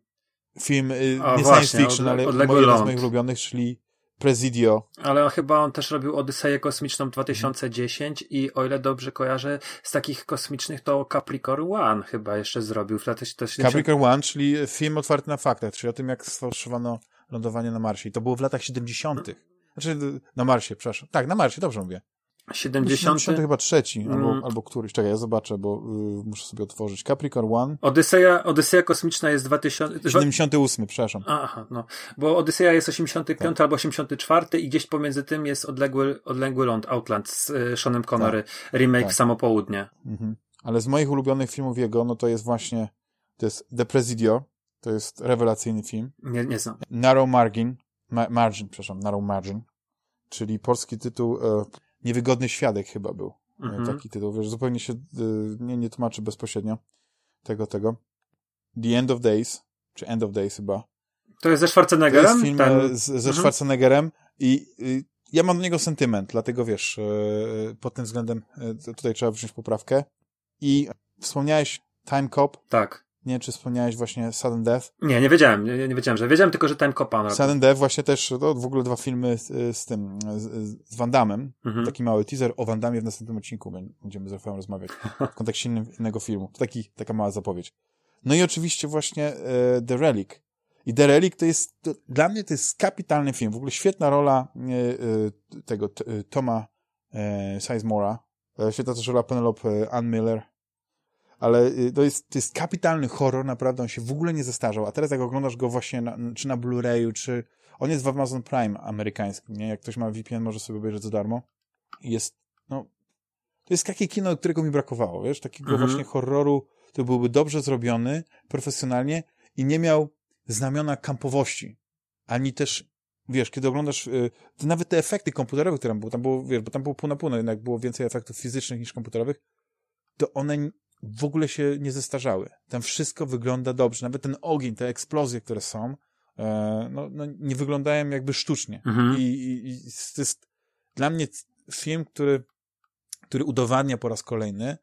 S1: Film, y, A, nie właśnie, science fiction, ale jeden z moich ulubionych, czyli Presidio.
S2: Ale chyba on też robił Odyseję Kosmiczną 2010 i o ile dobrze kojarzę, z takich kosmicznych to Capricorn One chyba jeszcze zrobił. W latach 70...
S1: Capricorn One, czyli film otwarty na faktach, czyli o tym, jak sfałszowano lądowanie na Marsie. I to było w latach 70. Znaczy, na Marsie, przepraszam. Tak, na Marsie, dobrze mówię.
S2: 70. 70
S1: chyba trzeci, mm. albo, albo któryś. Czekaj, ja zobaczę, bo y, muszę sobie otworzyć. Capricorn One.
S2: Odyseja, Odyseja Kosmiczna jest 2000...
S1: 78, przepraszam.
S2: Aha, no. Bo Odyseja jest 85 tak. albo 84 i gdzieś pomiędzy tym jest odległy, odległy ląd Outland z y, Seanem Connery. Tak. Remake tak. w samo południe. Mhm.
S1: Ale z moich ulubionych filmów jego, no to jest właśnie to jest The Presidio. To jest rewelacyjny film.
S2: Nie, nie znam.
S1: Narrow Margin. Ma margin, przepraszam, Narrow Margin. Czyli polski tytuł... E, Niewygodny świadek chyba był. E, mhm. Taki tytuł, wiesz, zupełnie się e, nie, nie tłumaczy bezpośrednio tego, tego. The End of Days, czy End of Days chyba.
S2: To jest ze Schwarzeneggerem? To
S1: jest film Ten... z, ze mhm. Schwarzeneggerem i, i, ja mam do niego sentyment, dlatego wiesz, e, pod tym względem tutaj trzeba wziąć poprawkę. I wspomniałeś Time Cop.
S2: Tak.
S1: Nie wiem, czy wspomniałeś właśnie Sudden Death?
S2: Nie, nie wiedziałem, nie, nie wiedziałem, że wiedziałem tylko, że Time Copa.
S1: Sudden Death właśnie też, to w ogóle dwa filmy z, z tym, z, z Van Damme. Mhm. Taki mały teaser o Van Damme w następnym odcinku będziemy z Rafałem rozmawiać w kontekście innego filmu. To taki, taka mała zapowiedź. No i oczywiście właśnie e, The Relic. I The Relic to jest, to, dla mnie to jest kapitalny film. W ogóle świetna rola e, e, tego t, e, Toma e, Sizemora. E, świetna też rola Penelope Ann Miller ale y, to jest, to jest kapitalny horror, naprawdę on się w ogóle nie zestarzał, a teraz jak oglądasz go właśnie na, czy na Blu-rayu, czy on jest w Amazon Prime amerykańskim, nie? Jak ktoś ma VPN, może sobie obejrzeć za darmo. Jest, no, to jest takie kino, którego mi brakowało, wiesz? Takiego mhm. właśnie horroru, który byłby dobrze zrobiony, profesjonalnie i nie miał znamiona kampowości, ani też wiesz, kiedy oglądasz, y, nawet te efekty komputerowe, które tam były, tam było, wiesz, bo tam było pół na pół, no jednak było więcej efektów fizycznych niż komputerowych, to one w ogóle się nie zestarzały. Tam wszystko wygląda dobrze. Nawet ten ogień, te eksplozje, które są, e, no, no nie wyglądają jakby sztucznie. Mhm. I, i, I to jest dla mnie film, który, który udowadnia po raz kolejny,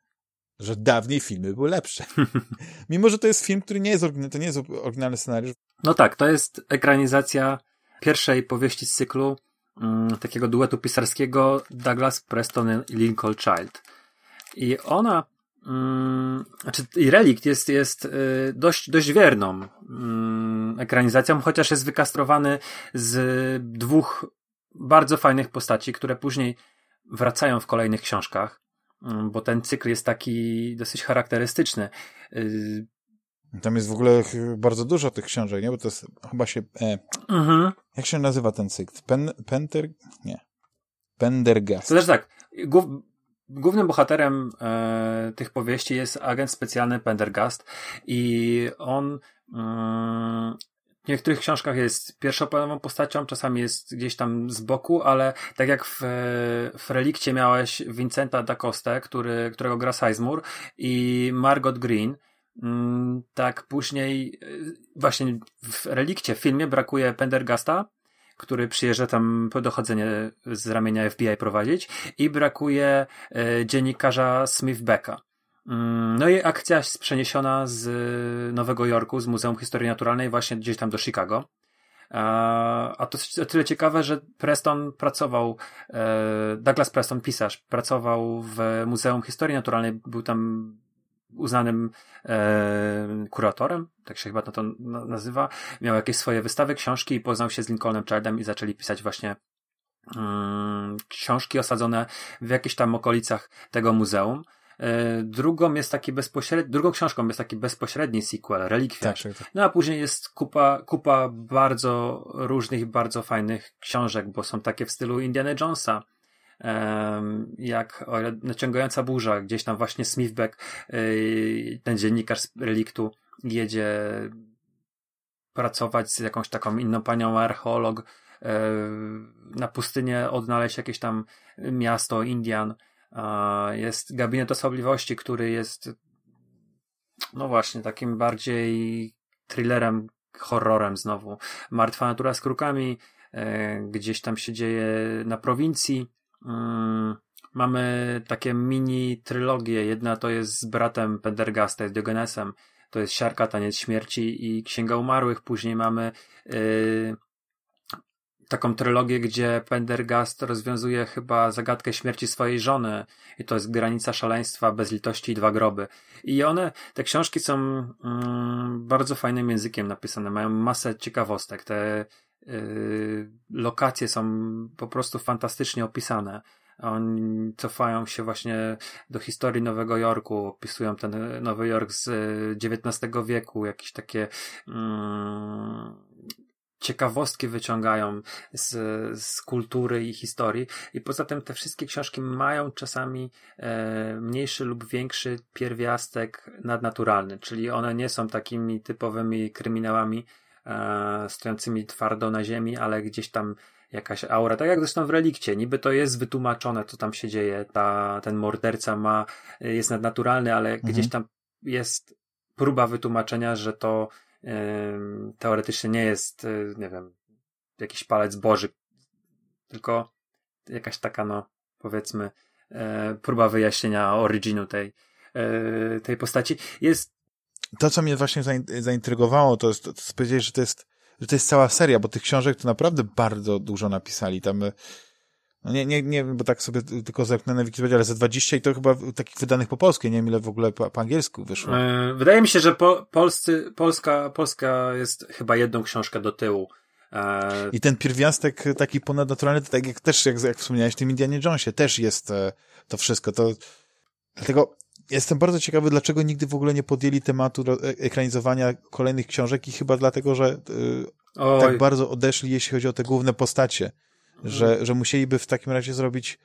S1: że dawniej filmy były lepsze. Mimo, że to jest film, który nie jest oryginalny, to nie jest oryginalny scenariusz.
S2: No tak, to jest ekranizacja pierwszej powieści z cyklu um, takiego duetu pisarskiego Douglas Preston i Lincoln Child. I ona Mm, znaczy, i Relikt jest, jest y, dość, dość wierną mm, ekranizacją, chociaż jest wykastrowany z dwóch bardzo fajnych postaci, które później wracają w kolejnych książkach, mm, bo ten cykl jest taki dosyć charakterystyczny. Y,
S1: Tam jest w ogóle bardzo dużo tych książek, nie? Bo to jest chyba się... E, mhm. Jak się nazywa ten cykl? Pen, Penter... Nie. Pendergast.
S2: To też tak. Głów, Głównym bohaterem e, tych powieści jest agent specjalny Pendergast i on mm, w niektórych książkach jest pierwszoplanową postacią, czasami jest gdzieś tam z boku, ale tak jak w, w Relikcie miałeś Vincenta da Costa, który, którego gra Sizemore i Margot Green, mm, tak później e, właśnie w Relikcie, w filmie brakuje Pendergasta, który przyjeżdża tam dochodzenie z ramienia FBI prowadzić i brakuje e, dziennikarza Smith Becka. Mm, no i akcja jest przeniesiona z Nowego Jorku, z Muzeum Historii Naturalnej właśnie gdzieś tam do Chicago. A to o tyle ciekawe, że Preston pracował, e, Douglas Preston, pisarz, pracował w Muzeum Historii Naturalnej, był tam uznanym e, kuratorem, tak się chyba to, to nazywa. Miał jakieś swoje wystawy, książki i poznał się z Lincolnem Childem i zaczęli pisać właśnie mm, książki osadzone w jakichś tam okolicach tego muzeum. E, drugą jest taki bezpośredni, drugą książką jest taki bezpośredni sequel, Relikwiarz. Tak, tak, tak. No a później jest kupa, kupa bardzo różnych, bardzo fajnych książek, bo są takie w stylu Indiana Jonesa, jak naciągająca burza, gdzieś tam właśnie Smithbeck, y, ten dziennikarz z reliktu jedzie pracować z jakąś taką inną panią archeolog na pustynię, odnaleźć jakieś tam miasto Indian. Jest gabinet osobliwości, który jest no właśnie takim bardziej thrillerem, horrorem znowu. Martwa natura z krukami, e, gdzieś tam się dzieje na prowincji. Mm, mamy takie mini trylogie. Jedna to jest z bratem Pendergasta, z Diogenesem. To jest Siarka, Taniec Śmierci i Księga Umarłych. Później mamy yy, taką trylogię, gdzie Pendergast rozwiązuje chyba zagadkę śmierci swojej żony i to jest Granica Szaleństwa, Bezlitości i Dwa Groby. I one, te książki są mm, bardzo fajnym językiem napisane, mają masę ciekawostek. Te lokacje są po prostu fantastycznie opisane. Oni cofają się właśnie do historii Nowego Jorku, opisują ten Nowy Jork z XIX yy, wieku, jakieś takie mm, ciekawostki wyciągają z, z kultury i historii. I poza tym te wszystkie książki mają czasami e, mniejszy lub większy pierwiastek nadnaturalny, czyli one nie są takimi typowymi kryminałami, stojącymi twardo na ziemi, ale gdzieś tam jakaś aura, tak jak zresztą w relikcie, niby to jest wytłumaczone, co tam się dzieje, ta, ten morderca ma, jest nadnaturalny, ale mhm. gdzieś tam jest próba wytłumaczenia, że to yy, teoretycznie nie jest, yy, nie wiem, jakiś palec Boży, tylko jakaś taka, no, powiedzmy, yy, próba wyjaśnienia originu tej, e, tej postaci. Jest
S1: to, co mnie właśnie zaintrygowało, to jest, to, to powiedzieć, że to jest, że to jest cała seria, bo tych książek to naprawdę bardzo dużo napisali. Tam, no nie, nie, nie wiem, bo tak sobie tylko zerknę na Wikipedia, ale ze 20 i to chyba takich wydanych po polsku, nie wiem ile w ogóle po, po angielsku wyszło.
S2: E, wydaje mi się, że po, polscy, Polska, Polska jest chyba jedną książkę do tyłu.
S1: E, I ten pierwiastek taki ponadnaturalny, to tak jak też, jak, jak wspomniałeś w tym Indianie Jonesie, też jest e, to wszystko. To, dlatego jestem bardzo ciekawy, dlaczego nigdy w ogóle nie podjęli tematu e, ekranizowania kolejnych książek i chyba dlatego, że y, tak bardzo odeszli, jeśli chodzi o te główne postacie, mhm. że, że musieliby w takim razie zrobić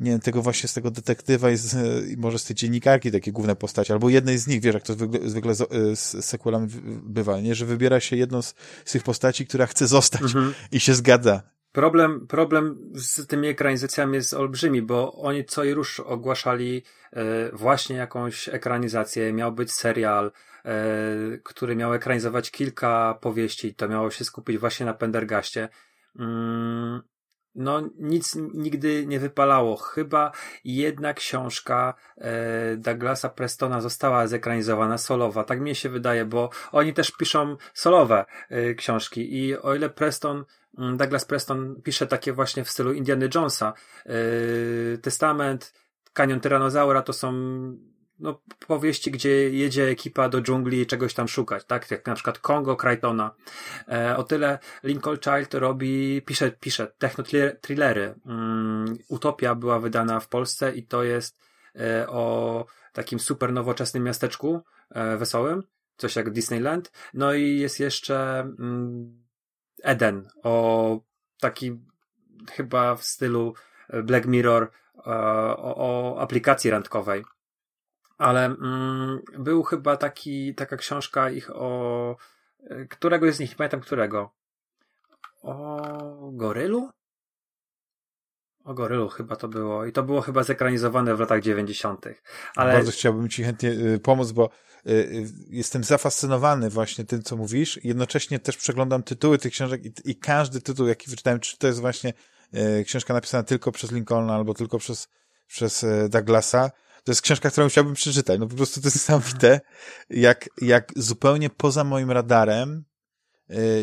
S1: nie wiem, tego właśnie z tego detektywa i, z, i może z tej dziennikarki takie główne postacie, albo jednej z nich, wiesz, jak to zwykle, zwykle z, e, z sequelami bywa, nie? Że wybiera się jedną z, z tych postaci, która chce zostać mhm. i się zgadza.
S2: Problem, problem z tymi ekranizacjami jest olbrzymi, bo oni co i rusz ogłaszali e, właśnie jakąś ekranizację. Miał być serial, e, który miał ekranizować kilka powieści. To miało się skupić właśnie na Pendergaście. No, nic nigdy nie wypalało. Chyba jedna książka e, Douglasa Prestona została zekranizowana solowa. Tak mi się wydaje, bo oni też piszą solowe e, książki i o ile Preston Mm, Douglas Preston pisze takie właśnie w stylu Indiana Jonesa. Yy, Testament, Kanion Tyranozaura to są no, powieści, gdzie jedzie ekipa do dżungli i czegoś tam szukać, tak? Jak na przykład Kongo Crichtona. E, o tyle Lincoln Child robi, pisze, pisze techno-thrillery. Mm, Utopia była wydana w Polsce i to jest e, o takim super nowoczesnym miasteczku e, wesołym, coś jak Disneyland. No i jest jeszcze mm, Eden, o taki chyba w stylu Black Mirror, e, o, o aplikacji randkowej. Ale mm, był chyba taki, taka książka ich o e, któregoś z nich, nie pamiętam którego. O gorylu? O gorylu chyba to było. I to było chyba zekranizowane w latach 90.
S1: Ale... Bardzo chciałbym Ci chętnie y, pomóc, bo y, y, jestem zafascynowany właśnie tym, co mówisz. Jednocześnie też przeglądam tytuły tych książek i, i każdy tytuł, jaki wyczytałem, czy to jest właśnie książka napisana tylko przez Lincolna albo tylko przez, przez Douglasa, to jest książka, którą chciałbym przeczytać. No po prostu to jest niesamowite, jak, jak zupełnie poza moim radarem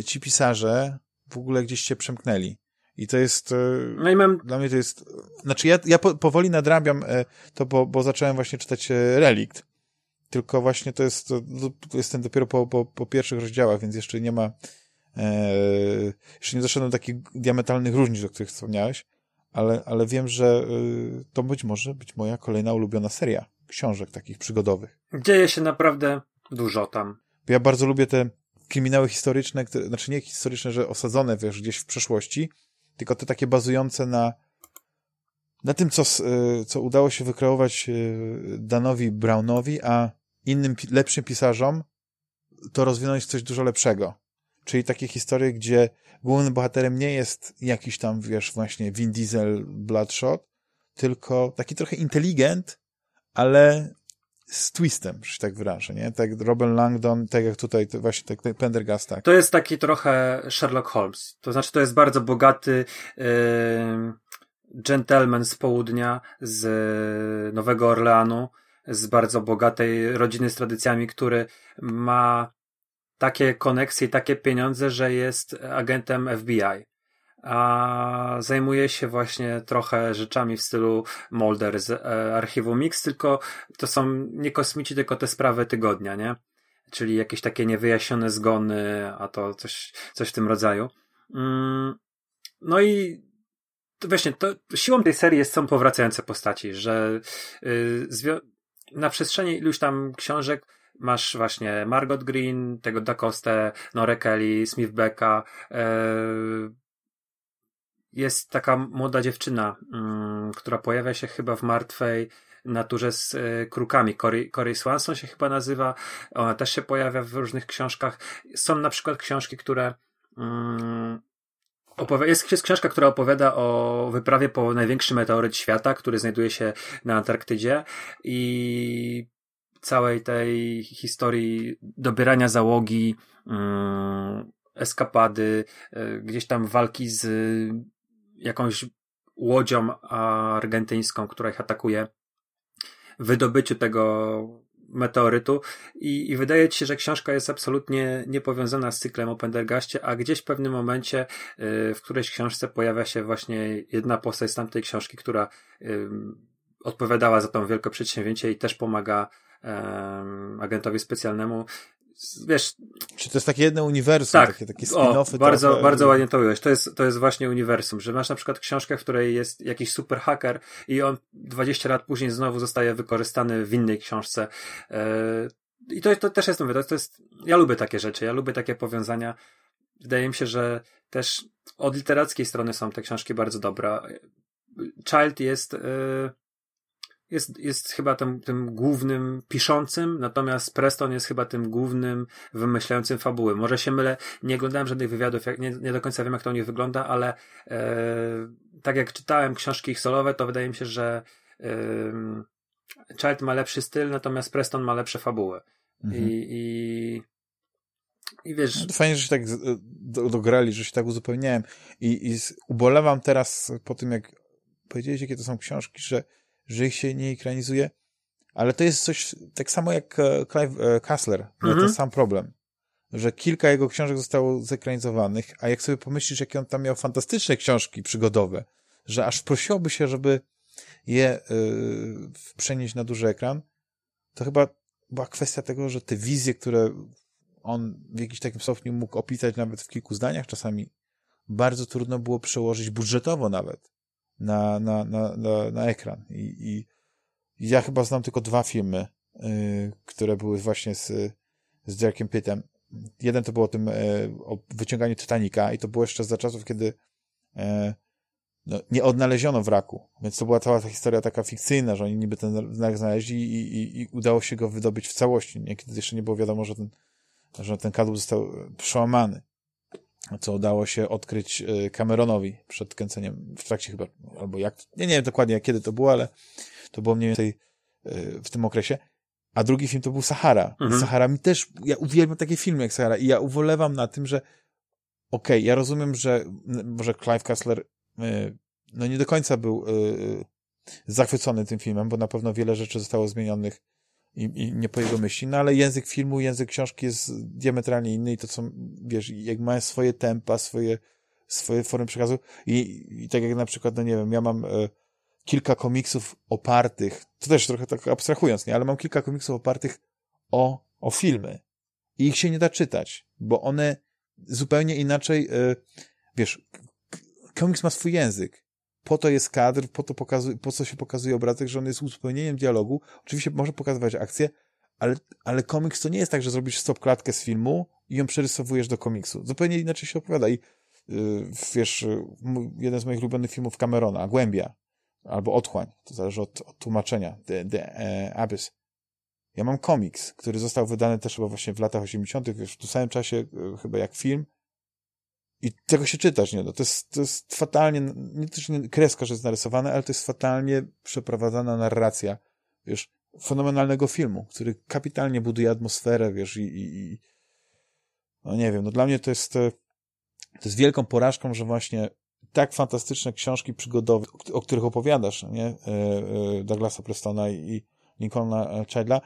S1: ci pisarze w ogóle gdzieś się przemknęli. I to jest, e,
S2: No i mam,
S1: dla mnie to jest, znaczy ja, ja po, powoli nadrabiam e, to, bo, bo zacząłem właśnie czytać Relikt, tylko właśnie to jest, to jestem dopiero po, po, po pierwszych rozdziałach, więc jeszcze nie ma, e, jeszcze nie doszedłem do takich diametralnych różnic, o których wspomniałeś, ale, ale wiem, że e, to być może być moja kolejna ulubiona seria książek takich przygodowych.
S2: dzieje się naprawdę dużo tam.
S1: Ja bardzo lubię te kryminały historyczne, które, znaczy nie historyczne, że osadzone wiesz, gdzieś w przeszłości, tylko te takie bazujące na na tym, co, y, co udało się wykreować y, Danowi Brownowi, a innym, lepszym pisarzom to rozwinąć coś dużo lepszego. Czyli takie historie, gdzie głównym bohaterem nie jest jakiś tam, wiesz, właśnie Vin Diesel Bloodshot, tylko taki trochę inteligent, ale z twistem, że się tak wyrażę, nie? Tak Robert Langdon, tak jak tutaj, właśnie tak, tak Pendergast, tak.
S2: To jest taki trochę Sherlock Holmes. To znaczy, to jest bardzo bogaty yy, gentleman z południa, z Nowego Orleanu, z bardzo bogatej rodziny z tradycjami, który ma takie koneksje takie pieniądze, że jest agentem FBI. A zajmuje się właśnie trochę rzeczami w stylu Mulder z e, archiwum Mix, tylko to są nie kosmici, tylko te sprawy tygodnia, nie? czyli jakieś takie niewyjaśnione zgony, a to coś, coś w tym rodzaju. Mm, No i to właśnie, to siłą tej serii jest są powracające postaci, że y, na przestrzeni iluś tam książek masz właśnie Margot Green, tego Da Costę, Norę Kelly, Smith Becka, y, jest taka młoda dziewczyna, mm, która pojawia się chyba w martwej naturze z y, krukami. Cory Swanson się chyba nazywa. Ona też się pojawia w różnych książkach. Są na przykład książki, które mm, jest, jest książka, która opowiada o wyprawie po największy meteoryt świata, który znajduje się na Antarktydzie i całej tej historii dobierania załogi, mm, eskapady, y, gdzieś tam walki z jakąś łodzią argentyńską, która ich atakuje, wydobyciu tego meteorytu. I, i wydaje ci się, że książka jest absolutnie niepowiązana z cyklem o Pendergaście, a gdzieś w pewnym momencie w którejś książce pojawia się właśnie jedna postać z tamtej książki, która odpowiadała za to wielkie przedsięwzięcie i też pomaga em, agentowi specjalnemu. Wiesz,
S1: Czy to jest takie jedno uniwersum,
S2: tak,
S1: takie, takie
S2: o,
S1: spin-offy?
S2: bardzo,
S1: trochę-
S2: bardzo ładnie to ująłeś. To jest, to jest właśnie uniwersum, że masz na przykład książkę, w której jest jakiś super hacker i on 20 lat później znowu zostaje wykorzystany w innej książce. Yy, I to, to też jest, mówię, to, to jest, ja lubię takie rzeczy, ja lubię takie powiązania. Wydaje mi się, że też od literackiej strony są te książki bardzo dobre. Child jest, yy, jest, jest chyba tym, tym głównym piszącym, natomiast Preston jest chyba tym głównym wymyślającym fabuły. Może się mylę, nie oglądałem żadnych wywiadów, jak, nie, nie do końca wiem, jak to u nich wygląda, ale e, tak jak czytałem książki ich solowe, to wydaje mi się, że e, Child ma lepszy styl, natomiast Preston ma lepsze fabuły.
S1: Mhm.
S2: I, i, I wiesz,
S1: No fajnie, że się tak dograli, że się tak uzupełniałem. I, i ubolewam teraz po tym, jak powiedziałeś, jakie to są książki, że, że ich się nie ekranizuje, ale to jest coś tak samo jak e, Clive e, Kassler, miał
S2: Mhm.
S1: ten sam problem. Że kilka jego książek zostało zekranizowanych, a jak sobie pomyślisz, jakie on tam miał fantastyczne książki przygodowe, że aż prosiłoby się, żeby je y, przenieść na duży ekran, to chyba była kwestia tego, że te wizje, które on w jakimś takim stopniu mógł opisać nawet w kilku zdaniach czasami, bardzo trudno było przełożyć budżetowo nawet na, na, na, na, na ekran. I, i ja chyba znam tylko dwa filmy, y, które były właśnie z, z Derkiem Pittem. Jeden to było o tym, y, o wyciąganiu Titanica i to było jeszcze za czasów, kiedy y, no, nie odnaleziono wraku, więc to była cała ta historia taka fikcyjna, że oni niby ten znak znaleźli i, i, i udało się go wydobyć w całości. Niekiedy jeszcze nie było wiadomo, że ten, że ten kadłub został przełamany, co udało się odkryć y, Cameronowi przed kręceniem, w trakcie chyba, albo jak, nie, nie wiem dokładnie kiedy to było, ale to było mniej więcej y, w tym okresie. A drugi film to był Sahara.
S2: Mhm.
S1: Sahara mi też, ja uwielbiam takie filmy jak Sahara i ja ubolewam na tym, że okej, ja rozumiem, że może Clive Kassler y, no nie do końca był zachwycony tym filmem, bo na pewno wiele rzeczy zostało zmienionych i, i nie po jego myśli, no ale język filmu, język książki jest diametralnie inny i to są, wiesz, jak mają swoje tempa, swoje swoje formy przekazu. I, i tak jak na przykład, no nie wiem, ja mam e, kilka komiksów opartych, to też trochę tak abstrahując, nie, ale mam kilka komiksów opartych o, o filmy. I ich się nie da czytać, bo one zupełnie inaczej, e, wiesz, komiks ma swój język. Po to jest kadr, po to pokazuje, po co się pokazuje obrazek, że on jest uzupełnieniem dialogu. Oczywiście może pokazywać akcję, ale, ale komiks to nie jest tak, że zrobisz stop klatkę z filmu i ją przerysowujesz do komiksu. Zupełnie inaczej się opowiada i yy, wiesz, jeden z moich ulubionych filmów Camerona, Głębia, albo Otchłań, to zależy od, od tłumaczenia, The, the uh, Abyss. Ja mam komiks, który został wydany też chyba właśnie w latach 80., wiesz, w tym samym czasie yy, chyba jak film i tego się czytać nie da. To jest, to jest fatalnie, nie tylko kreska, że jest narysowane, ale to jest fatalnie przeprowadzana narracja, wiesz, fenomenalnego filmu, który kapitalnie buduje atmosferę, wiesz, i, i, i no nie wiem, no dla mnie to jest, e, to jest wielką porażką, że właśnie tak fantastyczne książki przygodowe, o których opowiadasz, nie, e, e, Douglasa Prestona i Lincolna Childa,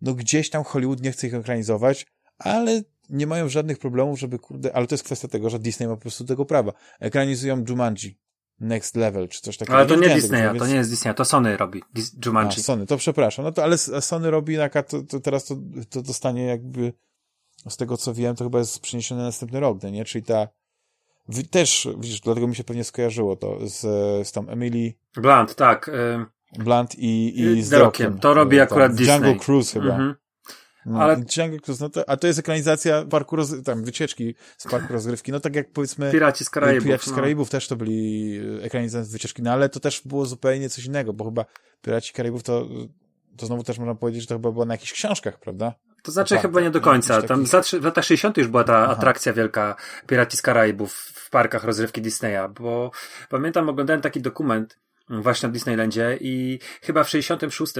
S1: no gdzieś tam Hollywood nie chce ich ekranizować, ale nie mają żadnych problemów, żeby, kurde, ale to jest kwestia tego, że Disney ma po prostu tego prawa. Ekranizują Jumanji, Next Level, czy coś takiego.
S2: Ale to nie, nie Disneya, więc... to nie jest Disneya, to Sony robi Jumanji.
S1: A, Sony, to przepraszam. No to, ale Sony robi, na, to, to teraz to, to dostanie jakby, z tego co wiem, to chyba jest przeniesione na następny rok, nie? Czyli ta, też, widzisz, dlatego mi się pewnie skojarzyło to z, z tą Emily...
S2: Blunt, tak.
S1: Blunt i, i
S2: z Rockiem. To robi akurat Disney.
S1: Jungle Cruise chyba. Mhm. No, ale... Jungle Cruise, no to, a to jest ekranizacja parku, roz, tam, wycieczki z parku rozgrywki, no tak jak powiedzmy...
S2: Piraci z Karaibów.
S1: Piraci z no. Karaibów no. też to byli ekranizacje wycieczki, no ale to też było zupełnie coś innego, bo chyba Piraci Karaibów to, to znowu też można powiedzieć, że to chyba było na jakichś książkach, prawda?
S2: To znaczy chyba nie do końca. Tam w latach 60. już była ta Aha. atrakcja wielka Piraci z Karaibów w parkach rozrywki Disneya, bo pamiętam, oglądałem taki dokument właśnie na Disneylandzie i chyba w 66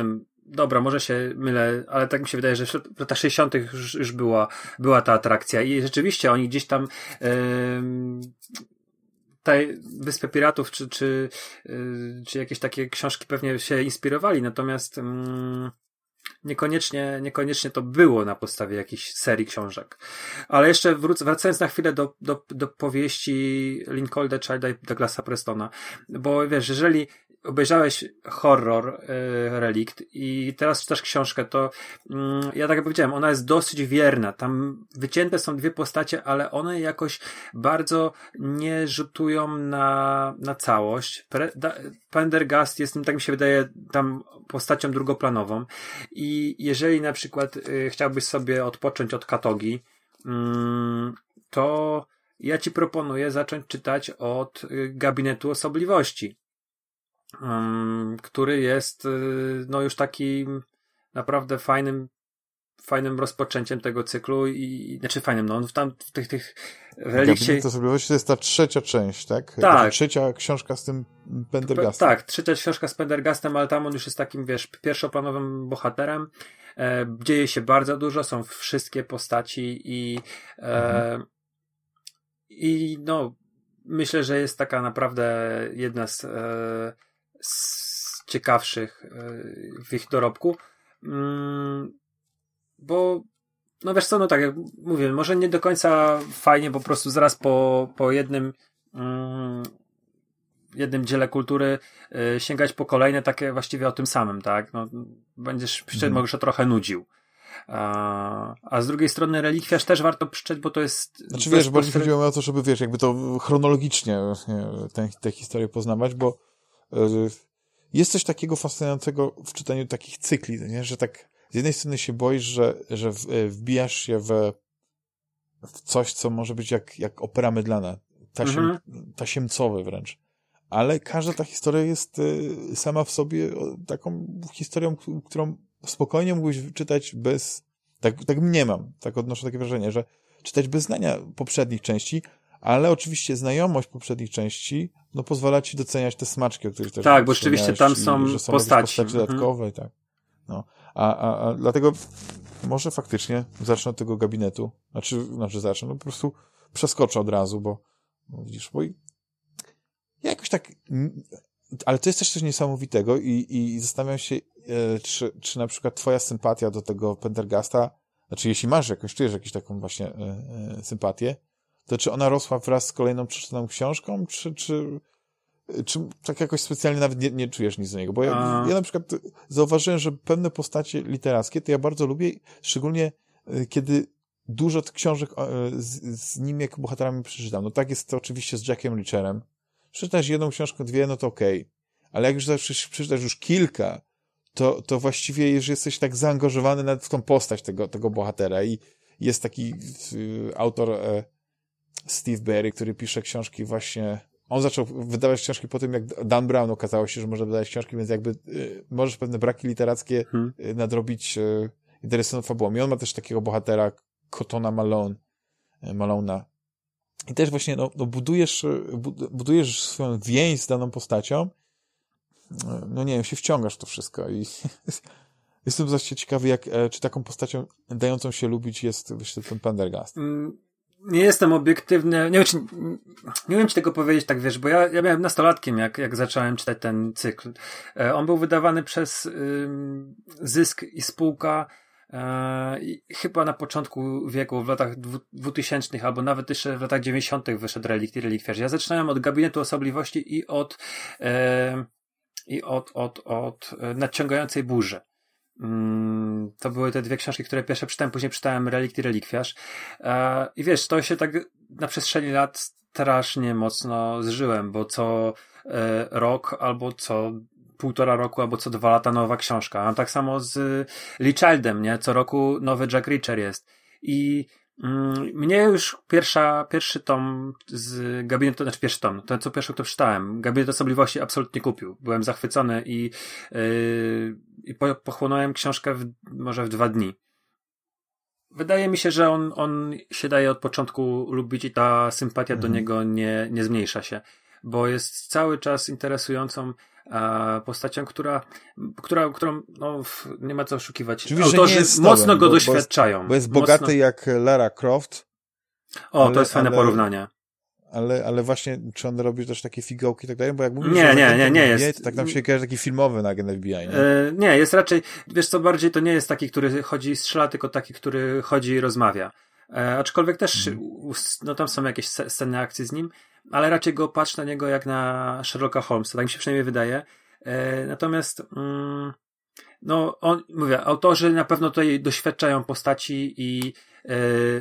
S2: dobra, może się mylę, ale tak mi się wydaje, że w latach 60. już, już była, była ta atrakcja i rzeczywiście oni gdzieś tam yy, Wyspę Piratów, czy, czy, yy, czy jakieś takie książki pewnie się inspirowali, natomiast yy, niekoniecznie, niekoniecznie to było na podstawie jakiejś serii książek. Ale jeszcze wróc, wracając na chwilę do, do, do powieści Lincolna Childa i Douglasa Prestona, bo wiesz, jeżeli obejrzałeś horror y, Relikt i teraz czytasz książkę, to y, ja tak jak powiedziałem, ona jest dosyć wierna. Tam wycięte są dwie postacie, ale one jakoś bardzo nie rzutują na, na całość. Pendergast jest, tak mi się wydaje, tam postacią drugoplanową i jeżeli na przykład y, chciałbyś sobie odpocząć od Katogi, mm, to ja ci proponuję zacząć czytać od y, Gabinetu Osobliwości który jest y, no już takim naprawdę fajnym fajnym rozpoczęciem tego cyklu i znaczy fajnym, no tam w tych, tych relikcie...
S1: To sobie to jest ta trzecia część, tak? Tak. Trzecia książka z tym Pendergastem.
S2: Tak, trzecia książka z Pendergastem, ale tam on już jest takim, wiesz, pierwszoplanowym bohaterem. E, dzieje się bardzo dużo, są wszystkie postaci i e, mhm. i no myślę, że jest taka naprawdę jedna z e, z ciekawszych e, w ich dorobku. Mm, bo no wiesz co, no tak jak mówię, może nie do końca fajnie, po prostu zaraz po, po jednym mm, jednym dziele kultury y, sięgać po kolejne takie właściwie o tym samym, tak? No, będziesz się mm. może trochę nudził. A, a z drugiej strony relikwiarz też warto przeczytać, bo to jest...
S1: Znaczy wiesz, bardziej chodziło mi o to, żeby wiesz, jakby to chronologicznie tę, tę historię poznawać, bo E, jest coś takiego fascynującego w czytaniu takich cykli, nie? że tak z jednej strony się boisz, że, że e, wbijasz się w, w coś, co może być jak, jak opera mydlana, tasiem, mhm. tasiemcowe wręcz. Ale każda ta historia jest e, sama w sobie taką historią, którą spokojnie mógłbyś czytać bez, tak, tak nie mam, tak odnoszę takie wrażenie, że czytać bez znania poprzednich części, ale oczywiście znajomość poprzednich części no, pozwala ci doceniać te smaczki, o których też
S2: Tak, bo rzeczywiście tam są,
S1: że są
S2: postaci.
S1: postaci dodatkowe i tak. No. A, a, a dlatego może faktycznie zacznę od tego gabinetu. Znaczy, znaczy zacznę, no po prostu przeskoczę od razu, bo widzisz, bo ja jakoś tak ale to jest też coś niesamowitego i, i zastanawiam się, e, czy, czy na przykład twoja sympatia do tego Pendergasta, znaczy jeśli masz jakąś, czujesz jakąś taką właśnie e, e, sympatię, to czy ona rosła wraz z kolejną przeczytaną książką, czy, czy, czy tak jakoś specjalnie nawet nie, nie czujesz nic do niego? Bo ja, ja na przykład zauważyłem, że pewne postacie literackie to ja bardzo lubię, szczególnie y, kiedy dużo tych książek y, z, z nim jako bohaterami przeczytam. No tak jest to oczywiście z Jackiem Reacherem. Przeczytasz jedną książkę, dwie, no to okej. Ale jak już zaczniesz przeczytać już kilka, to, to właściwie już jesteś tak zaangażowany nawet w tą postać tego, tego bohatera i jest taki y, autor e, Steve Berry, który pisze książki właśnie on zaczął wydawać książki po tym, jak Dan Brown okazało się, że może wydawać książki, więc jakby y, możesz pewne braki literackie
S2: Hmm.
S1: y, nadrobić y, interesującą fabułą. I on ma też takiego bohatera Cottona Malone, y, Malona. I też właśnie no, no budujesz, y, bud- budujesz swoją więź z daną postacią, y, no nie wiem, się wciągasz w to wszystko i jestem właśnie ciekawy, jak, e, czy taką postacią dającą się lubić jest myślę ten Pendergast.
S2: Mm, Nie jestem obiektywny, nie wiem, czy, nie wiem, czy tego powiedzieć tak, wiesz, bo ja, ja miałem nastolatkiem, jak, jak zacząłem czytać ten cykl. E, On był wydawany przez ym, Zysk i spółka e, i chyba na początku wieku, w latach dwu- dwutysięcznych, albo nawet jeszcze w latach dziewięćdziesiątych wyszedł Relikt i Relikwiarz. Ja zaczynałem od Gabinetu Osobliwości i od e, i od, od, od e, Nadciągającej burzy. Mm, To były te dwie książki, które pierwsze czytałem, później czytałem Relikt i Relikwiarz. E, I wiesz, to się tak na przestrzeni lat strasznie mocno zżyłem, bo co e, rok albo co półtora roku, albo co dwa lata nowa książka. A tak samo z Lee Childem, nie? Co roku nowy Jack Reacher jest. I mnie już pierwsza, pierwszy tom z gabinetu, znaczy pierwszy tom, ten co pierwszy, kto czytałem, Gabinet Osobliwości absolutnie kupił. Byłem zachwycony i, yy, i po, pochłonąłem książkę w, może w dwa dni. Wydaje mi się, że on, on się daje od początku lubić i ta sympatia do
S1: Mhm.
S2: niego nie, nie zmniejsza się, bo jest cały czas interesującą e, postacią, która, która, którą no, nie ma co oszukiwać.
S1: Oczywiście, nie
S2: Autorzy
S1: jest
S2: mocno
S1: Snowden,
S2: go
S1: bo- bo jest-
S2: doświadczają.
S1: Bo jest
S2: Mocno-
S1: bogaty jak Lara Croft,
S2: O,
S1: ale-
S2: to jest fajne
S1: ale-
S2: porównanie.
S1: ale, ale właśnie, czy on robi też takie figurki i tak dalej? Bo jak mówisz,
S2: Nie, nie, nie, nie
S1: FBI,
S2: jest.
S1: To tak nam się kojarzy taki filmowy na agent FBI, nie?
S2: E, nie, jest raczej, wiesz co, bardziej to nie jest taki, który chodzi i strzela, tylko taki, który chodzi i rozmawia. E, aczkolwiek też,
S1: Mhm.
S2: no tam są jakieś sce- sceny akcji z nim, ale raczej go patrz na niego jak na Sherlocka Holmesa, tak mi się przynajmniej wydaje. E, natomiast, mm, no, on, mówię, autorzy na pewno tutaj doświadczają postaci i, e,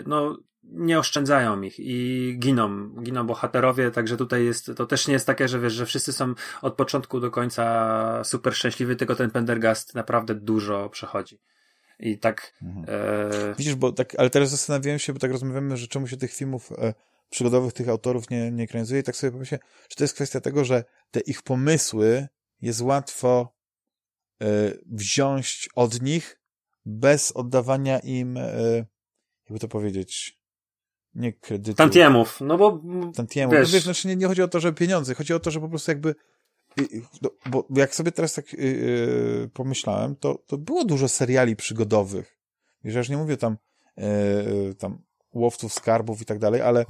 S2: no, nie oszczędzają ich i giną, giną bohaterowie, także tutaj jest, to też nie jest takie, że wiesz, że wszyscy są od początku do końca super szczęśliwi, tylko ten Pendergast naprawdę dużo przechodzi. I tak,
S1: Mhm.
S2: e,
S1: Widzisz, bo tak, ale teraz zastanawiałem się, bo tak rozmawiamy, że czemu się tych filmów e, przygodowych tych autorów nie, nie ekranizuje i tak sobie pomyślałem, czy to jest kwestia tego, że te ich pomysły jest łatwo e, wziąć od nich bez oddawania im, e, jakby to powiedzieć, nie kredytu.
S2: tantiemów, no bo,
S1: tantiemu.
S2: Wiesz-
S1: Wiesz, wiesz, znaczy nie, nie chodzi o to, że pieniądze, chodzi o to, że po prostu jakby no, bo jak sobie teraz tak yy, yy, pomyślałem, to, to było dużo seriali przygodowych. Wiesz, ja już nie mówię tam yy, tam łowców skarbów i tak dalej, ale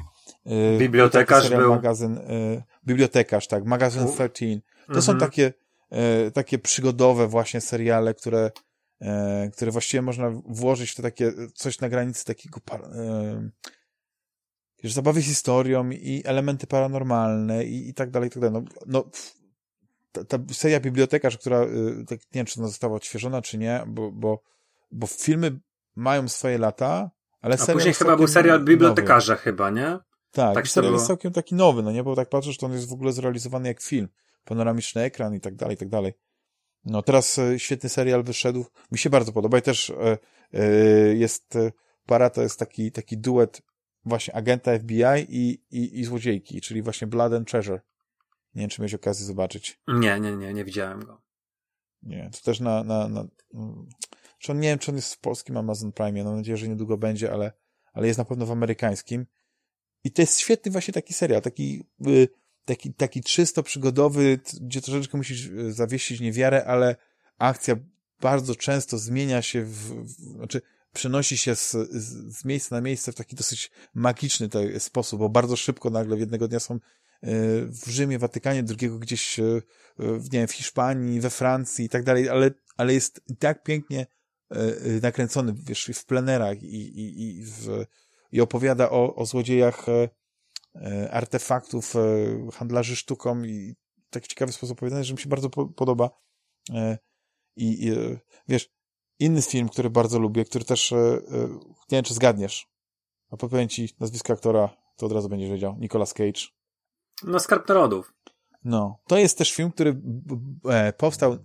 S1: yy,
S2: Bibliotekarz
S1: serial,
S2: był.
S1: magazyn, yy, bibliotekarz, tak, magazyn
S2: U.
S1: 13. To są
S2: Mhm.
S1: takie yy, takie przygodowe właśnie seriale, które które właściwie można włożyć w to takie coś na granicy takiego wiesz, zabawy historią i elementy paranormalne i, i tak dalej, i tak dalej. No, no ta, ta seria Bibliotekarz, która, y, tak, nie wiem, czy ona została odświeżona, czy nie, bo, bo, bo filmy mają swoje lata, ale
S2: a później chyba był serial
S1: nowy.
S2: Bibliotekarza chyba, nie?
S1: Tak,
S2: tak
S1: serial jest całkiem taki nowy, no nie, bo tak patrzysz, to on jest w ogóle zrealizowany jak film. Panoramiczny ekran i tak dalej, i tak dalej. No teraz e, świetny serial wyszedł, mi się bardzo podoba i też e, e, jest para, to jest taki, taki duet właśnie agenta FBI i, i, i złodziejki, czyli właśnie Blood and Treasure. Nie wiem, czy miałeś okazję zobaczyć.
S2: Nie, nie, nie, nie widziałem go.
S1: Nie, to też na, na, na mm, czy on, nie wiem, czy on jest w polskim Amazon Prime, mam nadzieję, że niedługo będzie, ale, ale jest na pewno w amerykańskim. I to jest świetny właśnie taki serial, taki, y, taki, taki czysto przygodowy, gdzie troszeczkę musisz y, zawiesić niewiarę, ale akcja bardzo często zmienia się w, w znaczy przenosi się z, z, z miejsca na miejsce w taki dosyć magiczny sposób, bo bardzo szybko nagle w jednego dnia są w Rzymie, Watykanie, drugiego gdzieś y, w, nie wiem, w Hiszpanii, we Francji i tak dalej, ale, ale jest tak pięknie y, nakręcony, wiesz, w plenerach i, i, i, w, i opowiada o, o złodziejach e, e, artefaktów, e, handlarzy sztuką i taki ciekawy sposób opowiadania, że mi się bardzo po podoba. E, I, i wiesz, inny film, który bardzo lubię, który też, nie wiem, czy zgadniesz, a powiem ci nazwisko aktora, to od razu będziesz wiedział. Nicolas Cage.
S2: No, Skarb Narodów.
S1: No, to jest też film, który powstał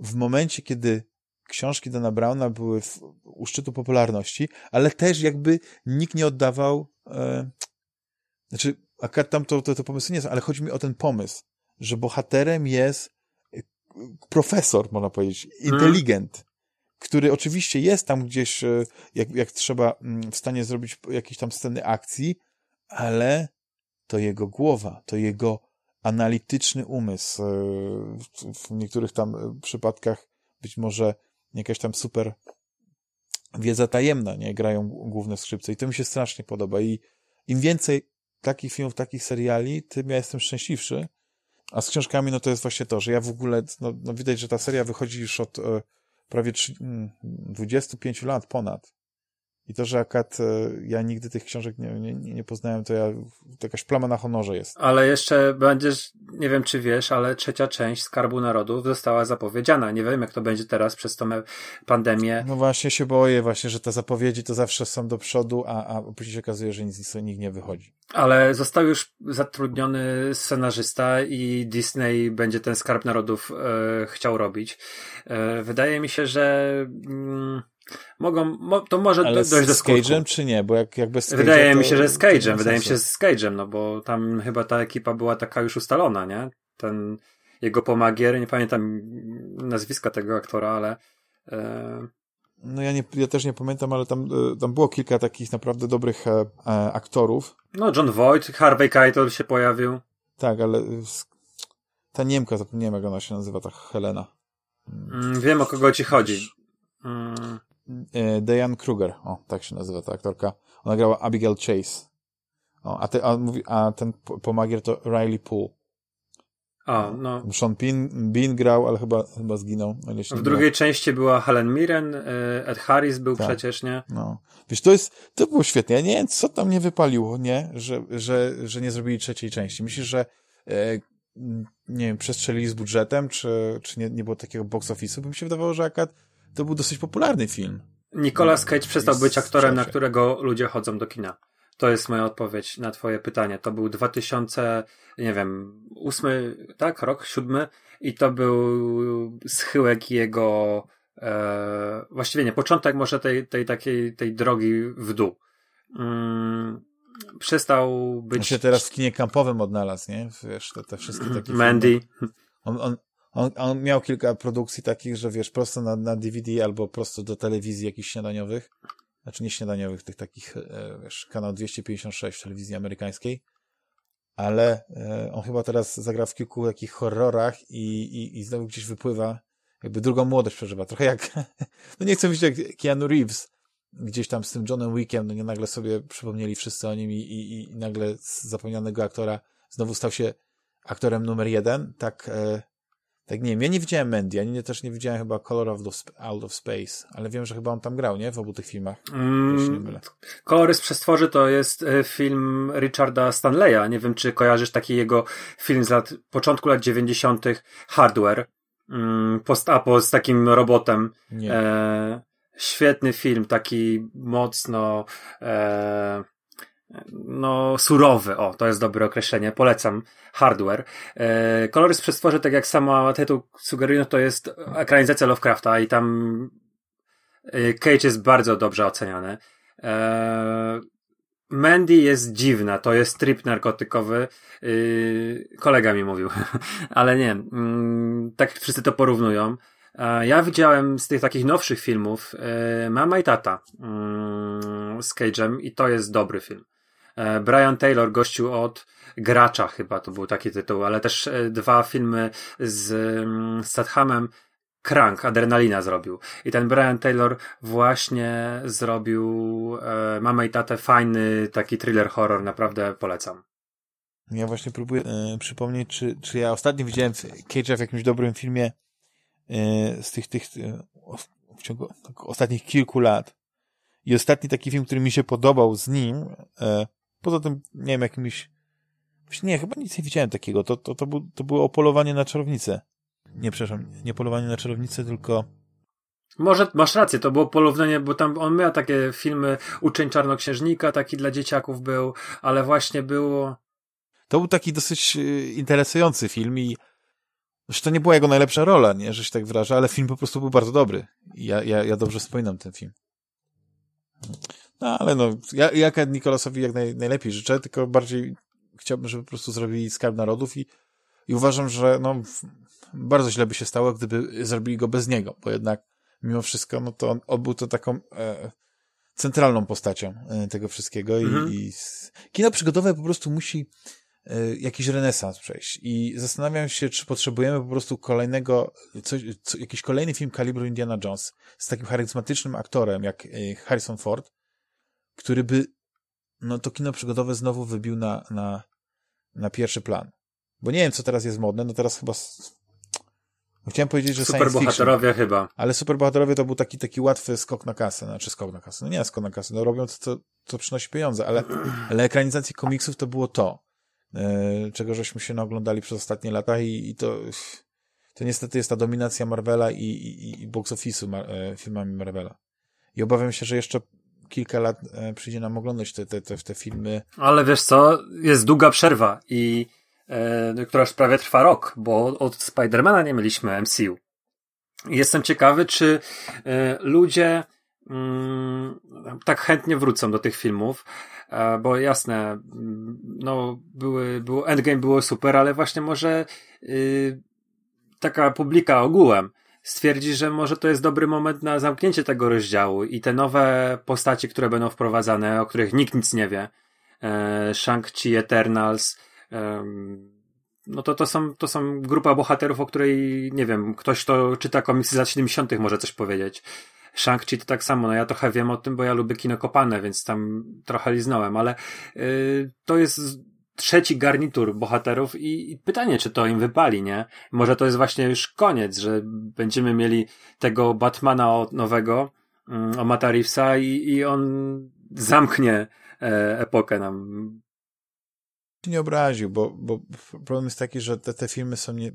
S1: w momencie, kiedy książki Dana Browna były w, u szczytu popularności, ale też jakby nikt nie oddawał, e, znaczy, akurat tam to, to, to pomysły nie są, ale chodzi mi o ten pomysł, że bohaterem jest e, profesor, można powiedzieć, inteligent, hmm. który oczywiście jest tam gdzieś, e, jak, jak trzeba, mm, w stanie zrobić jakieś tam sceny akcji, ale to jego głowa, to jego analityczny umysł, e, w niektórych tam przypadkach być może jakaś tam super wiedza tajemna, nie? Grają główne skrzypce i to mi się strasznie podoba i im więcej takich filmów, takich seriali, tym ja jestem szczęśliwszy, a z książkami, no to jest właśnie to, że ja w ogóle, no, no widać, że ta seria wychodzi już od e, prawie 3, 25 mm, lat ponad. I to, że akurat e, ja nigdy tych książek nie, nie, nie poznałem, to ja, to jakaś plama na honorze jest.
S2: Ale jeszcze będziesz, nie wiem czy wiesz, ale trzecia część Skarbu Narodów została zapowiedziana. Nie wiem jak to będzie teraz przez tą pandemię.
S1: No właśnie się boję właśnie, że te zapowiedzi to zawsze są do przodu, a, a później się okazuje, że nic, nikt nie wychodzi.
S2: Ale został już zatrudniony scenarzysta i Disney będzie ten Skarb Narodów e, chciał robić. E, wydaje mi się, że... Mm, mogą, mo, to może
S1: Ale
S2: dojść do skutku.
S1: z Cage'em czy nie? Bo jak, jak bez
S2: Wydaje mi się, że z Cage'em, wydaje mi się, z Cage'em, no bo tam chyba ta ekipa była taka już ustalona, nie? Ten jego pomagier, nie pamiętam nazwiska tego aktora, ale e...
S1: No ja, nie, ja też nie pamiętam, ale tam, e, tam było kilka takich naprawdę dobrych e, e, aktorów.
S2: No John Voight, Harvey Keitel się pojawił.
S1: Tak, ale ta Niemka, zapomniałem jak ona się nazywa, ta Helena.
S2: Mm, wiem o kogo ci chodzi. Mm.
S1: E, Diane Kruger, o, tak się nazywa ta aktorka. Ona grała Abigail Chase. O, a, te, a, a ten pomagier to Riley Poole.
S2: A, no.
S1: Sean Bean, Bean grał, ale chyba, chyba zginął.
S2: W drugiej części była Helen Mirren, e, Ed Harris był tak. przecież, nie?
S1: No. Wiesz, to jest, to było świetnie. Ja nie wiem, co tam nie wypaliło, nie? Że, że, że nie zrobili trzeciej części. Myślisz, że e, nie wiem, przestrzelili z budżetem, czy, czy nie, nie było takiego box office'u? Bo mi się wydawało, że akad to był dosyć popularny film.
S2: Nicolas Cage przestał być aktorem, na którego ludzie chodzą do kina. To jest moja odpowiedź na twoje pytanie. To był 2000, nie wiem, ósmy, tak, rok, siódmy i to był schyłek jego, e, właściwie nie, początek może tej, tej takiej, tej drogi w dół. Mm, przestał być... On
S1: się teraz w kinie kampowym odnalazł, nie? Wiesz, te, te wszystkie takie
S2: Mandy.
S1: On, on, on, on miał kilka produkcji takich, że wiesz, prosto na, na DVD albo prosto do telewizji jakichś śniadaniowych, znaczy nie śniadaniowych, tych takich, e, wiesz, kanał 256 w telewizji amerykańskiej, ale e, on chyba teraz zagra w kilku takich horrorach i, i, i znowu gdzieś wypływa, jakby drugą młodość przeżywa. Trochę jak, no nie chcę mówić jak Keanu Reeves, gdzieś tam z tym Johnem Wickiem, no nie nagle sobie przypomnieli wszyscy o nim i, i, i nagle z zapomnianego aktora znowu stał się aktorem numer jeden, tak e, tak nie wiem, ja nie widziałem Mandy, ani też nie widziałem chyba Color of the, Out of Space, ale wiem, że chyba on tam grał, nie? W obu tych filmach. Mm,
S2: Kolory z przestworzy to jest e, film Richarda Stanleya. Nie wiem, czy kojarzysz taki jego film z lat, początku lat 90. Hardware. Mm, post-apo z takim robotem.
S1: Nie. E,
S2: świetny film, taki mocno e, no, surowy, o, to jest dobre określenie, polecam, hardware. E, kolory z przestworzy, tak jak sama tytuł sugeruje, to jest ekranizacja Lovecrafta i tam e, Cage jest bardzo dobrze oceniany. E, Mandy jest dziwna, to jest trip narkotykowy. Yy, kolega mi mówił, ale nie. Yy, tak wszyscy to porównują. Yy, ja widziałem z tych takich nowszych filmów Mama i Tata yy, z Cage'em i to jest dobry film. E, Brian Taylor gościł od Gracza chyba, to był taki tytuł, ale też e, dwa filmy z mm, Stathamem Crank, Adrenalina zrobił. I ten Brian Taylor właśnie zrobił e, Mamę i Tatę fajny taki thriller horror, naprawdę polecam.
S1: Ja właśnie próbuję e, przypomnieć, czy, czy ja ostatnio widziałem Cage'a w jakimś dobrym filmie e, z tych, tych e, w ciągu ostatnich kilku lat. I ostatni taki film, który mi się podobał z nim, Poza tym, nie wiem, jakimś... Nie, chyba nic nie widziałem takiego. To, to, to, był, to było polowanie na czarownicę. Nie, przepraszam, nie polowanie na czarownicę, tylko...
S2: Może masz rację, to było polowanie, bo tam on miał takie filmy Uczeń Czarnoksiężnika, taki dla dzieciaków był, ale właśnie było...
S1: To był taki dosyć y, interesujący film i Zresztą to nie była jego najlepsza rola, nie, że się tak wyraża, ale film po prostu był bardzo dobry. Ja, ja, ja dobrze wspominam ten film. No, ale no, ja, ja Nikolasowi jak naj, najlepiej życzę, tylko bardziej chciałbym, żeby po prostu zrobili Skarb Narodów i, i uważam, że no, bardzo źle by się stało, gdyby zrobili go bez niego, bo jednak mimo wszystko, no to on, on był to taką e, centralną postacią e, tego wszystkiego mhm. i, i kino przygodowe po prostu musi E, jakiś renesans przejść. I zastanawiam się, czy potrzebujemy po prostu kolejnego, coś, co, jakiś kolejny film kalibru Indiana Jones z takim charyzmatycznym aktorem jak e, Harrison Ford, który by no to kino przygodowe znowu wybił na, na, na pierwszy plan. Bo nie wiem, co teraz jest modne, no teraz chyba chciałem powiedzieć, że
S2: Superbohaterowie chyba.
S1: Ale superbohaterowie to był taki, taki łatwy skok na kasę, znaczy skok na kasę. No nie skok na kasę, no robią to, co, co przynosi pieniądze, ale, ale ekranizacje komiksów to było to. E, czego żeśmy się naoglądali przez ostatnie lata i, i to, to niestety jest ta dominacja Marvela i, i, i box office'u mar, e, filmami Marvela. I obawiam się, że jeszcze kilka lat e, przyjdzie nam oglądać te, te, te, te filmy.
S2: Ale wiesz co, jest długa przerwa i e, która już prawie trwa rok, bo od Spidermana nie mieliśmy MCU. Jestem ciekawy, czy e, ludzie mm, tak chętnie wrócą do tych filmów, E, bo jasne, mm, no, były, było, Endgame było super, ale właśnie może yy, taka publika ogółem stwierdzi, że może to jest dobry moment na zamknięcie tego rozdziału i te nowe postacie, które będą wprowadzane, o których nikt nic nie wie, e, Shang-Chi, Eternals, e, no to, to, są, to są grupa bohaterów, o której, nie wiem, ktoś, kto czyta komiksy z lat 70. może coś powiedzieć. Shang-Chi to tak samo, no ja trochę wiem o tym, bo ja lubię kino kopane, więc tam trochę liznąłem, ale yy, to jest trzeci garnitur bohaterów i, pytanie, czy to im wypali, nie? Może to jest właśnie już koniec, że będziemy mieli tego Batmana nowego, mm, o Mata Reevesa i, i on zamknie e, epokę nam.
S1: Nie obraził, bo, bo problem jest taki, że te, te filmy są nie,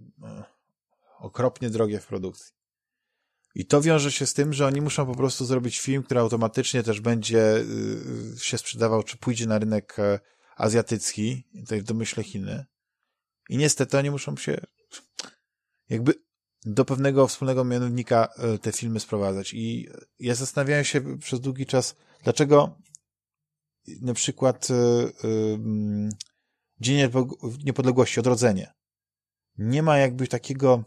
S1: okropnie drogie w produkcji. I to wiąże się z tym, że oni muszą po prostu zrobić film, który automatycznie też będzie y, się sprzedawał, czy pójdzie na rynek e, azjatycki, tutaj w domyśle Chiny. I niestety oni muszą się jakby do pewnego wspólnego mianownika e, te filmy sprowadzać. I ja zastanawiałem się przez długi czas, dlaczego na przykład e, Dzień Niepodległości, Odrodzenie, nie ma jakby takiego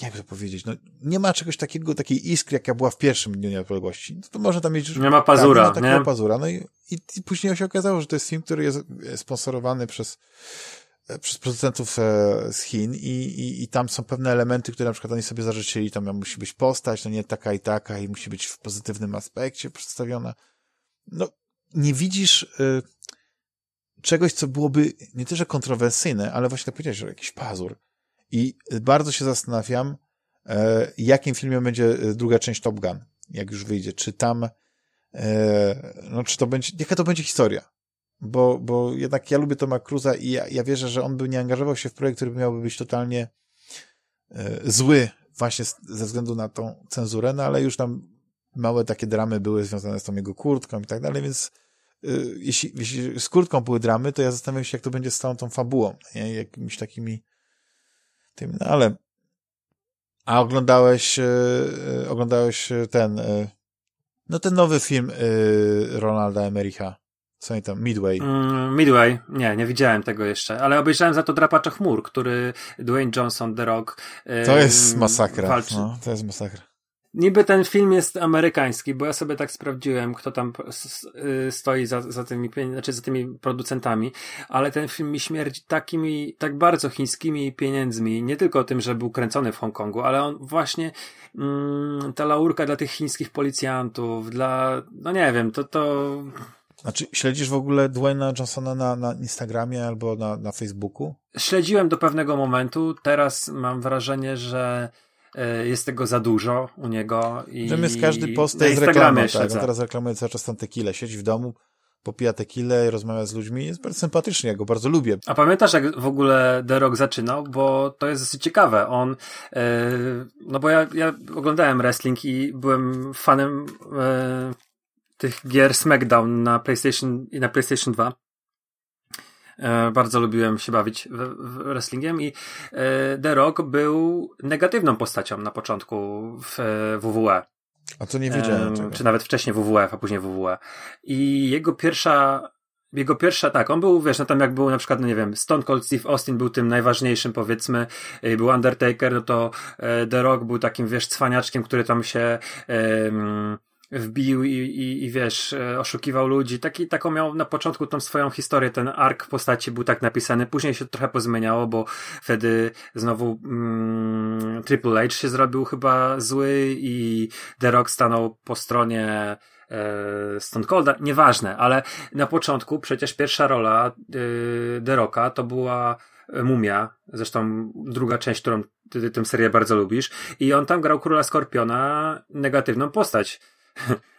S1: jak to powiedzieć, no nie ma czegoś takiego, takiej iskry, jaka była w pierwszym Dniu Niepodległości. No to może tam mieć...
S2: Nie ma pazura,
S1: tak, nie? Ma takiego pazura. No i, i, i, później się okazało, że to jest film, który jest sponsorowany przez e, przez producentów e, z Chin i, i, i tam są pewne elementy, które na przykład oni sobie zażyczyli, tam musi być postać, no nie taka i taka i musi być w pozytywnym aspekcie przedstawiona. No, nie widzisz y, czegoś, co byłoby nie tyle kontrowersyjne, ale właśnie tak powiedziałeś, że jakiś pazur. I bardzo się zastanawiam, e, jakim filmie będzie e, druga część Top Gun, jak już wyjdzie. Czy tam, e, no czy to będzie, jaka to będzie historia? Bo, bo jednak ja lubię Toma Cruza i ja, ja wierzę, że on by nie angażował się w projekt, który miałby być totalnie zły właśnie ze względu na tą cenzurę, no ale już tam małe takie dramy były związane z tą jego kurtką i tak dalej, więc jeśli, jeśli z kurtką były dramy, to ja zastanawiam się, jak to będzie z całą tą fabułą, nie? jakimiś takimi tym, no ale a oglądałeś yy, oglądałeś ten yy, no ten nowy film yy, Ronalda Emericha co nie tam, Midway.
S2: Mm, Midway, nie, nie widziałem tego jeszcze, ale obejrzałem za to Drapacza Chmur, który Dwayne Johnson, The Rock
S1: To jest masakra, walczy. no, to jest masakra
S2: niby ten film jest amerykański, bo ja sobie tak sprawdziłem, kto tam y, stoi za, za tymi, znaczy za tymi producentami, ale ten film mi śmierdzi takimi, tak bardzo chińskimi pieniędzmi, nie tylko tym, że był kręcony w Hongkongu, ale on właśnie, mm, ta laurka dla tych chińskich policjantów, dla, no nie wiem, to, to...
S1: Znaczy, śledzisz w ogóle Dwayna Johnsona na, na Instagramie albo na, na Facebooku?
S2: Śledziłem do pewnego momentu, teraz mam wrażenie, że jest tego za dużo u niego. I
S1: jest każdy post to jest reklama, tak? On teraz reklamuje cały czas tam tequilę, siedzi w domu, popija tequilę, rozmawia z ludźmi, jest bardzo sympatycznie, ja go bardzo lubię.
S2: A pamiętasz, jak w ogóle The Rock zaczynał? Bo to jest dosyć ciekawe. On, yy, no bo ja, ja oglądałem wrestling i byłem fanem yy, tych gier SmackDown na PlayStation i na PlayStation 2. E, bardzo lubiłem się bawić wrestlingiem i e, The Rock był negatywną postacią na początku w WWE.
S1: A to nie wiedziałem.
S2: E, czy nawet wcześniej WWF, a później WWE. I jego pierwsza jego pierwsza, tak, on był, wiesz, no tam jak był na przykład, no nie wiem, Stone Cold Steve Austin był tym najważniejszym, powiedzmy, był Undertaker, no to The Rock był takim, wiesz, cwaniaczkiem, który tam się um, wbił i, i, i wiesz, e, oszukiwał ludzi. Taki, taką miał na początku tą swoją historię, ten ark postaci był tak napisany, później się trochę pozmieniało, bo wtedy znowu mm, Triple H się zrobił chyba zły i The Rock stanął po stronie e, Stone Colda, nieważne, ale na początku przecież pierwsza rola e, The Rocka to była Mumia, zresztą druga część, którą ty, ty tę serię bardzo lubisz. I on tam grał Króla Skorpiona, negatywną postać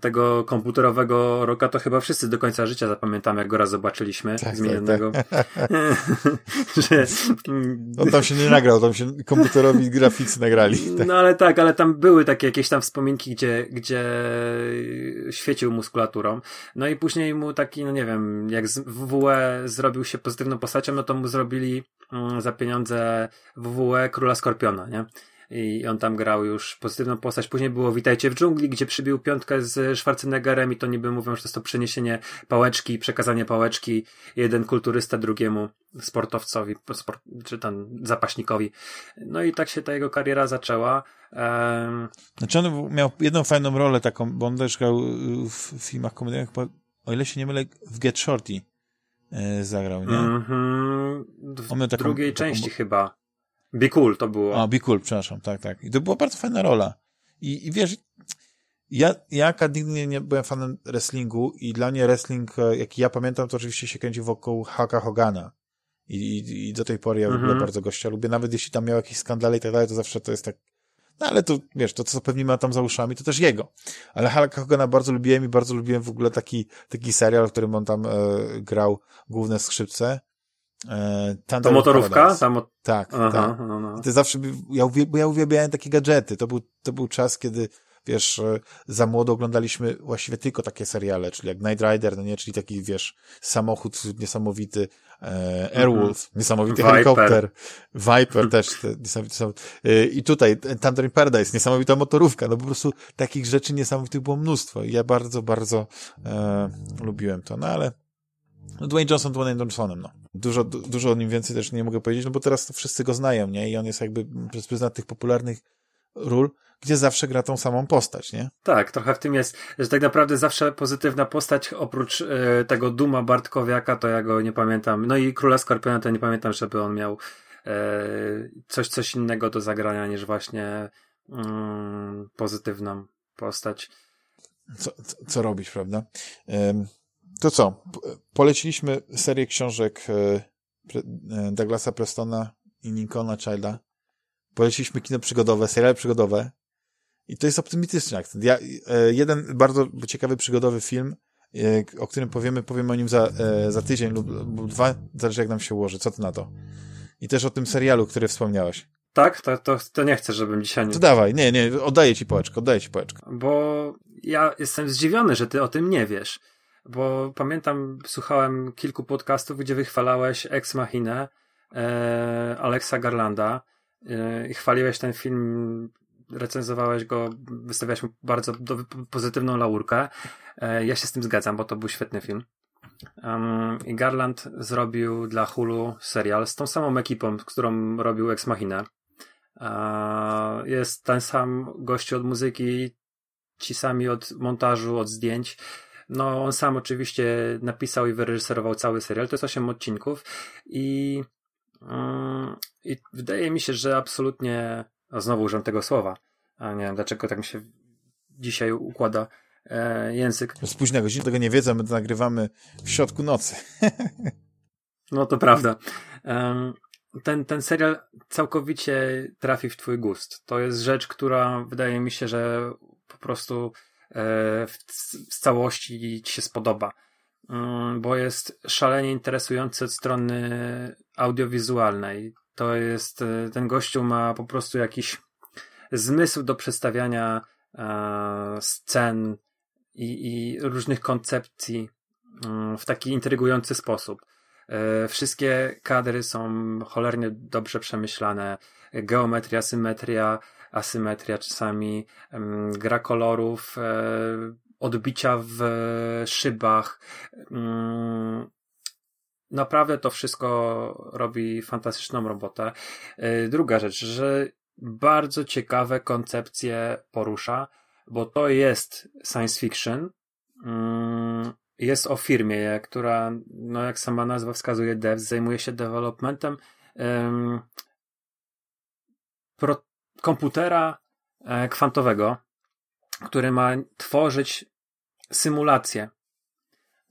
S2: tego komputerowego roka to chyba wszyscy do końca życia zapamiętamy, jak go raz zobaczyliśmy tak, zmienionego. Tak, tak.
S1: że... On tam się nie nagrał, tam się komputerowi graficy nagrali.
S2: Tak. No ale tak, ale tam były takie jakieś tam wspominki, gdzie, gdzie świecił muskulaturą. No i później mu taki, no nie wiem, jak WWE zrobił się pozytywną postacią, no to mu zrobili mm, za pieniądze WWE Króla Skorpiona, nie? I on tam grał już pozytywną postać. Później było Witajcie w dżungli, gdzie przybił piątkę z Schwarzeneggerem i to niby mówią, że to jest to przeniesienie pałeczki, przekazanie pałeczki jeden kulturysta drugiemu sportowcowi, sport, czy tam zapaśnikowi. No i tak się ta jego kariera zaczęła. Um...
S1: Znaczy on miał jedną fajną rolę taką, bo on też grał w filmach komediowych, o ile się nie mylę, w Get Shorty e, zagrał, nie? Mm
S2: -hmm. W taką, drugiej taką, części chyba. Be Cool to było.
S1: A, Be Cool, przepraszam, tak, tak. I to była bardzo fajna rola. I, i wiesz, ja, ja nigdy nie, nie byłem fanem wrestlingu i dla mnie wrestling, e, jaki ja pamiętam, to oczywiście się kręci wokół Haka Hogana. I, i, I do tej pory ja mhm. w ogóle bardzo gościa lubię. Nawet jeśli tam miał jakieś skandale i tak dalej, to zawsze to jest tak no ale to, wiesz, to co pewnie ma tam za uszami, to też jego. Ale Hulka Hogana bardzo lubiłem i bardzo lubiłem w ogóle taki, taki serial, w którym on tam e, grał główne skrzypce.
S2: E, to motorówka? Tam.
S1: Tak, Aha, tak. No, no. To zawsze, ja, bo ja uwielbiałem takie gadżety. To był, to był czas, kiedy wiesz, e, za młodo oglądaliśmy właściwie tylko takie seriale, czyli jak Night Rider, no nie, czyli taki, wiesz, samochód niesamowity, e, Airwolf, mm -hmm. niesamowity Viper. helikopter, Viper też, te, niesamowity samochód. E, I tutaj Thunder in Paradise, niesamowita motorówka, no po prostu takich rzeczy niesamowitych było mnóstwo i ja bardzo, bardzo e, lubiłem to, no ale Dwayne Johnson Dwayne Johnsonem, no. Dużo, dużo o nim więcej też nie mogę powiedzieć, no bo teraz to wszyscy go znają, nie? I on jest jakby przez pryzmat tych popularnych ról, gdzie zawsze gra tą samą postać, nie?
S2: Tak, trochę w tym jest, że tak naprawdę zawsze pozytywna postać, oprócz y, tego Duma Bartkowiaka, to ja go nie pamiętam. No i Króla Skorpiona to nie pamiętam, żeby on miał y, coś, coś innego do zagrania niż właśnie y, pozytywną postać.
S1: Co, co, co robić, prawda? To co? Poleciliśmy serię książek e, e, Douglasa Prestona i Lincolna Childa. Poleciliśmy kino przygodowe, seriale przygodowe. I to jest optymistyczny akcent. Ja, e, jeden bardzo ciekawy przygodowy film, o którym powiemy, powiemy o nim za, za tydzień lub, lub dwa, zależy jak nam się ułoży. Co ty na to? I też o tym serialu, który wspomniałeś.
S2: Tak? To, to, to nie chcę, żebym dzisiaj nie...
S1: To dawaj, nie, nie, oddaję ci pałeczkę, oddaję ci pałeczkę.
S2: Bo ja jestem zdziwiony, że ty o tym nie wiesz bo pamiętam, słuchałem kilku podcastów, gdzie wychwalałeś Ex Machinę e, Alexa Garlanda e, i chwaliłeś ten film, recenzowałeś go, wystawiałeś mu bardzo do, pozytywną laurkę. E, ja się z tym zgadzam, bo to był świetny film. Um, I Garland zrobił dla Hulu serial z tą samą ekipą, którą robił Ex Machinę. E, jest ten sam gościu od muzyki, ci sami od montażu, od zdjęć. No, on sam oczywiście napisał i wyreżyserował cały serial. To jest 8 odcinków i, mm, i wydaje mi się, że absolutnie, no znowu używam tego słowa, a nie wiem dlaczego tak mi się dzisiaj układa e, język.
S1: Z późna godzina tego nie wiedzą, my to nagrywamy w środku nocy.
S2: no to prawda. ten, ten serial całkowicie trafi w twój gust. To jest rzecz, która wydaje mi się, że po prostu w, w całości ci się spodoba. mm, bo jest szalenie interesujący od strony audiowizualnej. To jest, e, ten gościu ma po prostu jakiś zmysł do przedstawiania e, scen i, i różnych koncepcji mm, w taki intrygujący sposób. E, wszystkie kadry są cholernie dobrze przemyślane. Geometria, symetria, asymetria czasami, gra kolorów, e, odbicia w szybach. Mm, naprawdę to wszystko robi fantastyczną robotę. E, druga rzecz, że bardzo ciekawe koncepcje porusza, bo to jest science fiction. Mm, jest o firmie, która, no jak sama nazwa wskazuje, dev, zajmuje się developmentem pro, komputera e, kwantowego, który ma tworzyć symulację.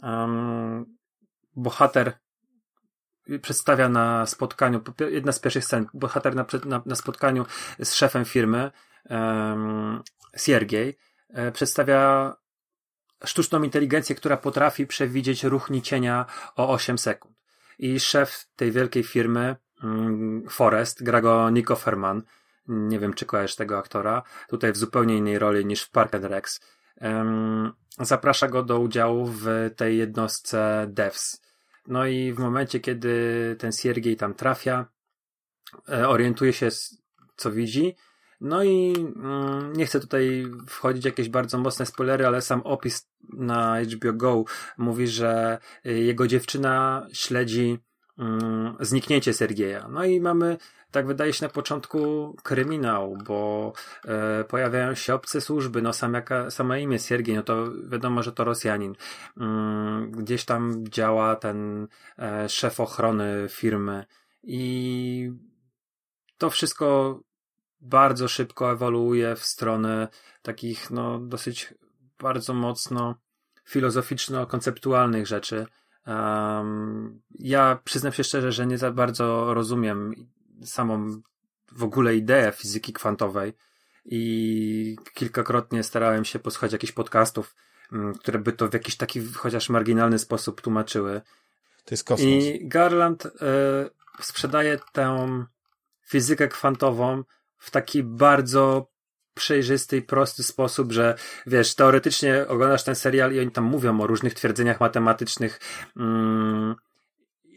S2: Um, bohater przedstawia na spotkaniu, jedna z pierwszych scen, bohater na, na, na spotkaniu z szefem firmy, um, Siergiej, e, przedstawia sztuczną inteligencję, która potrafi przewidzieć ruch nicienia o 8 sekund. I szef tej wielkiej firmy, um, Forrest, gra go Nico Ferman, nie wiem czy kojarzysz tego aktora, tutaj w zupełnie innej roli niż w Park Rex, um, zaprasza go do udziału w tej jednostce devs no i w momencie, kiedy ten Siergiej tam trafia, e, orientuje się, co widzi. No i mm, nie chcę tutaj wchodzić w jakieś bardzo mocne spoilery, ale sam opis na HBO Go mówi, że e, jego dziewczyna śledzi mm, zniknięcie Sergieja. No i mamy tak wydaje się na początku kryminał, bo e, pojawiają się obce służby, no sam jaka, samo imię Siergiej, no to wiadomo, że to Rosjanin. Mm, gdzieś tam działa ten e, szef ochrony firmy i to wszystko bardzo szybko ewoluuje w stronę takich, no, dosyć bardzo mocno filozoficzno-konceptualnych rzeczy. Um, ja przyznam się szczerze, że nie za bardzo rozumiem samą w ogóle ideę fizyki kwantowej i kilkakrotnie starałem się posłuchać jakichś podcastów, mm, które by to w jakiś taki chociaż marginalny sposób tłumaczyły.
S1: To jest kosmos.
S2: I Garland y, sprzedaje tę fizykę kwantową w taki bardzo przejrzysty i prosty sposób, że wiesz, teoretycznie oglądasz ten serial i oni tam mówią o różnych twierdzeniach matematycznych, mm,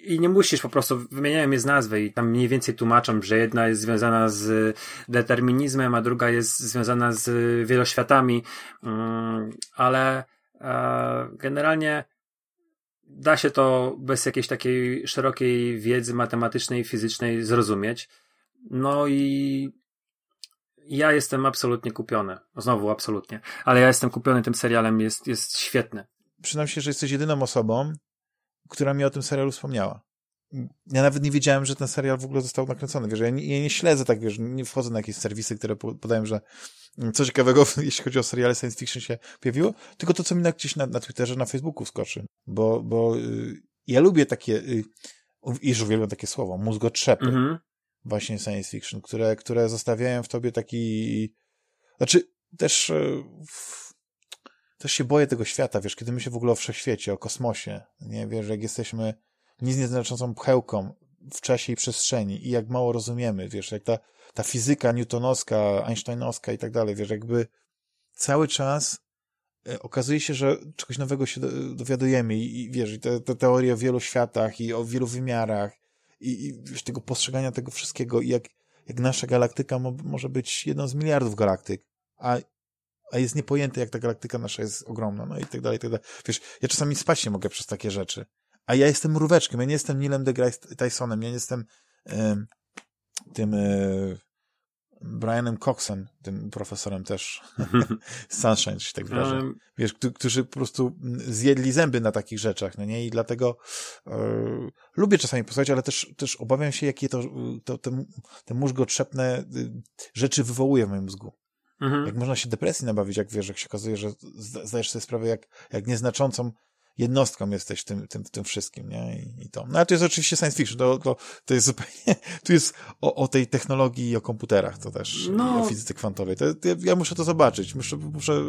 S2: i nie musisz po prostu, wymieniają je z nazwy i tam mniej więcej tłumaczą, że jedna jest związana z determinizmem, a druga jest związana z wieloświatami, mm, ale e, generalnie da się to bez jakiejś takiej szerokiej wiedzy matematycznej fizycznej zrozumieć. No i ja jestem absolutnie kupiony. Znowu absolutnie. Ale ja jestem kupiony tym serialem, jest, jest świetny.
S1: Przynajmniej że jesteś jedyną osobą, która mi o tym serialu wspomniała. Ja nawet nie wiedziałem, że ten serial w ogóle został nakręcony. Wiesz, ja nie, ja nie śledzę tak, wiesz, nie wchodzę na jakieś serwisy, które podają, że coś ciekawego, jeśli chodzi o seriale science fiction się pojawiło, tylko to, co mi na, gdzieś na, na Twitterze, na Facebooku skoczy. Bo, bo y, ja lubię takie, y, i już uwielbiam takie słowo, mózgotrzepy. Mhm. Właśnie science fiction, które, które zostawiają w tobie taki, znaczy też y, też się boję tego świata, wiesz, kiedy myślę w ogóle o wszechświecie, o kosmosie, nie, wiesz, jak jesteśmy nic nieznaczącą pchełką w czasie i przestrzeni i jak mało rozumiemy, wiesz, jak ta, ta fizyka newtonowska, einsteinowska i tak dalej, wiesz, jakby cały czas e, okazuje się, że czegoś nowego się dowiadujemy i, i wiesz, i te, te teorie o wielu światach i o wielu wymiarach i, i wiesz, tego postrzegania tego wszystkiego i jak, jak nasza galaktyka mo może być jedną z miliardów galaktyk, a a jest niepojęte, jak ta galaktyka nasza jest ogromna, no i tak dalej, i tak dalej. Wiesz, ja czasami spać nie mogę przez takie rzeczy. A ja jestem mróweczkiem, ja nie jestem Nilem deGrasse Tysonem, ja nie jestem y, tym y, Brianem Coxem, tym profesorem też Sunshine, się tak wyrażę. Um, Wiesz, którzy po prostu zjedli zęby na takich rzeczach, no nie? I dlatego y, lubię czasami posłuchać, ale też, też obawiam się, jakie to, to te, te mózgotrzepne y, rzeczy wywołuje w moim mózgu. Mhm. Jak można się depresji nabawić, jak wiesz, jak się okazuje, że zdajesz sobie sprawę, jak, jak nieznaczącą jednostką jesteś w tym, tym, tym wszystkim, nie? I, I, to. No ale to jest oczywiście science fiction, to, to, to jest zupełnie, tu jest o, o tej technologii i o komputerach, to też, no. o fizyce kwantowej. To, to, ja muszę to zobaczyć, muszę, muszę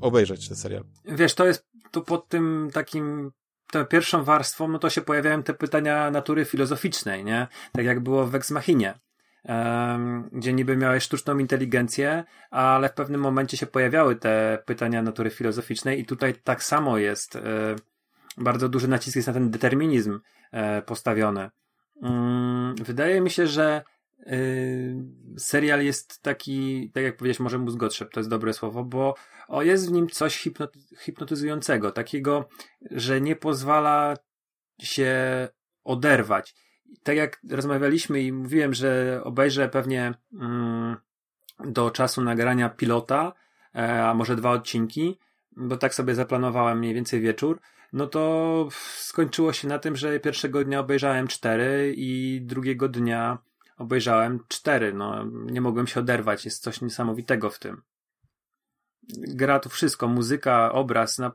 S1: obejrzeć ten serial.
S2: Wiesz, to jest tu pod tym takim tą pierwszą warstwą, no to się pojawiają te pytania natury filozoficznej, nie? Tak jak było w Ex Machinie. Gdzie niby miałeś sztuczną inteligencję, ale w pewnym momencie się pojawiały te pytania natury filozoficznej i tutaj tak samo jest. E, bardzo duży nacisk jest na ten determinizm e, postawiony. Um, wydaje mi się, że y, serial jest taki, tak jak powiedziałeś, może mózgotrzeb, to jest dobre słowo, bo jest w nim coś hipnoty hipnotyzującego, takiego, że nie pozwala się oderwać. Tak jak rozmawialiśmy i mówiłem, że obejrzę pewnie mm, do czasu nagrania pilota, e, a może dwa odcinki, bo tak sobie zaplanowałem mniej więcej wieczór, no to skończyło się na tym, że pierwszego dnia obejrzałem cztery i drugiego dnia obejrzałem cztery. No, nie mogłem się oderwać. Jest coś niesamowitego w tym. Gra tu wszystko, muzyka, obraz, na,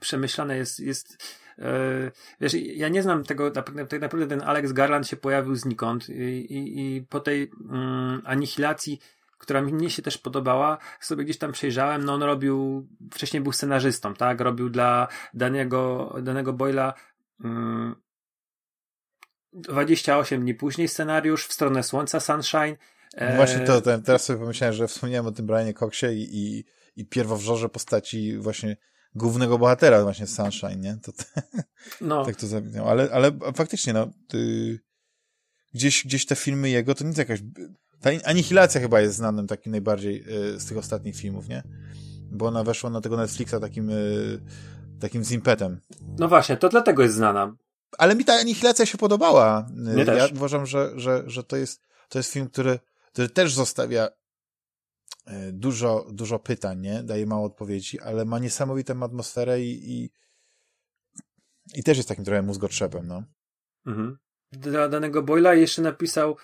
S2: przemyślane jest, jest yy, wiesz, ja nie znam tego, tak naprawdę ten Alex Garland się pojawił znikąd i, i, i po tej yy, anihilacji która mnie się też podobała, sobie gdzieś tam przejrzałem, no on robił, wcześniej był scenarzystą, tak, robił dla danego, danego Boyla mm, 28 dni później scenariusz w stronę Słońca, Sunshine.
S1: No właśnie to, ten, teraz sobie pomyślałem, że wspomniałem o tym Brianie Coxie i, i, i pierwowrzorze postaci właśnie głównego bohatera właśnie Sunshine, nie? To, no. tak to zabijał. Ale, ale faktycznie, no, ty, gdzieś, gdzieś te filmy jego, to nic jakaś, ta Anihilacja chyba jest znanym takim najbardziej y, z tych ostatnich filmów, nie? Bo ona weszła na tego Netflixa takim, y, takim z impetem.
S2: No właśnie, to dlatego jest znana.
S1: Ale mi ta Anihilacja się podobała. Mnie ja też. uważam, że, że, że to, jest, to jest film, który, który też zostawia dużo, dużo pytań, nie? Daje mało odpowiedzi, ale ma niesamowitą atmosferę i, i, i też jest takim trochę mózgotrzepem, no.
S2: Mhm. Dla danego Boyla jeszcze napisał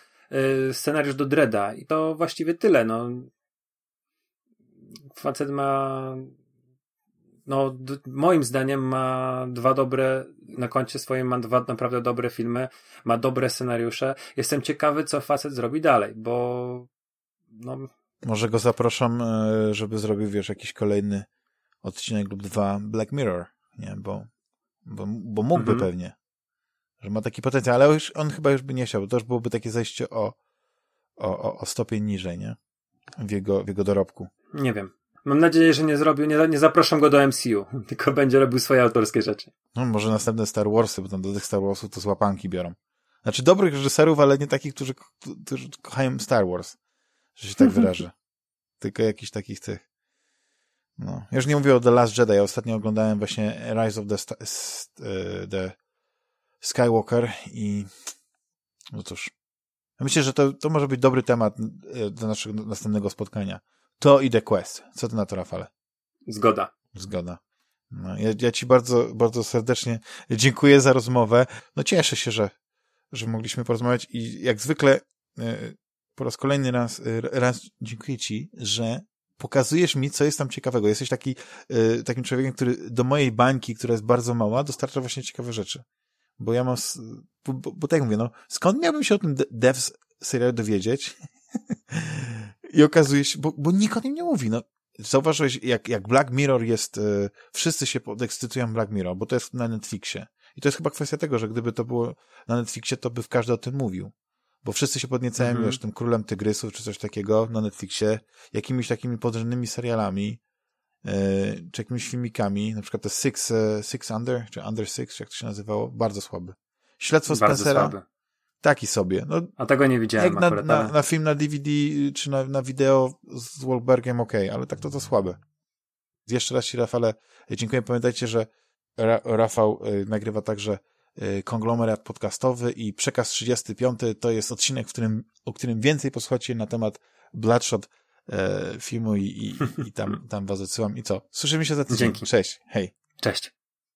S2: y, scenariusz do Dreda i to właściwie tyle, no. Facet ma no, moim zdaniem ma dwa dobre, na koncie swoim ma dwa naprawdę dobre filmy, ma dobre scenariusze. Jestem ciekawy, co facet zrobi dalej, bo no,
S1: może go zapraszam, e, żeby zrobił, wiesz, jakiś kolejny odcinek lub dwa Black Mirror, nie? Bo, bo, bo mógłby mhm. pewnie. Że ma taki potencjał, ale już, on chyba już by nie chciał, bo to już byłoby takie zejście o, o, o stopień niżej, nie? W jego, w jego dorobku.
S2: Nie wiem. Mam nadzieję, że nie zrobił, nie, nie zapraszam go do MCU, tylko będzie robił swoje autorskie rzeczy.
S1: No, może następne Star Warsy, bo tam do tych Star Warsów to złapanki biorą. Znaczy dobrych reżyserów, ale nie takich, którzy, którzy kochają Star Wars że się tak wyrażę. Tylko jakichś takich tych. No. Już nie mówię o The Last Jedi. Ja ostatnio oglądałem właśnie Rise of the, e, the Skywalker i no cóż. Myślę, że to, to może być dobry temat e, do naszego następnego spotkania. To i The Quest. Co ty na to, Rafale?
S2: Zgoda.
S1: Zgoda. No, ja, ja ci bardzo, bardzo serdecznie dziękuję za rozmowę. No cieszę się, że, że mogliśmy porozmawiać i jak zwykle e, po raz kolejny raz, y, raz dziękuję ci, że pokazujesz mi, co jest tam ciekawego. Jesteś taki, y, takim człowiekiem, który do mojej bańki, która jest bardzo mała, dostarcza właśnie ciekawe rzeczy. Bo ja mam, bo, bo, bo tak jak mówię, no, skąd miałbym się o tym devs serialu dowiedzieć? I okazuje się, bo, bo nikt o nim nie mówi, no. Zauważyłeś, jak, jak Black Mirror jest, y, wszyscy się podekscytują Black Mirror, bo to jest na Netflixie. I to jest chyba kwestia tego, że gdyby to było na Netflixie, to by każdy o tym mówił bo wszyscy się podniecają -hmm. już tym Królem Tygrysów czy coś takiego na Netflixie, jakimiś takimi podrzędnymi serialami, yy, czy jakimiś filmikami, na przykład te Six, uh, Six Under, czy Under Six, jak to się nazywało, bardzo słaby. Śledztwo Spencera, słaby. taki sobie. No,
S2: A tego nie widziałem
S1: jak akurat, na, na, na, film na DVD, czy na, na wideo z Wahlbergiem, ok, ale tak to to słabe. Jeszcze raz Ci, Rafale, dziękuję. Pamiętajcie, że Ra Rafał y, nagrywa także konglomerat podcastowy i przekaz 35 to jest odcinek, w którym, o którym więcej posłuchacie na temat Bloodshot e, filmu i, i, i tam, tam was odsyłam. I co? Słyszymy się za tydzień. Dzięki. Cześć. Hej.
S2: Cześć.